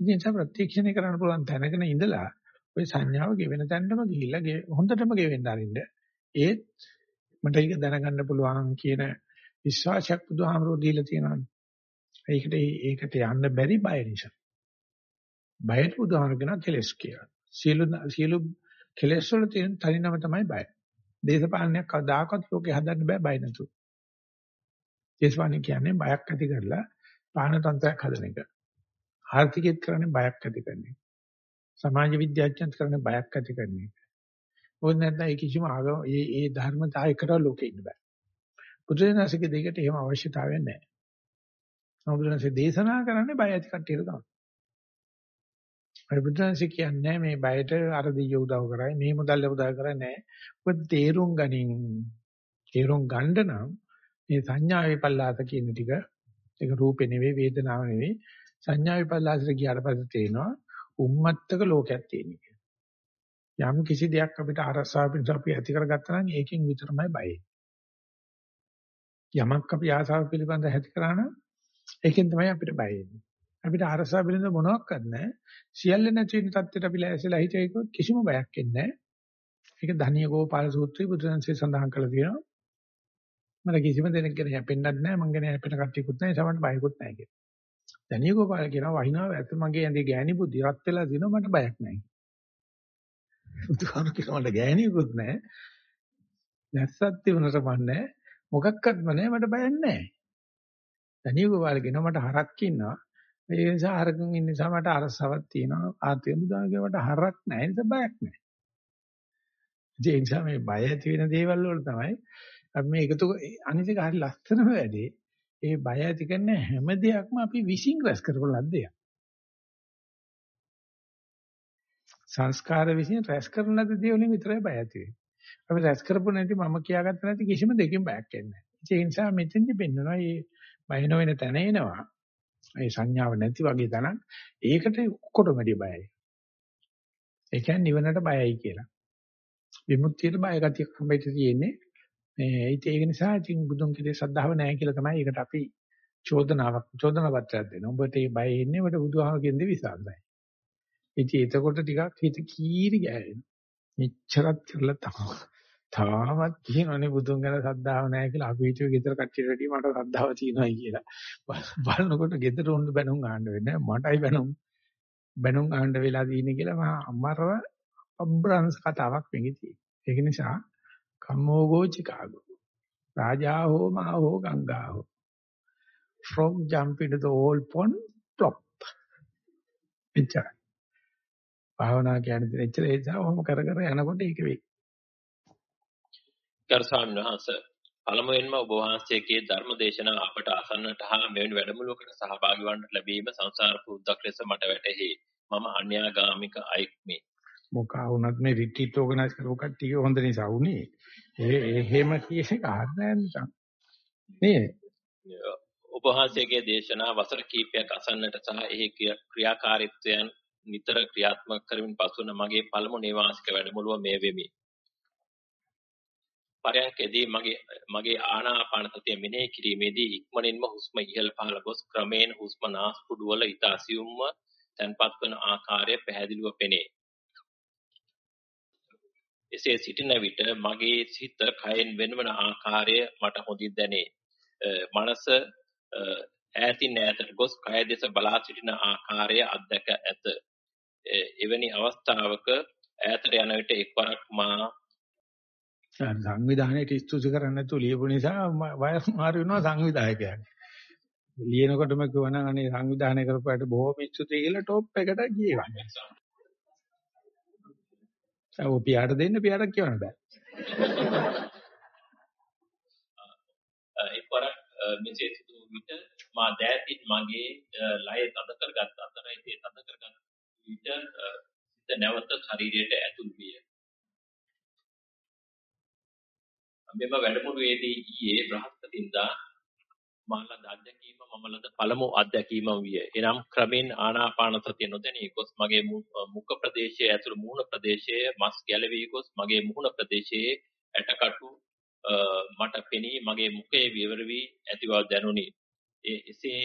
ඉතින් ඒක ප්‍රත්‍යක්ෂණය කරන්න පුළුවන් තැනකන ඉඳලා ওই සංඥාව ගෙවෙන තැනටම ගිහිල්ලා හොඳටම ගෙවෙන්න අරින්න. ඒත් මට ඒක දැනගන්න පුළුවන් කියන විශ්වාසයක් බුදුහාමරෝ දීලා තියෙනවා. ඒකට ඒකට යන්න බැරි බය නිසා. බයට බුදුහාමරගෙන කෙලස් කියලා. සියලු සියලු කෙලස් වල තියෙන තනිනම තමයි බය. දේශපාලනයක් කවදාකවත් ලෝකේ හදන්න බෑ බය නැතුව. දේශපාලනය කියන්නේ බයක් ඇති කරලා පාන තන්ත්‍රයක් හදන එක. ආර්ථිකයත් කරන්නේ බයක් ඇති කරන එක. සමාජ විද්‍යාඥයන්ත් කරන්නේ බයක් ඇති කරන එක. මොකද නැත්නම් ඒ කිසිම ආගම ඒ ඒ ධර්මතාවයකට ලෝකේ ඉන්න බෑ. බුදුරජාණන්සේගේ දෙයකට එහෙම අවශ්‍යතාවයක් නැහැ. බුදුරජාණන්සේ දේශනා කරන්නේ බය ඇති කට්ටියට තමයි. ඒ බුදුරජාණන්සේ කියන්නේ මේ බයට අර දෙයිය උදව් කරයි මේ මුදල් උදව් කරන්නේ නැහැ. ඔබ තේරුම් ගනින්. තේරුම් ගන්න නම් මේ සංඥා විපල්ලාස කියන ටික ඒක රූපේ නෙවෙයි වේදනාව නෙවෙයි සංඥා විපල්ලාසට ගියාට පස්සේ තේනවා උම්මත්තක ලෝකයක් තියෙනවා. යම් කිසි දෙයක් අපිට අරසාව පිණිස අපි ඇති කරගත්තා නම් ඒකෙන් විතරමයි බය. යමක් අපි ආසාව පිළිබඳ ඇති කරා නම් ඒකෙන් තමයි අපිට බය එන්නේ. අපිට අරසාව පිළිබඳ මොනවත් නැහැ. සියල්ල නැති වෙන තත්ත්වයට අපි ලෑස්තිලා හිටියේක කිසිම බයක් එන්නේ නැහැ. ඒක ධානිය ගෝපාල සූත්‍රයේ බුදුරජාණන්සේ සඳහන් කළා තියෙනවා. මට කිසිම දෙයක් ගැන හැපෙන්නත් නැහැ මං ගැන හැපෙන කට්ටියකුත් නැහැ සමහරට බයකුත් නැහැ කියලා. ධානිය ගෝපාල කියනවා වහිනාව ඇත්ත මගේ ඇඳේ ගෑණි බුද්ධි රත් වෙලා දිනවා මට බයක් නැහැ. බුදුහාම කියනවා මට ගෑණියකුත් නැහැ. නැස්සත් තිබුණට මන්නේ මොකක්වත්ම නැහැ මට බයක් නැහැ. ධානිය ගෝපාල කියනවා මට හරක් ඉන්නවා. ඒ නිසා හරකන් ඉන්න නිසා මට අරසාවක් තියෙනවා. ආත්‍ය බුදුහාමගේ මට හරක් නැහැ. ඒ නිසා බයක් නැහැ. ඒ නිසා මේ බය ඇති වෙන දේවල් වල තමයි අපි මේ එකතු අනිත් එක හරි ලස්සනම වැඩේ. ඒ බය ඇති කරන හැම දෙයක්ම අපි විශ්ින් රැස් කරපු ලද්දයක්. සංස්කාර විශ්ින් රැස් කරන ලද දේ වලින් විතරයි බය ඇති වෙන්නේ. අපි රැස් කරපු නැති මම කියාගත්ත නැති කිසිම දෙකින් බයක් එන්නේ නැහැ. ඒ නිසා මෙතෙන්දි පෙන්නනවා මේ බය නොවන තැන එනවා. ඒ සංඥාව නැති වගේ තැනක්. ඒකට ඔක්කොටම වැඩි බයයි. ඒ කියන්නේ නිවනට බයයි කියලා. විමුක්තියට බය ගතියක් හම්බෙට තියෙන්නේ. මේ ඒක නිසා ඉතින් බුදුන් කියේ සද්ධාව නැහැ කියලා තමයි ඒකට අපි චෝදනාවක් චෝදනා පත්‍රයක් දෙනවා. උඹට මේ බය එන්නේ ඔබට බුදුහාම කියන දේ විසඳයි. ඉතින් එතකොට ටිකක් හිත කීරි ගෑවෙනවා. මෙච්චරත් කරලා තමයි. තාමත් කියනනේ බුදුන් ගැන සද්ධාව නැහැ කියලා අපි හිතුවේ ගෙදර කට්ටියට වැඩිය මට සද්ධාව තියෙනවායි කියලා. බලනකොට ගෙදර උන්න බැනුම් ආන්න වෙන්නේ මටයි බැනුම් බැනුම් ආන්න වෙලා තියෙන්නේ කියලා මම අම්මරව අබ්‍රංශ කතාවක් වෙන්නේ තියෙන්නේ. ඒක නිසා කම්මෝගෝ චිකාගෝ. රාජා හෝ මා හෝ ගංගා හෝ. frog jump into the old pond plop. එච්චරයි. භාවනා කියන්නේ එච්චර ඒ නිසා ඔහොම කර කර යනකොට ඒක වෙයි. ගරු ස්වාමීන් වහන්සේ පළමුවෙන්ම ඔබ වහන්සේගේ ධර්ම දේශනා අපට අසන්නට හා මෙවැනි වැඩමුළුවකට සහභාගී වන්නට ලැබීම සංසාර පුරුද්දක් ලෙස මට වැටහි. මම අන්‍යාගාමික අයෙක්මි. මොකා වුණත් මේ රිට්‍රීට් ඕගනයිස් කරපු කට්ටිය හොඳ නිසා උනේ. ඒ එහෙම කියන එක හරියන්නේ නැහැ නේ. ඔබ වහන්සේගේ දේශනා වසර කිහිපයක් අසන්නට සහ එහි ක්‍රියාකාරීත්වයන් නිතර ක්‍රියාත්මක කරමින් පසුවන මගේ පළමු නේවාසික වැඩමුළුව මේ වෙමි. පරයන්කදී මගේ මගේ ආනාපාන සතිය මෙනෙහි කිරීමේදී ඉක්මනින්ම හුස්ම ඉහළ පහළ ගොස් ක්‍රමයෙන් හුස්ම නාස්පුඩු වල ඊට අසියුම්ව තැන්පත් වන ආකාරය පැහැදිලිව පෙනේ. එසේ සිටින විට මගේ සිත කයෙන් වෙනවන ආකාරය මට හොඳින් දැනේ. මනස ඈතින් ඈතට ගොස් කය දෙස බලා සිටින ආකාරය අත්දැක ඇත. එවැනි අවස්ථාවක ඈතට යන විට එක්වරක් මා සංවිධානයේ ස්තුති කරන්නේ නැතුව ලියපු නිසා වයස් මාරු වෙනවා සංවිධායකයන්. ලියනකොටම කිව්වනම් අනේ සංවිධානය කරපුවාට බොහොම ස්තුතියි කියලා টොප් එකට ගියේ වගේ. ඔව් පියාට දෙන්න පියාට කියවන්න බෑ. එක්වරක් මෙසේ සිදු විට මා දෑතින් මගේ ලය තද කරගත් අතර ඒ තද කරගත් විට සිත නැවත ශරීරයට ඇතුල් විය. මෙම වැඩමුළුවේදී ඊයේ බ්‍රහස්පතින්දා මහලද අධ්‍යක්ීම මම ලද පළමු අධ්‍යක්ීම විය. එනම් ක්‍රමෙන් ආනාපාන සතිය නොදැනී ගොස් මගේ මුඛ ප්‍රදේශයේ ඇතුළු මුහුණ ප්‍රදේශයේ මස් ගැලවී ගොස් මගේ මුහුණ ප්‍රදේශයේ ඇටකටු මට පෙනී මගේ මුඛයේ විවර වී ඇති බව දැනුනි. එසේ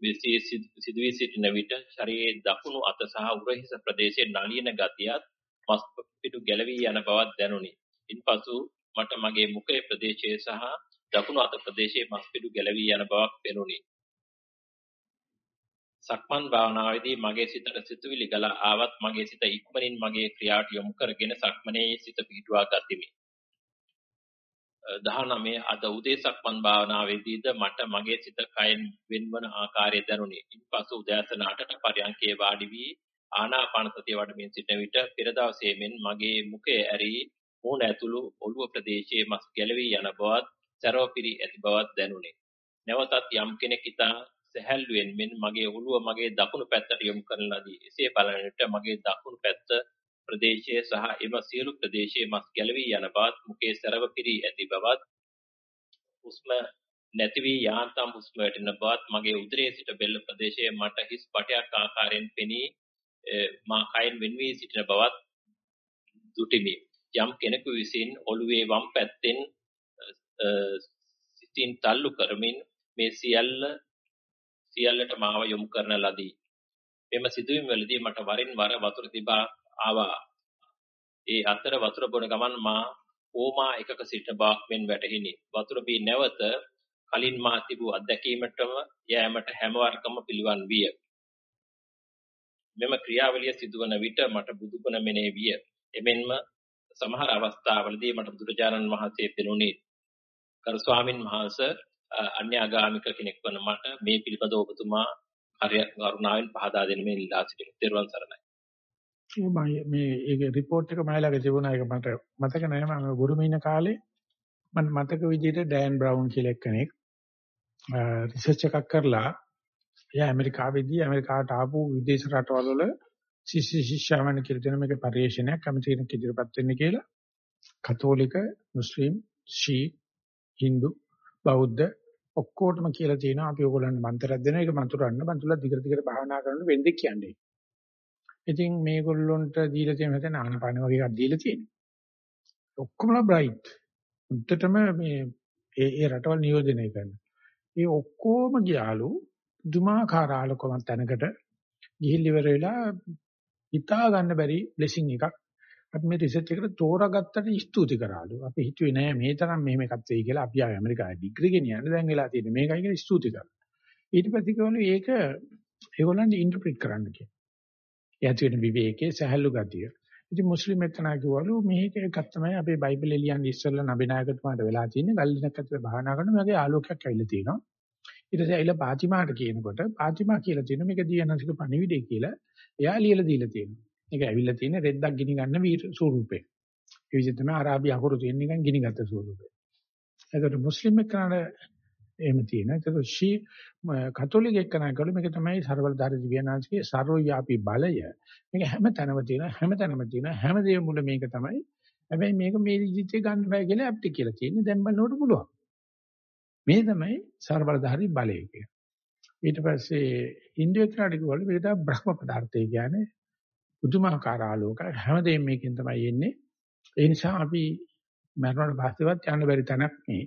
විසේ සිදුවී සිටින විට ශරීරයේ දකුණු අත සහ උරහිස ප්‍රදේශයේ නලියන ගතියත් මස් පිටු ගැලවී යන බවක් දැනුනි. ඉන්පසු මට මගේ මුඛයේ ප්‍රදේශයේ සහ දකුණු අත ප්‍රදේශයේ මස් පිටු ගැලවී යන බවක් පෙනුනි. සක්මන් භාවනාවේදී මගේ සිතට සිතුවිලි ගලා ආවත් මගේ සිත ඉක්මනින් මගේ ක්‍රියාවට යොමු කරගෙන සක්මනේ සිත පිහිටුවා ගතිමි. 19 අද උදේ සක්මන් භාවනාවේදීද මට මගේ සිත කයෙන් වෙන්වන ආකාරය දැනුනි. ඉන්පසු උදෑසන 8ට පරයන්කේ වාඩි වී ආනාපාන සතිය වඩමින් සිටින විට පෙර දවසේ මෙන් මගේ මුඛය ඇරී මූණ ඇතුළු ඔළුව ප්‍රදේශයේ මස් ගැලවී යන බවත්, සරව පිරි ඇති බවත් දැනුනි. නැවතත් යම් කෙනෙක් ඉතා සැහැල්ලුවෙන් මෙන් මගේ ඔළුව මගේ දකුණු පැත්තට යොමු කරන ලදී. එසේ බලන විට මගේ දකුණු පැත්ත ප්‍රදේශයේ සහ එම සියලු ප්‍රදේශයේ මස් ගැලවී යන බවත්, මුඛයේ සරව පිරි ඇති බවත්, හුස්ම නැති වී යාන්තම් හුස්ම වැටෙන බවත්, මගේ උදරයේ සිට බෙල්ල ප්‍රදේශයේ මට හිස් පටයක් ආකාරයෙන් පෙනී මා කයින් වෙන් වී සිටින බවත් දුටිමි. යම් කෙනෙකු විසින් ඔළුවේ වම් පැත්තෙන් සිතින් තල්ලු කරමින් මේ සියල්ල සියල්ලට මාව යොමු කරන ලදී. මෙම සිදුවීම් වලදී මට වරින් වර වතුර තිබා ආවා. ඒ අතර වතුර බොන ගමන් මා ඕමා එකක සිටින බවක් මෙන් වැටහිනි. වතුර බී නැවත කලින් මා තිබූ අත්දැකීමටම යෑමට හැම වරකම පිළිවන් විය. මෙම ක්‍රියාවලිය සිදුවන විට මට බුදුගුණ මෙනෙහි විය. එමෙන්ම සමහර අවස්ථාවලදී මට බුදුරජාණන් වහන්සේ පෙනුනේ කරු ස්වාමින් වහන්සේ අන්‍යාගාමික කෙනෙක් වන මට මේ පිළිබඳව ඔබතුමා හරිය කරුණාවෙන් පහදා දෙන්න මේ ඉල්ලා සිටිනවා. ත්වන් සරණයි. මම මේ ඒක report එක මයිලගේ තිබුණා ඒක මට මතක නැහැ මම ගුරුම ඉන්න කාලේ මට මතක විදිහට ඩෑන් බ්‍රවුන් කියලා කෙනෙක් රිසර්ච් එකක් කරලා එයා ඇමරිකාවේදී ඇමරිකාවට ආපු විදේශ රටවල වල ශිෂ්‍ය ශිෂ්‍යාවන් කියලා දෙන මේක පරිශ්‍රණයක් කැමති කෙනෙක් ඉදිරියපත් වෙන්න කියලා කතෝලික, මුස්ලිම්, ශීක්, Hindu, බෞද්ධ ඔක්කොටම කියලා තියෙනවා අපි ඕගොල්ලන්ට මන්ත්‍රයක් දෙනවා ඒක මන්තුරන්න මන්තුරලා දිගට දිගට භාවනා කරනකොට වෙන්නේ කියන්නේ. ඉතින් මේගොල්ලොන්ට දීලා තියෙන හැටි නානපාන වගේ එකක් දීලා තියෙනවා. ඔක්කොමලා බ්‍රයිට්. උන්ටටම මේ ඒ ඒ රටවල් නියෝජනය කරනවා. ඒ ඔක්කොම ගියාලු දුමාකාර ආලෝකමත් තැනකට ගිහිල් ඉවර වෙලා හිතා ගන්න බැරි බ්ලෙසිං එකක් අපි මේ රිසර්ච් එකට තෝරාගත්තට ස්තුති කරාලු. අපි හිතුවේ නෑ මේ තරම් මෙහෙම එකක් වෙයි කියලා. අපි ආවේ ඇමරිකාවේ ඩිග්‍රී ගෙනියන්න දැන් වෙලා තියෙන්නේ. මේකයි කියලා ස්තුති කරා. ඊට පස්සේ කිව්වලු ඒක ඒගොල්ලන්ට ඉන්ටර්ප්‍රිට් කරන්න කියලා. එයාට වෙන විවේකයේ සහැල්ලු ගතිය. ඉතින් මුස්ලිම් එක්කනා කිව්වලු මේක එකක් තමයි අපේ බයිබලේ ලියන්නේ ඉස්සෙල්ලා නබිනායකතුමාට වෙලා තියෙන්නේ. ගල්ලිනක් ඇතුලේ භාවනා කරන මගේ ආලෝකයක් ඇවිල්ලා තියෙනවා. ඊට පස්සේ ඇවිල්ලා පාතිමාට කියනකොට පාතිමා කියලා තියෙනවා මේක දියනසික පණිවිඩය කියලා. එයා ලියලා දීලා තියෙනවා. මේක ඇවිල්ලා තියෙන රෙද්දක් ගිනි ගන්න ස්වරූපේ. ඒ විදිහ තමයි අරාබි අකුරු තියෙන නිකන් ගිනිගත් ස්වරූපේ. ඒකට මුස්ලිම් එක්කනට එහෙම තියෙන. ඒකට ශී කතෝලික එක්කනකවල මේක තමයි ਸਰබලධාරී දිව්‍යනාංශගේ ਸਰවව්‍යාපී බලය. මේක හැම තැනම තියෙන හැම තැනම තියෙන හැම දෙයක්ම මුල මේක තමයි. හැබැයි මේක මේ ජීවිතේ ගන්න බෑ කියලා අපිට කියලා තියෙන්නේ දැන් බලනකොට පුළුවන්. මේ තමයි ਸਰබලධාරී බලය කියන්නේ. ඊට පස්සේ ඉන්දියානු ක්‍රීඩකවල මේකට බ්‍රහ්ම පදාර්ථය කියන්නේ පුදුමාකාර ආලෝක හැමදේම මේකෙන් තමයි එන්නේ. ඒ නිසා අපි මරණයට පස්සේවත් යන්න බැරි තැනක් මේ.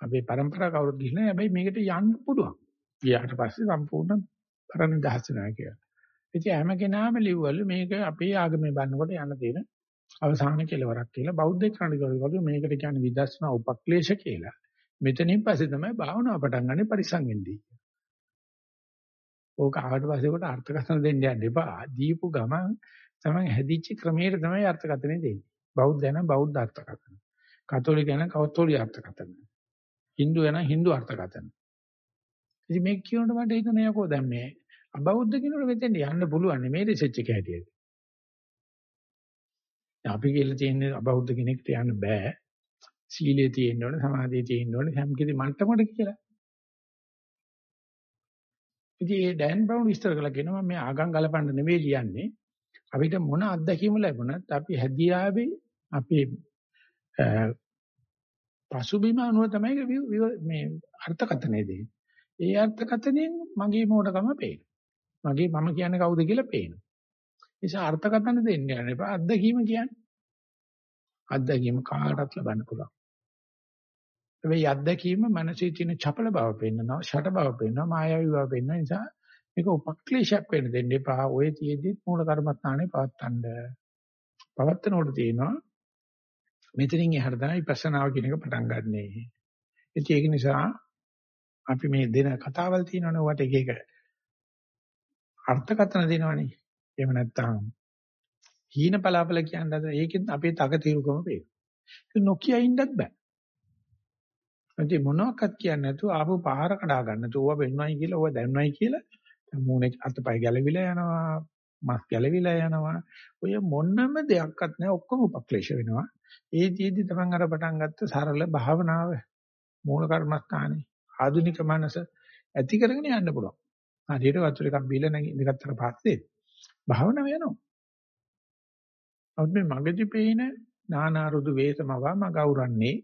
අපේ પરම්පරාව කවුරුත් ගිහිල්ලා හැබැයි මේකට යන්න පුළුවන්. ගියාට පස්සේ සම්පූර්ණ පරණ දහස් වෙනවා කියලා. ඉතින් හැම කෙනාම ලිව්වලු මේක අපේ ආගමේ බannකොට යන්න තියෙන අවසාන කෙලවරක් කියලා බෞද්ධ ක්‍රණිකවල මේකට කියන්නේ විදර්ශනා උපක්ලේශ කියලා. මෙතනින් පස්සේ තමයි භාවනාව පටන් ගන්න පරිසං වෙන්නේ. ඕක ආවට පස්සේ කොට අර්ථකථන දෙන්න යන්න එපා. දීපු ගමන් තමයි හැදිච්ච ක්‍රමයට තමයි අර්ථකථන දෙන්නේ. බෞද්ධ යන බෞද්ධ අර්ථකථන. කතෝලික යන කතෝලික අර්ථකථන. Hindu යන Hindu අර්ථකථන. ඉතින් මේක කියනකොට මට හිතුනේ යකෝ දැන් මේ අබෞද්ධ කෙනෙකුට මෙතෙන් යන්න පුළුවන් මේ රිසර්ච් එක හැටියට. අපි කියලා තියෙන්නේ අබෞද්ධ කෙනෙක්ට යන්න බෑ. සීලයේ තියෙන්න ඕනේ, සමාධියේ තියෙන්න ඕනේ, හැම කිසි මට්ටමකට කියලා. ඉතින් ඒ ඩෑන් බ්‍රවුන් විස්තර කළා කියනවා මේ ආගම් ගලපන්න නෙවෙයි ලියන්නේ. අපිට මොන අත්දැකීම ලැබුණත් අපි හැදියාවේ අපේ පසුබිම අනුව තමයි මේ අර්ථකථනය දෙන්නේ. ඒ අර්ථකථනයෙන් මගේ මොඩකම පේනවා. මගේ මම කියන්නේ කවුද කියලා පේනවා. ඒ නිසා අර්ථකථන දෙන්න යන්න එපා. අත්දැකීම කියන්නේ. අත්දැකීම කාටවත් ලබන්න පුළුවන්. හැබැයි අත්දැකීම මනසේ තියෙන චපල බව පෙන්නනවා, ෂට බව පෙන්නනවා, මායාවී බව පෙන්නන නිසා මේක උපක්ලේශයක් වෙන්න දෙන්න එපා. ඔය තියෙද්දි මූල කර්මස්ථානේ පවත්තන්න. පවත්තනකොට තියෙනවා මෙතනින් එහාට තමයි විපස්සනාව කියන එක පටන් ගන්නෙ. ඉතින් ඒක නිසා අපි මේ දෙන කතාවල් තියෙනවනේ වට එක එක අර්ථකථන දෙනවනේ. එහෙම නැත්නම් හීන පලාපල කියන්නේ ඒකෙන් අපේ තක తీරුකම පේනවා. ඒක නොකිය ඉන්නත් බෑ. ඉතින් මොනවාක්වත් කියන්නේ නැතුව ආපහු පාර කඩා ගන්න. නැතුව ඕවා වෙන්නවයි කියලා ඕවා දැන්නවයි කියලා. මූණේ අතපය ගැලවිලා යනවා මස් ගැලවිලා යනවා. ඔය මොනම දෙයක්වත් නැහැ. ඔක්කොම උපක්ලේශ වෙනවා. ඒ ජීදි තමන් අර පටන් ගත්ත සරල භාවනාව මූල කර්මස්ථානේ ආධුනික මනස ඇති කරගෙන යන්න පුළුවන්. හරියට වතුර එකක් බීලා නැගිටතර පස්සේ භාවනාව යනවා. අවුත් මේ මගදී පේන නානා රුදු වේසමව මග අවරන්නේ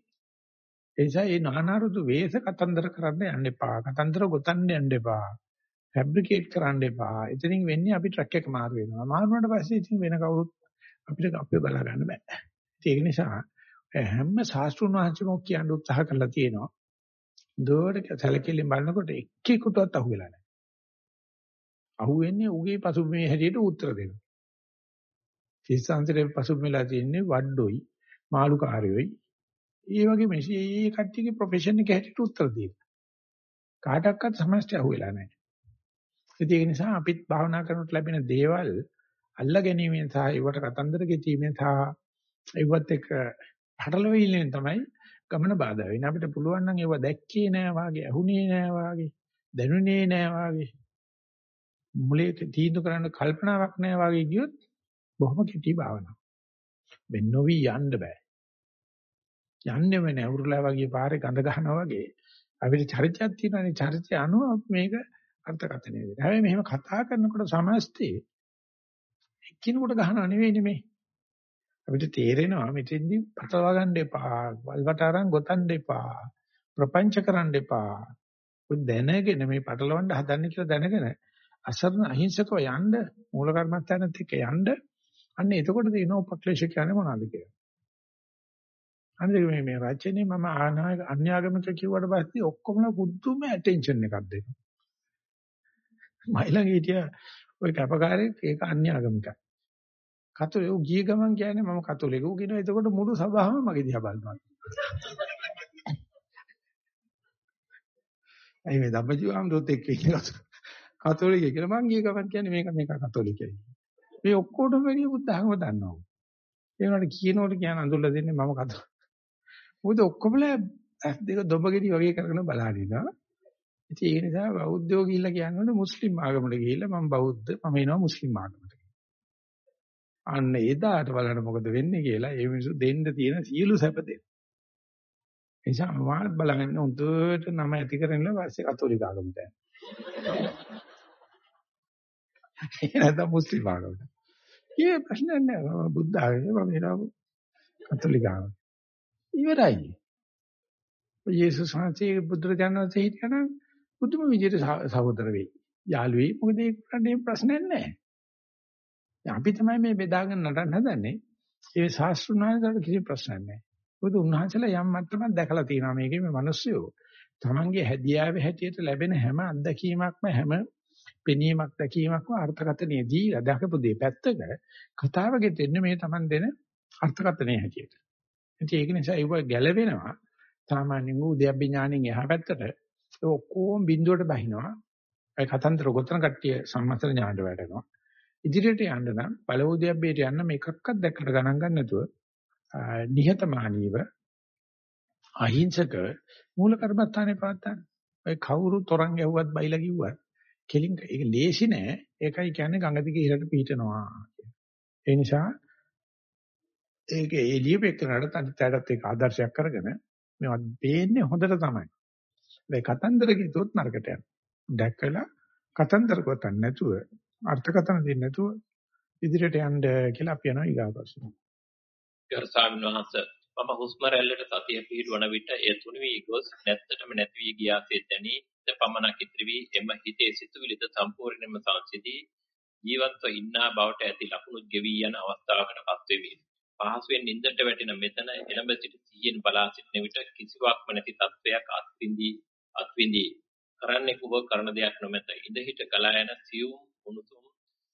ඒ නිසා මේ නානාරුදු වේස කතන්දර කරන්න යන්න එපා. කතන්දර ගොතන්න යන්න එපා. ෆැබ්‍රිකේට් කරන්න එපා. එතනින් වෙන්නේ අපි ට්‍රක් එක මාරු වෙනවා. මාරු වුණාට පස්සේ ඉතින් වෙන කවුරුත් අපිට අපේ බලා ගන්න බෑ. ඒක නිසා හැම ශාස්ත්‍රුන් වහන්සේම කියන්න උත්සාහ කරලා තියෙනවා. දුවට සැලකිලිම බලනකොට එක්කෙකුටවත් අහුවෙලා නැහැ. අහුවෙන්නේ උගේ පසුබිමේ හැටියට උත්තර දෙනවා. ශිෂ්‍යාන්තරේ පසුබිමලා තියෙන්නේ වඩ්ඩොයි මාළුකාරයෝයි ඒ වගේ මේ ඒ කට්ටියගේ ප්‍රොෆෙෂන් එක හැටියට උත්තර දෙන්න. කාටවත් සමස්තය අහුවෙලා නැහැ. ඒක නිසා අපිත් භාවනා කරනකොට ලැබෙන දේවල් අල්ලා ගැනීමෙන් සහ ඒවට කතන්දර ගෙතීමෙන් සහ ඒවත් එක්ක හටලවෙයිලෙන් තමයි ගමන බාධා වෙන්නේ. අපිට පුළුවන් නම් ඒව දැක්කේ නෑ වාගේ, අහුනේ නෑ වාගේ, දැනුනේ නෑ වාගේ. මුලේ තීන්දුව කරන්න කල්පනාවක් නෑ වාගේ ගියොත් බොහොම කෙටි භාවනාවක්. වෙන්න නොවි යන්න බෑ. යන්නේම නෑ උරුලා වගේ පාරේ ගඳ ගන්නවා වගේ අපිට චරිතයක් තියෙනවානේ චරිතය අනුව මේක අර්ථකථනය දෙන්න. හැබැයි මෙහෙම කතා කරනකොට සමස්තේ එක්කිනෙකුට ගහනව නෙවෙයි නෙමේ. අපිට තේරෙනවා මෙතෙන්දි පටලවා ගන්න එපා. වල්වට අරන් ගොතන්න එපා. ප්‍රපංච කරන්න එපා. ඔය දැනගෙන මේ පටලවන්න හදන්නේ කියලා දැනගෙන අසරණ අහිංසකව යන්න මූල කර්මස්ථානත් එක්ක යන්න අන්න එතකොට තේරෙනවා උපක්ලේශ කියන්නේ මොනවද කියලා. අනිත් මේ මේ රචනයේ මම ආනායක අන්‍යාගමික කිව්වට පස්සේ ඔක්කොම පුදුම ඇටෙන්ෂන් එකක් දෙනවා. මයිලඟ හිටිය ওই කැපකාරයෙක් ඒක අන්‍යාගමිකයි. කතෝලික ගිය ගමන් කියන්නේ මම කතෝලික ඌ කියනවා එතකොට මුළු සභාවම මගේ දිහා බලනවා. අයි මේ ධම්මජීවම්රුත් එක්ක ඉන්නේ කතෝලික කියලා මං ගිය ගමන් කියන්නේ මේක මේක කතෝලිකයි. මේ ඔක්කොටම වැඩිය බුද්ධ ධර්ම දන්නවා. ඒ වුණාට කියනකොට කියන අඳුල්ලා දෙන්නේ මම කතෝලික. මොකද ඔක්කොමලා ඇස් දෙක දොඹගෙඩි වගේ කරගෙන බලන ඉන්නවා. ඉතින් ඒ නිසා බෞද්ධයෝ ගිහිල්ලා කියන්නේ මුස්ලිම් ආගමකට ගිහිල්ලා මම බෞද්ධ මම එනවා මුස්ලිම් ආගමට. අන්න එදාට බලන්න මොකද වෙන්නේ කියලා ඒ මිනිස්සු දෙන්න තියෙන සියලු සැප දෙන්න. ඒ නිසා මාත් බලන්න උන්ට නම ඇති කරගෙන පස්සේ කතෝලික ආගමට යනවා. ඒ නැත්නම් මුස්ලිම් ආගමට. ඒ ප්‍රශ්න නැහැ බුද්ධ ආගමේ මම එනවා කතෝලික ආගමට. ඉවරයි. යේසුස් වහන්සේ බුදුරජාණන් වහන්සේ හිටියනම් බුදුම විදියට සහෝදර වෙයි. යාළු වෙයි. මොකද ඒක ප්‍රශ්නයක් නැහැ. අපි තමයි මේ බෙදාගෙන නටන්න හදන්නේ. ඒ ශාස්ත්‍රුණාන්සට කිසි ප්‍රශ්නයක් නැහැ. මොකද උන්වහන්සේලා යම් මට්ටමක් දැකලා තියෙනවා මේකේ මේ මිනිස්සුયો. තමන්ගේ හැදියාවේ හැටියට ලැබෙන හැම අත්දැකීමක්ම හැම පෙනීමක් දැකීමක්ම අර්ථකථනයේදී දැකපු දේ පැත්තක කතාව ගෙතෙන්නේ මේ තමන් දෙන අර්ථකථනයේ හැටියට. ඉතින් ඒක නිසා ඒක ගැලවෙනවා. සාමාන්‍යයෙන් උද්‍යප්ප ඥාණයෙන් එහා පැත්තට ඒ ඔක්කොම බිඳුවට බහිනවා. ඒ කතන්දර ගොතන කට්ටිය සම්මතන ඥාණයට වැටෙනවා. ඉදිරියට යන්න නම් බලෝද්‍යප්පේට යන්න මේකක්වත් දැක්කට ගණන් ගන්න නැතුව නිහතමානීව අහිංසක මූල කර්මස්ථානේ පාත්තන්න. ඔය කවුරු තරංග යවුවත් බයිලා කිව්වත් කෙලින් ඒක ලේසි නෑ. ඒකයි කියන්නේ ගඟ දිගේ ඉහළට පිහිටනවා. ඒ නිසා ඒක එළියෙපෙන්නට තනිතටත් ඒක ආදර්ශයක් කරගෙන මේවා පේන්නේ හොඳට තමයි. මේ කතන්දර කිව්වොත් නරකට යනවා. දැකලා කතන්දර ගොතන්න නැතුව අර්ථකථන දෙන්නේ නැතුව ඉදිරියට යන්න කියලා අපි යනවා ඊගාපස්සේ. ගරු ස්වාමීන් වහන්සේ මම හුස්ම රැල්ලට සතිය පිහිටවන විට එය තුනි වී ගොස් නැත්තටම නැති වී ගියාසේ දැනි පමණක් ඉතිරි වී එම හිතේ සිතුවිලිද සම්පූර්ණයෙන්ම සංසිදී ජීවත්ව ඉන්නා බවට ඇති ලකුණු ගෙවි යන අවස්ථාවකට පත්වෙමි. පහසුවෙන් නින්දට වැටෙන මෙතන එළඹ සිට සිහියෙන් බලා සිටින විට කිසිවක්ම නැති තත්වයක් අත්විඳි අත්විඳි කරන්නේ කුව කරන දෙයක් නොමැත. ඉඳ හිට ගලා යන සියුම් උණුසුම්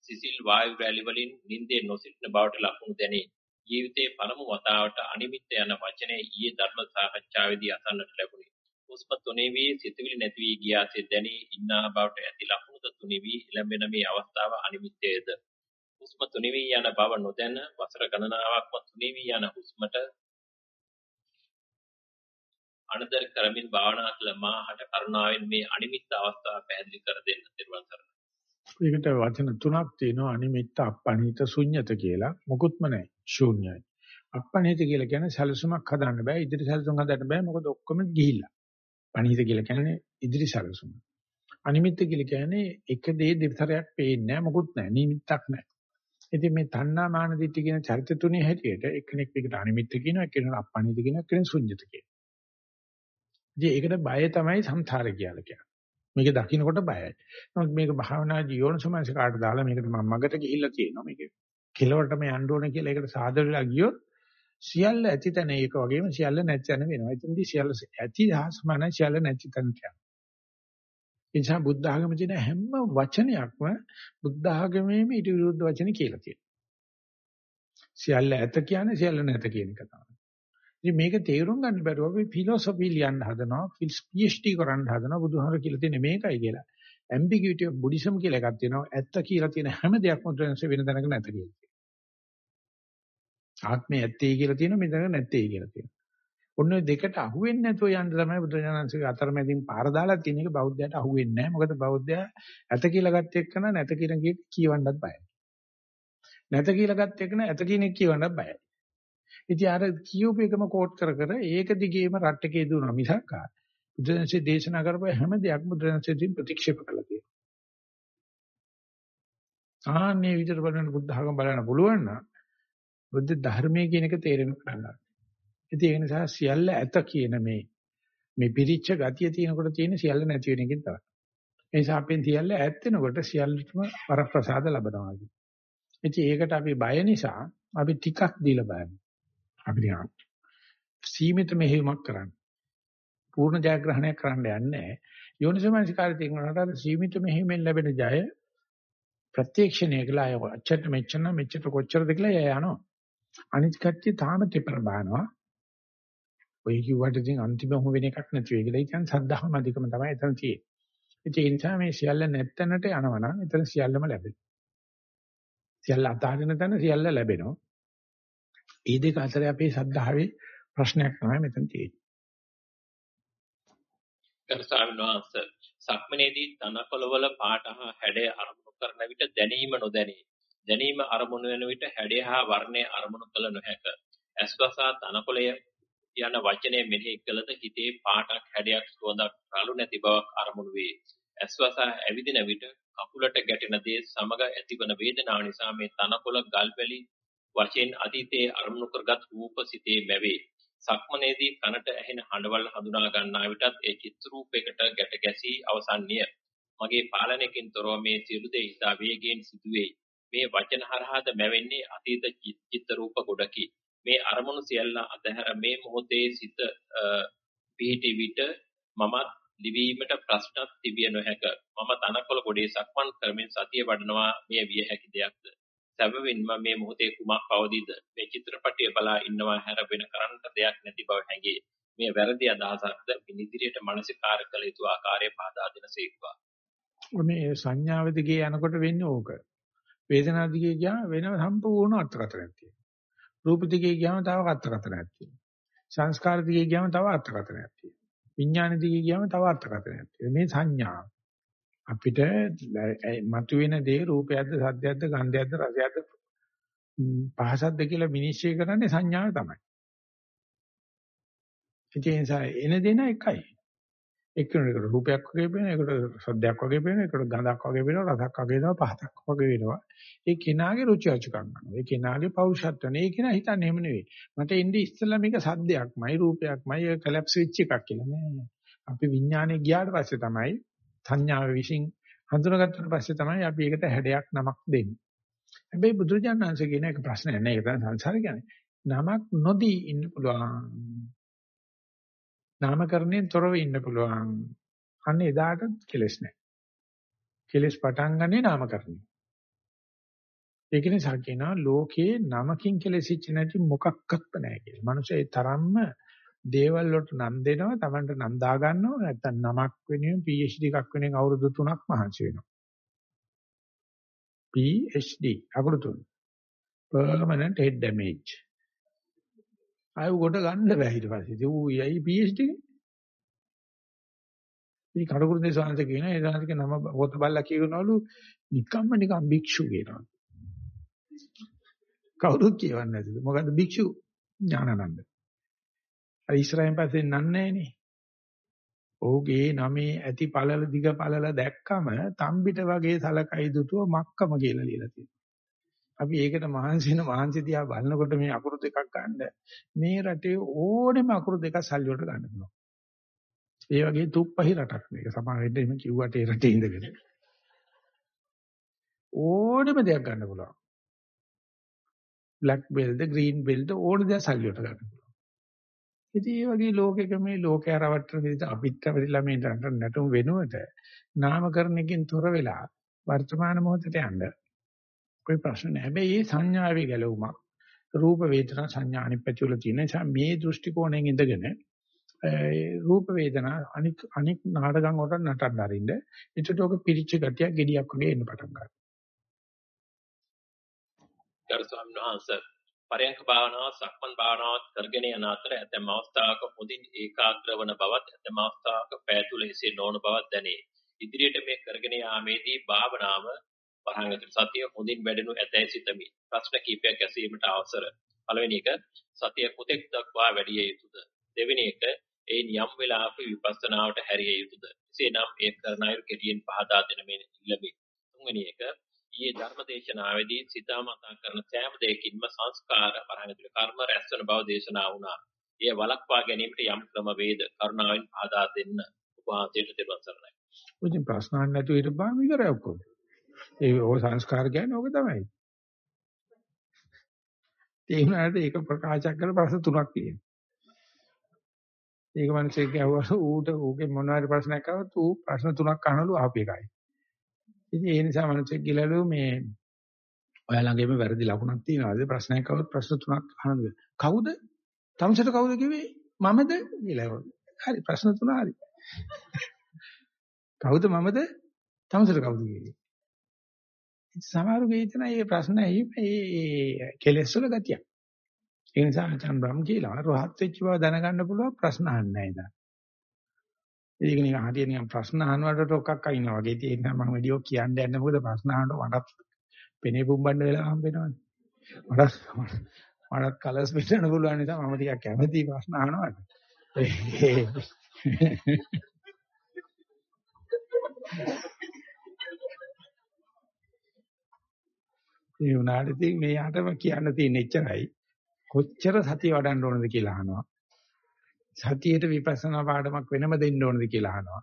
සිසිල් වායු රැලි වලින් නින්දේ නොසිටින බවට ලකුණු දැනේ. ජීවිතයේ පළමු වතාවට අනිමිත්ත යන වචනය ඊයේ ධර්ම සාකච්ඡාවේදී අසන්නට ලැබුණි. හුස්ම තුනේ වී සිතවිලි නැති වී ගියාසේ දැනී ඉන්නා බවට ඇති ලකුණුද තුනේ වී එළඹෙන මේ අවස්ථාව අනිමිත්තයේද. හුස්ම තුනේ වී යන බව නොදැන වසර ගණනාවක්ම තුනේ වී යන හුස්මට අනදර කරමින් භාවනා කළ මාහට කරුණාවෙන් මේ අනිමිත්ත අවස්ථාව පැහැදිලි කර දෙන්න තිරුවන් සරණයි. ඒකට වචන තුනක් තියෙනවා අනිමිත්ත අපණිත ශුන්්‍යත කියලා. මොකුත්ම නැහැ. ශූන්‍යයි. අපණිත කියලා කියන්නේ සැලසුමක් හදන්න බෑ. ඉදිරි සැලසුම් හදන්න බෑ. මොකද ඔක්කොම ගිහිල්ලා. පණිත කියලා කියන්නේ ඉදිරි සැලසුම. අනිමිත්ත කියලා කියන්නේ එක දේ දෙතරයක් පේන්නේ නැහැ. මොකුත් නැහැ. නිමිත්තක් නැහැ. ඉතින් මේ තණ්හා මාන දිට්ඨි කියන චරිත තුනේ හැටියට එක්කෙනෙක් එකට අනිමිත්ත කියනවා, එක්කෙනෙක් අපණිත කියනවා, එක්කෙනෙක් ශුන්්‍යත කියනවා. ඉතින් ඒකට බය තමයි සංසාරේ කියලා කියන්නේ. මේක දකින්නකොට බයයි. නමුත් මේක භාවනා ජීවනසමංශ කාට දාලා මේකට මම මගට ගිහිල්ලා තියෙනවා. මේක කෙලවරටම යන්න ඕනේ කියලා ඒකට සාදර වෙලා ගියොත් සියල්ල ඇති තැන ඒක වගේම සියල්ල නැති තැන වෙනවා. එතනදී සියල්ල ඇති හා සමාන සියල්ල නැති තැන යනවා. ඒ නිසා බුද්ධ ආගමේ තියෙන හැම වචනයක්ම බුද්ධ ආගමේම ඊට විරුද්ධ වචන කියලා තියෙනවා. සියල්ල ඇත කියන්නේ සියල්ල නැත කියන එක තමයි. ඉතින් මේක තේරුම් ගන්න බැරුව අපි ෆිලොසොෆි ලියන්න හදනවා, PhD කරන්න හදනවා බුදුහාමර කියලා තියෙන මේකයි කියලා. ambiguity of buddhism කියලා එකක් තියෙනවා. ඇත්ත කියලා තියෙන හැම දෙයක්ම උදැන්සේ වෙන දැනක නැත කියලා. ආත්මය ඇත්තේ කියලා තියෙනවා, මෙතන නැත්තේ කියලා තියෙනවා. ඔන්න ඔය දෙකට අහුවෙන්නේ නැතුව යන්න තමයි බුදුරජාණන්සේගේ අතරමැදින් පාර දාලා තියෙන එක බෞද්ධයට අහුවෙන්නේ නැහැ. මොකද බෞද්ධයා ඇත කියලා ගත්ත එක්කන නැත කියන කී කියවන්නත් බයයි. නැත කියලා ගත්ත එක්කන ඇත කියන එක කියවන්නත් බයයි. ඉතින් අර කියූප එකම කෝට් කර කර ඒක දිගේම රට්ටකේ දුවනවා මිසක් බුදුරජාණන්සේ දේශනා කරපු හැම දෙයක්ම බුදුරජාණන්සේ ප්‍රතික්ෂේප කළා කියනවා. ආන්නේ විතර බලන්න බුද්ධ ධර්ම බලන්න පුළුවන් නම් බුද්ධ ධර්මයේ කියන එක තේරෙන්න පටන් ගන්නවා. ඉතින් ඒ නිසා සියල්ල ඇත කියන මේ මේ පිරිච්ච ගතිය තියෙනකොට තියෙන සියල්ල නැති වෙන එකෙන් තමයි. ඒ නිසා අපෙන් සියල්ල ඈත් වෙනකොට සියල්ලටම වරප්‍රසාද ලබනවා කියන්නේ. ඉතින් ඒකට අපි බය නිසා අපි ටිකක් දීලා බලන්න. අපි නිකන් සීමිත මෙහෙයුමක් කරන්න. පූර්ණ ජයග්‍රහණයක් කරන්න යන්නේ නැහැ. යෝනිසමනසිකාරය තියෙනකොට අර සීමිත මෙහෙයුමෙන් ලැබෙන ජය ප්‍රත්‍යක්ෂණය කළා අය අච්චට මෙච්චර මෙච්චර කොච්චරද කියලා එයා යනවා. අනිත් කට්ටිය තාම තෙපර බානවා. ඔය කිව්වට ඉතින් අන්තිමම වෙන එකක් නැති වෙයි කියලා. ඉතින් සද්ධාම අධිකම තමයි එතන තියෙන්නේ. ඒ නිසා මේ සියල්ල නැත්තනට යනවා නම් එතන සියල්ලම ලැබෙනවා. සියල්ල අතහරින තැන සියල්ල ලැබෙනවා. මේ දෙක අතර අපේ සද්ධාවේ ප්‍රශ්නයක් තමයි මෙතන තියෙන්නේ. ගරු ස්වාමීන් වහන්සේ සක්මනේදී තනකොළවල පාට හා හැඩය අරමුණු කරන විට දැනීම නොදැනී දැනීම අරමුණු වෙන විට හැඩය හා වර්ණය අරමුණු කළ නොහැක ඇස්වසා තනකොළය යන වචනය මෙනෙහි කළද හිතේ පාටක් හැඩයක් සුවඳක් රළු නැති බවක් අරමුණු වේ ඇස්වසා ඇවිදින විට කකුලට ගැටෙන දේ සමග ඇතිවන වේදනාව නිසා මේ තනකොළ ගල්වැලි වශයෙන් අතීතයේ අරමුණු කරගත් රූප සිතේ මැවේ සක්මනේදී කනට ඇහෙන හඬවල් හඳුනා ගන්නා විටත් ඒ චිත්‍ර රූපයකට ගැට ගැසී අවසන්ය. මගේ පාලනයකින් තොරව මේ සියලු දේ ඉතා වේගයෙන් සිදුවේ. මේ වචන හරහාද මැවෙන්නේ අතීත චිත්‍ර රූප ගොඩකි. මේ අරමුණු සියල්ල අතහැර මේ මොහොතේ සිත පිහිටි විට මමත් ලිවීමට ප්‍රශ්නක් තිබිය නොහැක. මම තනකොළ ගොඩේ සක්මන් කරමින් සතිය වඩනවා මේ විය හැකි දෙයක්ද? සැබවින්ම මේ මොහොතේ කුමක් පවදීද මේ චිත්‍රපටය බලා ඉන්නවා හැර වෙන කරන්නට දෙයක් නැති බව හැඟේ. මේ වැරදි අදහසක්ද? ඉදිරියට මානසිකාර කළ යුතු ආකාරය පහදා දෙන සේක්වා. මේ සංඥාව දිගේ යනකොට වෙන්නේ ඕක. වේදනාව දිගේ ගියාම වෙන සම්පූර්ණ අර්ථකථනයක් තියෙනවා. රූප දිගේ ගියාම තව අර්ථකථනයක් තියෙනවා සංස්කාර දිගේ ගියාම තව අර්ථකථනයක් තියෙනවා විඥාන දිගේ ගියාම තව අර්ථකථනයක් තියෙනවා මේ සංඥාව අපිට මතුවෙන දේ රූපයක්ද සද්දයක්ද ගන්ධයක්ද රසයක්ද පහසක්ද කියලා විනිශ්චය කරන්නේ සංඥාව තමයි. ඒ නිසා එන දෙන එකයි. එක්කෙනෙකුට රූපයක් වගේ පේනවා, ඒකට සද්දයක් වගේ පේනවා, ඒකට ගඳක් වගේ පේනවා, රසක් වගේ වෙනවා, පහසක් වගේ වෙනවා. ඒ කෙනාගේ රුචි අරුචිකම් ගන්නවා. ඒ කෙනාගේ පෞරුෂත්වනේ. ඒ කෙනා හිතන්නේ එහෙම නෙවෙයි. මට එන්නේ ඉස්සෙල්ලා මේක සද්දයක්මයි, රූපයක්මයි, ඒක කලැප්ස් වෙච්ච එකක් කියලා නෑ. අපි විඥානේ ගියාට පස්සේ තමයි සංඥාව විශ්ින් හඳුනාගත්තට පස්සේ තමයි අපි ඒකට හැඩයක් නමක් දෙන්නේ. හැබැයි බුදුරජාණන් වහන්සේ කියන එක ප්‍රශ්නයක් නෑ ඒක තමයි සංසාර කියන්නේ. නමක් නොදී ඉන්න පුළුවන්. නාමකරණයෙන් තොරව ඉන්න පුළුවන්. අන්න එදාට කෙලස් නෑ. කෙලස් පටන් ගන්නේ නාමකරණය. ඒක නිසා කියනවා ලෝකේ නමකින් කෙලෙසිච්ච නැති මොකක්වත් නැහැ කියලා. මනුස්සය ඒ තරම්ම දේවල් වලට නම් දෙනවා Tamanට නම් දා ගන්නවා නැත්නම් නමක් වෙනුවෙන් PhD එකක් වෙනුවෙන් අවුරුදු 3ක් මහන්සි වෙනවා PhD අවුරුදු 3 permanent head damage ආයෙ උගොඩ ගන්න බෑ ඊට පස්සේ. ඉතින් ඌ යයි PhD නේ. ඉතින් කඩකුරුදේ සාංශ කියන ඒ සාංශක නම පොත බලලා කියනවලු නිකම්ම නිකම් භික්ෂු කියනවා. කවුරුත් කියවන්නේ නැතිද? මොකද භික්ෂු ඥානানন্দ. අර ඉස්රායෙල් පස්සේ නන්නේ නේ. ඔහුගේ නමේ ඇති පළල දිග පළල දැක්කම තම්බිට වගේ සලකයි දුටුව මක්කම කියලා ලියලා තියෙනවා. අපි ඒකට මහන්සි වෙන මහන්සි දිහා බලනකොට මේ අකුරු දෙකක් ගන්න මේ රටේ ඕනෙම අකුරු දෙකක් සල්ලි වලට ගන්න පුළුවන්. ඒ වගේ තුප්පහි රටක් මේක. සමහර වෙලට එහෙම කිව්වට ඒ රටේ ඉඳගෙන. ඕනෙම දෙයක් ගන්න පුළුවන්. black belt, green belt ඕන දෙයක් සල්ලි වලට ගන්න පුළුවන්. ඉතින් මේ වගේ ලෝකෙක මේ ලෝකය රවට්ටන විදිහට අපිත් අපිලා මේ නටුම් වෙනුවට නාමකරණකින් තොර වෙලා වර්තමාන මොහොතට යන්න કોઈ ප්‍රශ්න නැහැ. හැබැයි මේ සංඥාවේ ගැලවුමක් රූප වේදනා සංඥා අනිප්පති වල තියෙන නිසා මේ දෘෂ්ටි කෝණයෙන් ඉඳගෙන රූප වේදනා අනික් අනික් නාටකම් වලට නටන්න අරින්න එතකොට ඔක පිරිච්ච ගතියක් gediyak වගේ එන්න පටන් ගන්නවා. ගරු ස්වාමීන් වහන්සේ පරයන්ක භාවනාව සක්මන් භාවනාවත් කරගෙන යන අතර ඇතැම් අවස්ථාවක හොඳින් ඒකාග්‍ර වන බවත් ඇතැම් අවස්ථාවක පැතුල එසේ නොවන බවත් දැනේ. ඉදිරියට මේ කරගෙන යාමේදී භාවනාව වරහන් සතිය හොඳින් වැඩෙනු ඇතැයි සිතමි. ප්‍රශ්න කිහිපයක් ඇසීමට අවසර. පළවෙනි එක සතිය කොතෙක් දක්වා වැඩි යුතුද? දෙවෙනි එක ඒ යම් වෙලාවක විපස්සනාවට හැරිය යුතුද? එසේනම් ඒ කරන අයුරු කෙටියෙන් පහදා දෙන මේ ඉල්ලමි. තුන්වෙනි එක ඊයේ ධර්මදේශනාවේදී සිතාමතා කරන සෑම දෙයකින්ම සංස්කාර පරණතුල කර්ම රැස්වන බව දේශනා වුණා. එය වළක්වා ගැනීමට යම් ක්‍රම වේද කරුණාවෙන් ආදා දෙන්න උපවාසයට දෙවන් සරණයි. ඉතින් ප්‍රශ්න අහන්න නැතුව හිටපුවාම ඉවරයි ඔක්කොම. ඒ ඔය සංස්කාර කියන්නේ ඕක තමයි. ඒ වුණාට ඒක ප්‍රකාශ කරලා ප්‍රශ්න තුනක් තියෙනවා. ඒක මිනිස්සේ කියවුවා ඌට ඌගේ මොනවාරි ප්‍රශ්නයක් ආවොත් ඌ ප්‍රශ්න තුනක් අහනලු ආපු එකයි. ඉතින් ඒ නිසා මිනිස්සෙක් ගිලලු මේ ඔයා ළඟෙම වැරදි ලකුණක් තියෙනවාද ප්‍රශ්නයක් ආවොත් ප්‍රශ්න තුනක් අහනද කවුද? තමසට කවුද කිව්වේ? මමද කියලා. හරි ප්‍රශ්න තුන හරි. කවුද මමද? තමසට කවුද කිව්වේ? සමහරු හිතන මේ ප්‍රශ්න ඇහි මේ කෙලෙස් වල ගතියක්. ඒ නිසා අචන් බ්‍රහ්ම කියලා රහත් වෙච්ච බව දැනගන්න පුළුවන් ප්‍රශ්න අහන්නේ නැහැ ඉතින්. ඒක නිකන් හරිය නිකන් ප්‍රශ්න අහනවට ටොක්ක්ක් අයින්නා වගේ. ඒ නිසා මම විඩියෝ කියන්න යන්නේ මොකද ප්‍රශ්න අහනකොට මටත් පෙනේ පුම්බන්න වෙලා හම්බෙනවනේ. මටත් මටත් කලර්ස් පිටන්න පුළුවන් නිසා මම ටිකක් කැමති ප්‍රශ්න අහනවාට. ඒ උනාට ඉතින් මේ යටම කියන්න තියෙන එච්චරයි. කොච්චර සතිය වඩන්න ඕනද කියලා අහනවා. සතියේට විපස්සනා පාඩමක් වෙනම දෙන්න ඕනද කියලා අහනවා.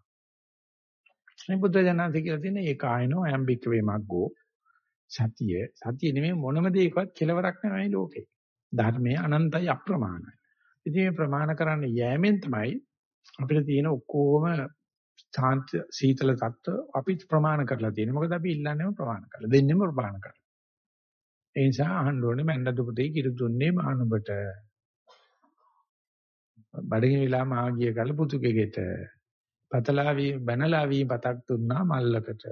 මේ බුද්ධ ජනන්ති කියලා තියෙන ඒ කායනෝ අයම්බික වේමග්ගෝ සතිය සතිය නෙමෙයි මොනම දෙයකවත් කෙලවරක් නෙමෙයි ලෝකේ. ධර්මයේ අනන්තයි අප්‍රමාණයි. ඉතින් මේ ප්‍රමාණ කරන්න යෑමෙන් තමයි අපිට තියෙන ඔක්කොම ශාන්ත සීතල තත්ත්ව අපි ප්‍රමාණ කරලා තියෙන්නේ. මොකද අපි ඉල්ලන්නේම ප්‍රමාණ කරලා දෙන්නෙම ප්‍රමාණ කරලා. ඒ නිසා අහන්න ඕනේ මැන්නද පුතේ කිරි දුන්නේ මානුබට. බඩගිනි වෙලා මාගිය කල පුතුගේ ගෙට. පතලා වී බනලා වී පතක් දුන්නා මල්ලකට.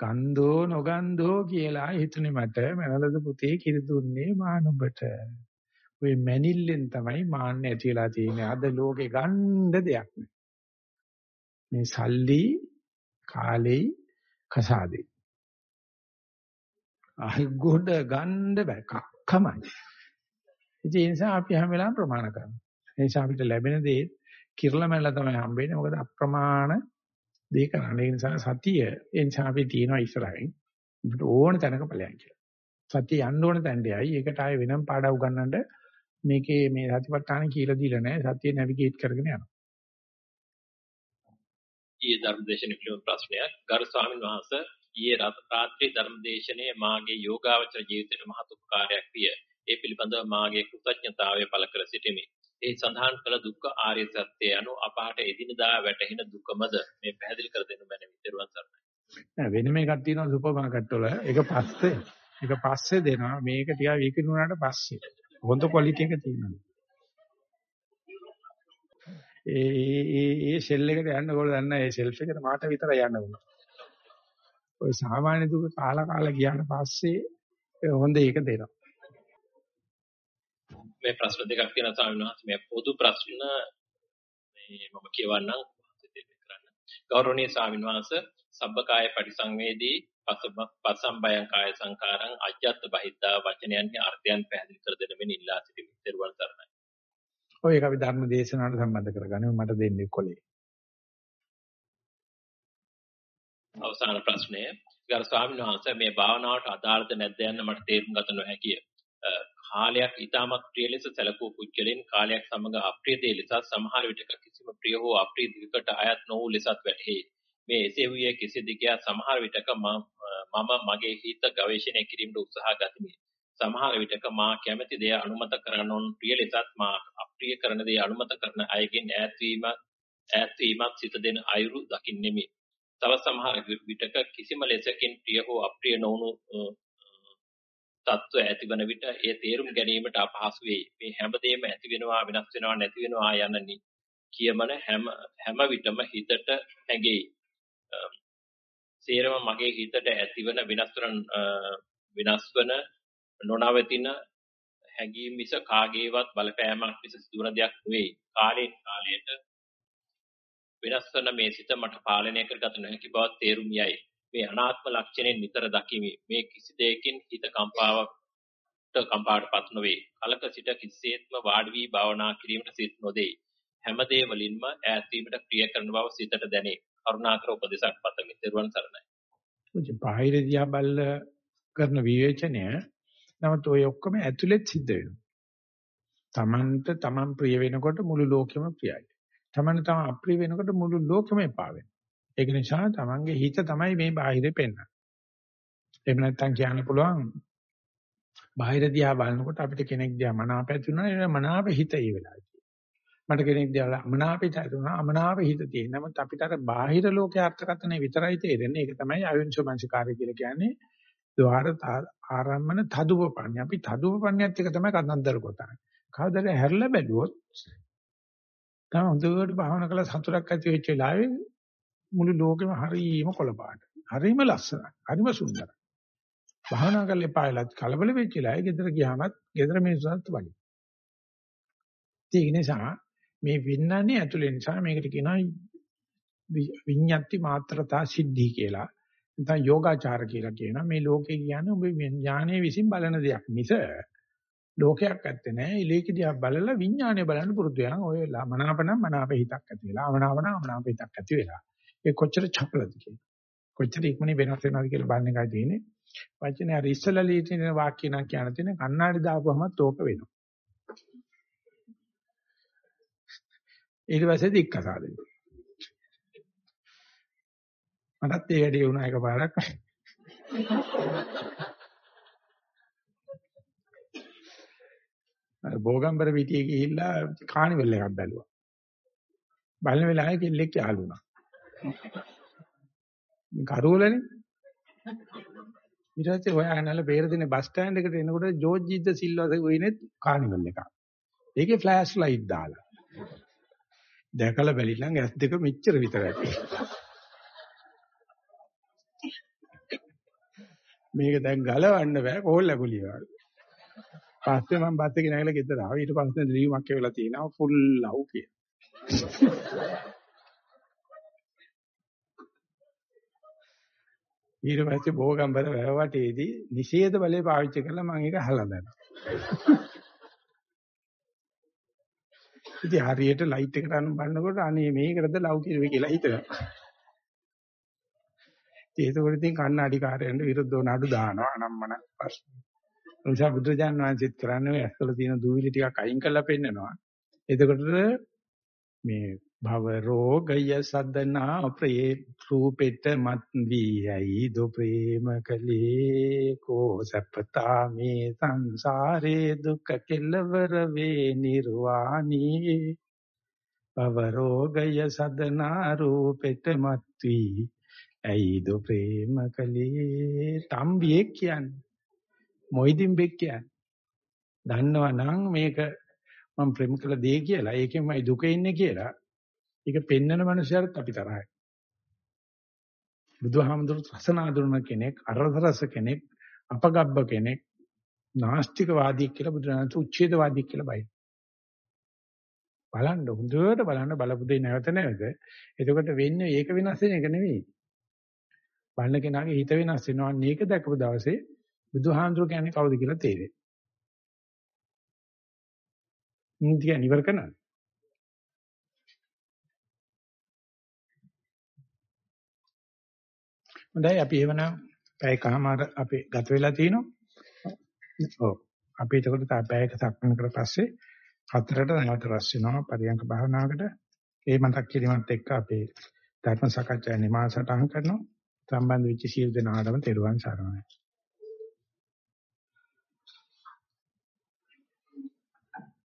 ගන්ධෝ නොගන්ධෝ කියලා හිතුනේ මට මැනලද පුතේ කිරි දුන්නේ මානුබට. ওই මැනිල්ලෙන් තමයි මාන්නේ ඇති වෙලා තියෙන්නේ. අද ලෝකේ ගන්න දෙයක් නෑ. මේ සල්ලි කාලේ කසාදේ ආයි ගොඩ ගන්න බෑ කක්කමයි. ඉතින් ඒ නිසා අපි හැම වෙලාවෙම ප්‍රමාණ කරනවා. ඒ නිසා අපිට ලැබෙන දේ කිරලා මැල්ල තමයි හම්බෙන්නේ. මොකද අප්‍රමාණ දේ කරන්නේ. ඒ නිසා සතිය ඒ නිසා අපි තියනවා ඉස්සරහින්. අපිට ඕන තැනක ඵලයන් කියලා. සතිය යන්න ඕන තැනටයි. ඒකට ආයේ වෙනම පාඩම් උගන්නන්න මේකේ මේ සතිපට්ඨාන කියලා දීලා නැහැ. සතිය නැවිගේට් කරගෙන යනවා. ඊයේ ධර්මදේශන පිළිබඳ ප්‍රශ්නයක් ගරු ස්වාමීන් වහන්සේ ඊයේ රාත්‍රී ධර්මදේශනයේ මාගේ යෝගාවචර ජීවිතයට මහත් උපකාරයක් විය. ඒ පිළිබඳව මාගේ කෘතඥතාවය පළ කර සිටිමි. ඒ සඳහන් කළ දුක්ඛ ආර්ය සත්‍ය anu අපහට එදිනදා වැටහෙන දුකමද මේ පැහැදිලි කර දෙන්න මැනවි. ත්වන් සරණයි. නෑ වෙනම එකක් තියෙනවා සුපර් මාකට් වල. ඒක පස්සේ ඒක පස්සේ දෙනවා. මේක ටිකක් විකිණුනාට පස්සේ. හොඳ ක්වොලිටි එක තියෙනවා. ඒ ඒ ඒ සෙල් එකට යන්න ඕගොල්ලෝ දන්න ඒ සෙල්ෆ් එකට මාට විතරයි යන්න ඕන. ඔය සාමාන්‍ය දුක කාලා කාලා ගියාට පස්සේ හොඳ ඒක දෙනවා. මේ ප්‍රශ්න දෙකක් තියෙනවා ස්වාමීන් වහන්සේ මේ පොදු ප්‍රශ්න මේ මම කියවන්නම් කරන්න. ගෞරවනීය ස්වාමීන් වහන්සේ සබ්බකාය පරිසංවේදී පසම්බයං කාය සංකාරං අජ්ජත් බහිද්දා වචනයන්හි අර්ථයන් පැහැදිලි කර දෙන මෙන් ඉල්ලා සිටිමි. ත්වන් සරණයි. ඔය ඒක අපි ධර්ම දේශනාවට සම්බන්ධ කරගන්න මට දෙන්නේ කොලේ. අවසාන ප්‍රශ්නය ගරු ස්වාමීන් වහන්සේ මේ භාවනාවට අදාළද නැද්ද යන්න මට තේරුම් ගත නොහැකිය. කාලයක් ඊටමත් ප්‍රිය ලෙස සැලකූ පුද්ගලයන් කාලයක් සමග අප්‍රිය දේ ලෙස සමහර විටක කිසිම ප්‍රිය හෝ අප්‍රිය දෙයකට අයත් නොවූ ලෙසත් වැටහි. මේ එසේ වූයේ කෙසේද කියා සමහර විටක මම මගේ හිත ගවේෂණය කිරීමට උත්සාහ ගතිමි. සමහර විටක මා කැමැති දේ අනුමත කරනොන් ප්‍රිය ලෙසත් මා අප්‍රිය කරන දේ අනුමත කරන අයගෙන් ඈත් වීම ඈත් වීමත් සිත දෙන අයුරු දකින්නෙමි. තව සමහර විටක කිසිම ලෙසකින් ප්‍රිය හෝ අප්‍රිය නොවුණු තත්ත්ව ඇතිවන විට ඒ තේරුම් ගැනීමට අපහසු වෙයි. මේ හැමදේම ඇති වෙනවා වෙනස් වෙනවා නැති වෙනවා යන කියමන හැම හැම විටම හිතට හැඟෙයි. සේරම මගේ හිතට ඇතිවන වෙනස් වන වෙනස් වන නොනවතින හැඟීම් මිස කාගේවත් බලපෑමක් මිස සිදුවන දෙයක් නෙවෙයි. කාලයෙන් කාලයට වෙනස් වන මේ සිත මට පාලනය කරගත නොහැකි බව තේරුම් යයි. මේ අනාත්ම ලක්ෂණයෙන් නිතර දකිමි. මේ කිසි දෙයකින් හිත කම්පාවට කම්පාවටපත් නොවේ. කලක සිට කිසිසේත්ම වාඩි වී භාවනා කිරීමට සිත් නොදේ. හැම දේ වලින්ම ඈත් වීමට ක්‍රියා කරන බව සිතට දැනේ. කරුණාකර උපදේශක් පතමි. ත්වන් සරණයි. මුච බාහිර දිහා බල්ල කරන විවේචනය නමුත් ඔය ඔක්කොම ඇතුළෙත් සිද්ධ වෙනවා. තමන්ට තමන් ප්‍රිය වෙනකොට මුළු ලෝකෙම ප්‍රියයි. තමන්ට තමන් අප්‍රිය වෙනකොට මුළු ලෝකෙම එපා වෙනවා. ඒක නිසා තමන්ගේ හිත තමයි මේ බාහිරේ පෙන්වන්නේ. එහෙම නැත්නම් කියන්න පුළුවන් බාහිර දිහා බලනකොට අපිට කෙනෙක් දිහා මනාප ඇති වෙනවා ඒ මනාප හිත ඒ වෙලාවේ. මට කෙනෙක් දිහා අමනාපිත ඇති වෙනවා අමනාප හිත තියෙන. නමුත් අපිට අර බාහිර ලෝකයේ අර්ථකථනය විතරයි තේරෙන්නේ. ඒක තමයි අයෝනිසෝමනසිකාරය කියලා කියන්නේ. ద్వාර ආරම්මන තදුපපන්නේ. අපි තදුපපන්නේත් එක තමයි කතන්දර කොටන්නේ. කවදාද හැරලා බැලුවොත් තමයි හොඳට භාවනා කළා සතුටක් ඇති වෙච්ච වෙලාවේ මුළු ලෝකෙම හරීම කොළපාට. හරීම ලස්සනයි. හරීම සුන්දරයි. භාවනා කරලා පායලත් කලබල වෙච්ච වෙලාවේ ගෙදර ගියාමත් ගෙදර මිනිස්සුන්ට වගේ. ඒක නිසා මේ විඥානේ ඇතුලේ නිසා මේකට කියනවා විඤ්ඤාති මාත්‍රතා සිද්ධි කියලා. නැත්නම් යෝගාචාර කියලා කියනවා. මේ ලෝකේ කියන්නේ ඔබ විඥානයේ විසින් බලන දෙයක් මිස ලෝකයක් ඇත්තේ නැහැ. ඉලේක දිහා බලලා විඥානය බලන්න පුරුදු වෙනවා. ඔය මනාපනම් මනාප හිතක් ඇති වෙලා, අමනාපනම් අමනාප හිතක් ඇති වෙලා. ඒ කොච්චර චපලද කියලා. කොච්චර ඉක්මනින් වෙනස් වෙනවද කියලා බලන්න එකයි තියෙන්නේ. වචනේ අර ඉස්සලා ලියන වාක්‍ය නම් කියන තියෙන කන්නාඩි දාපුවමත් ඕක වෙනවා. ඊට පස්සේ දික්කසාද වෙනවා. මටත් ඒ වැඩේ වුණා එකපාරක්. බෝගම්බර පිටියේ ගිහිල්ලා කානිවල් එකක් බැලුවා. බලන වෙලාවේ කෙල්ලෙක් යාළු වුණා. කරුවලනේ. ඊට පස්සේ හොයාගෙනල බේරදිනේ බස් ස්ටෑන්ඩ් එකට එනකොට ජෝර්ජ් ජීද්ද සිල්වා වෙන්නේ කානිවල් එකක්. ඒකේ ෆ්ලෑෂ් ලයිට් දාලා. දැකලා බැලිලා ඇස් දෙක මෙච්චර විතරයි. මේක දැන් ගලවන්න බෑ කෝල් ලැබුලිය වගේ. පස්සේ මම බස් එකේ නැගලා ගෙදර ආවා. ඊට පස්සේ ලියුමක් කියවලා තියෙනවා ෆුල් ලව් කිය. ඊට පස්සේ බෝගම්බර වැවටේදී නිෂේධ බලය පාවිච්චි කරලා මම ඒක අහලා දැම්මා. ඉතින් හරියට ලයිට් එකට අනුන් බලනකොට අනේ මේකටද ලව් කියලා හිතනවා. ඒකවල ඉතින් කන්නඩි කාර්යයන්ට විරුද්ධව නඩු දානවා අනම්මන ප්‍රශ්න. ඒ නිසා බුදුරජාණන් වහන්සේත් කරන්නේ ඔය ඇස්වල තියෙන දූවිලි ටිකක් අයින් කරලා පෙන්නනවා. එතකොට මේ භව රෝගය සද්දනා ප්‍රේ රූපෙට මත් වීයි දු ප්‍රේම කලේ කෝ සප්පතා මේ සංසාරේ දුක කෙලවර වේ නිර්වාණී. භව රෝගය සද්දනා රූපෙට මත් වී. ඇයිද ප්‍රේම කලේ? තම්බියෙක් කියන්නේ. මොයිදින් බෙක් කියන්නේ? දන්නවා නම් මේක මම ප්‍රේම කළ දෙය කියලා ඒකෙන්මයි දුක ඉන්නේ කියලා ඒක පෙන්නන මනුස්සයරත් අපි තරහයි. බුදුහාමුදුරු රසනාඳුන කෙනෙක් අරදරස කෙනෙක් අපගබ්බ කෙනෙක් නාස්තිකවාදී කියලා බුදුරජාණන් උච්ඡේදවාදී කියලා බයි බලන්න හොඳට බලන්න බලපුදේ නැවත නැවත. එතකොට වෙන්නේ ඒක වෙනස් වෙන එක නෙවෙයි. බලන කෙනාගේ හිත වෙනස් වෙනවා. මේක දැකපු දවසේ බුදුහාඳුර කියන්නේ කවුද කියලා තේරෙයි. නිදිය නිවර කරනවා. හොඳයි අපි එවනම් පැයකමාර අපි ගත වෙලා තිනවා. ඔව්. අපි එතකොට තා පැයක සක්මන් කරලා පස්සේ හතරට නැවත රැස් වෙනවා පරියංග භාවනාවකට. ඒ මතක් කිරීමත් එක්ක අපි ධර්ම සාකච්ඡා නිමාසටහන් කරනවා. සම්බන්ධ වෙච්ච සියලු දෙනාටම තෙරුවන් සරණයි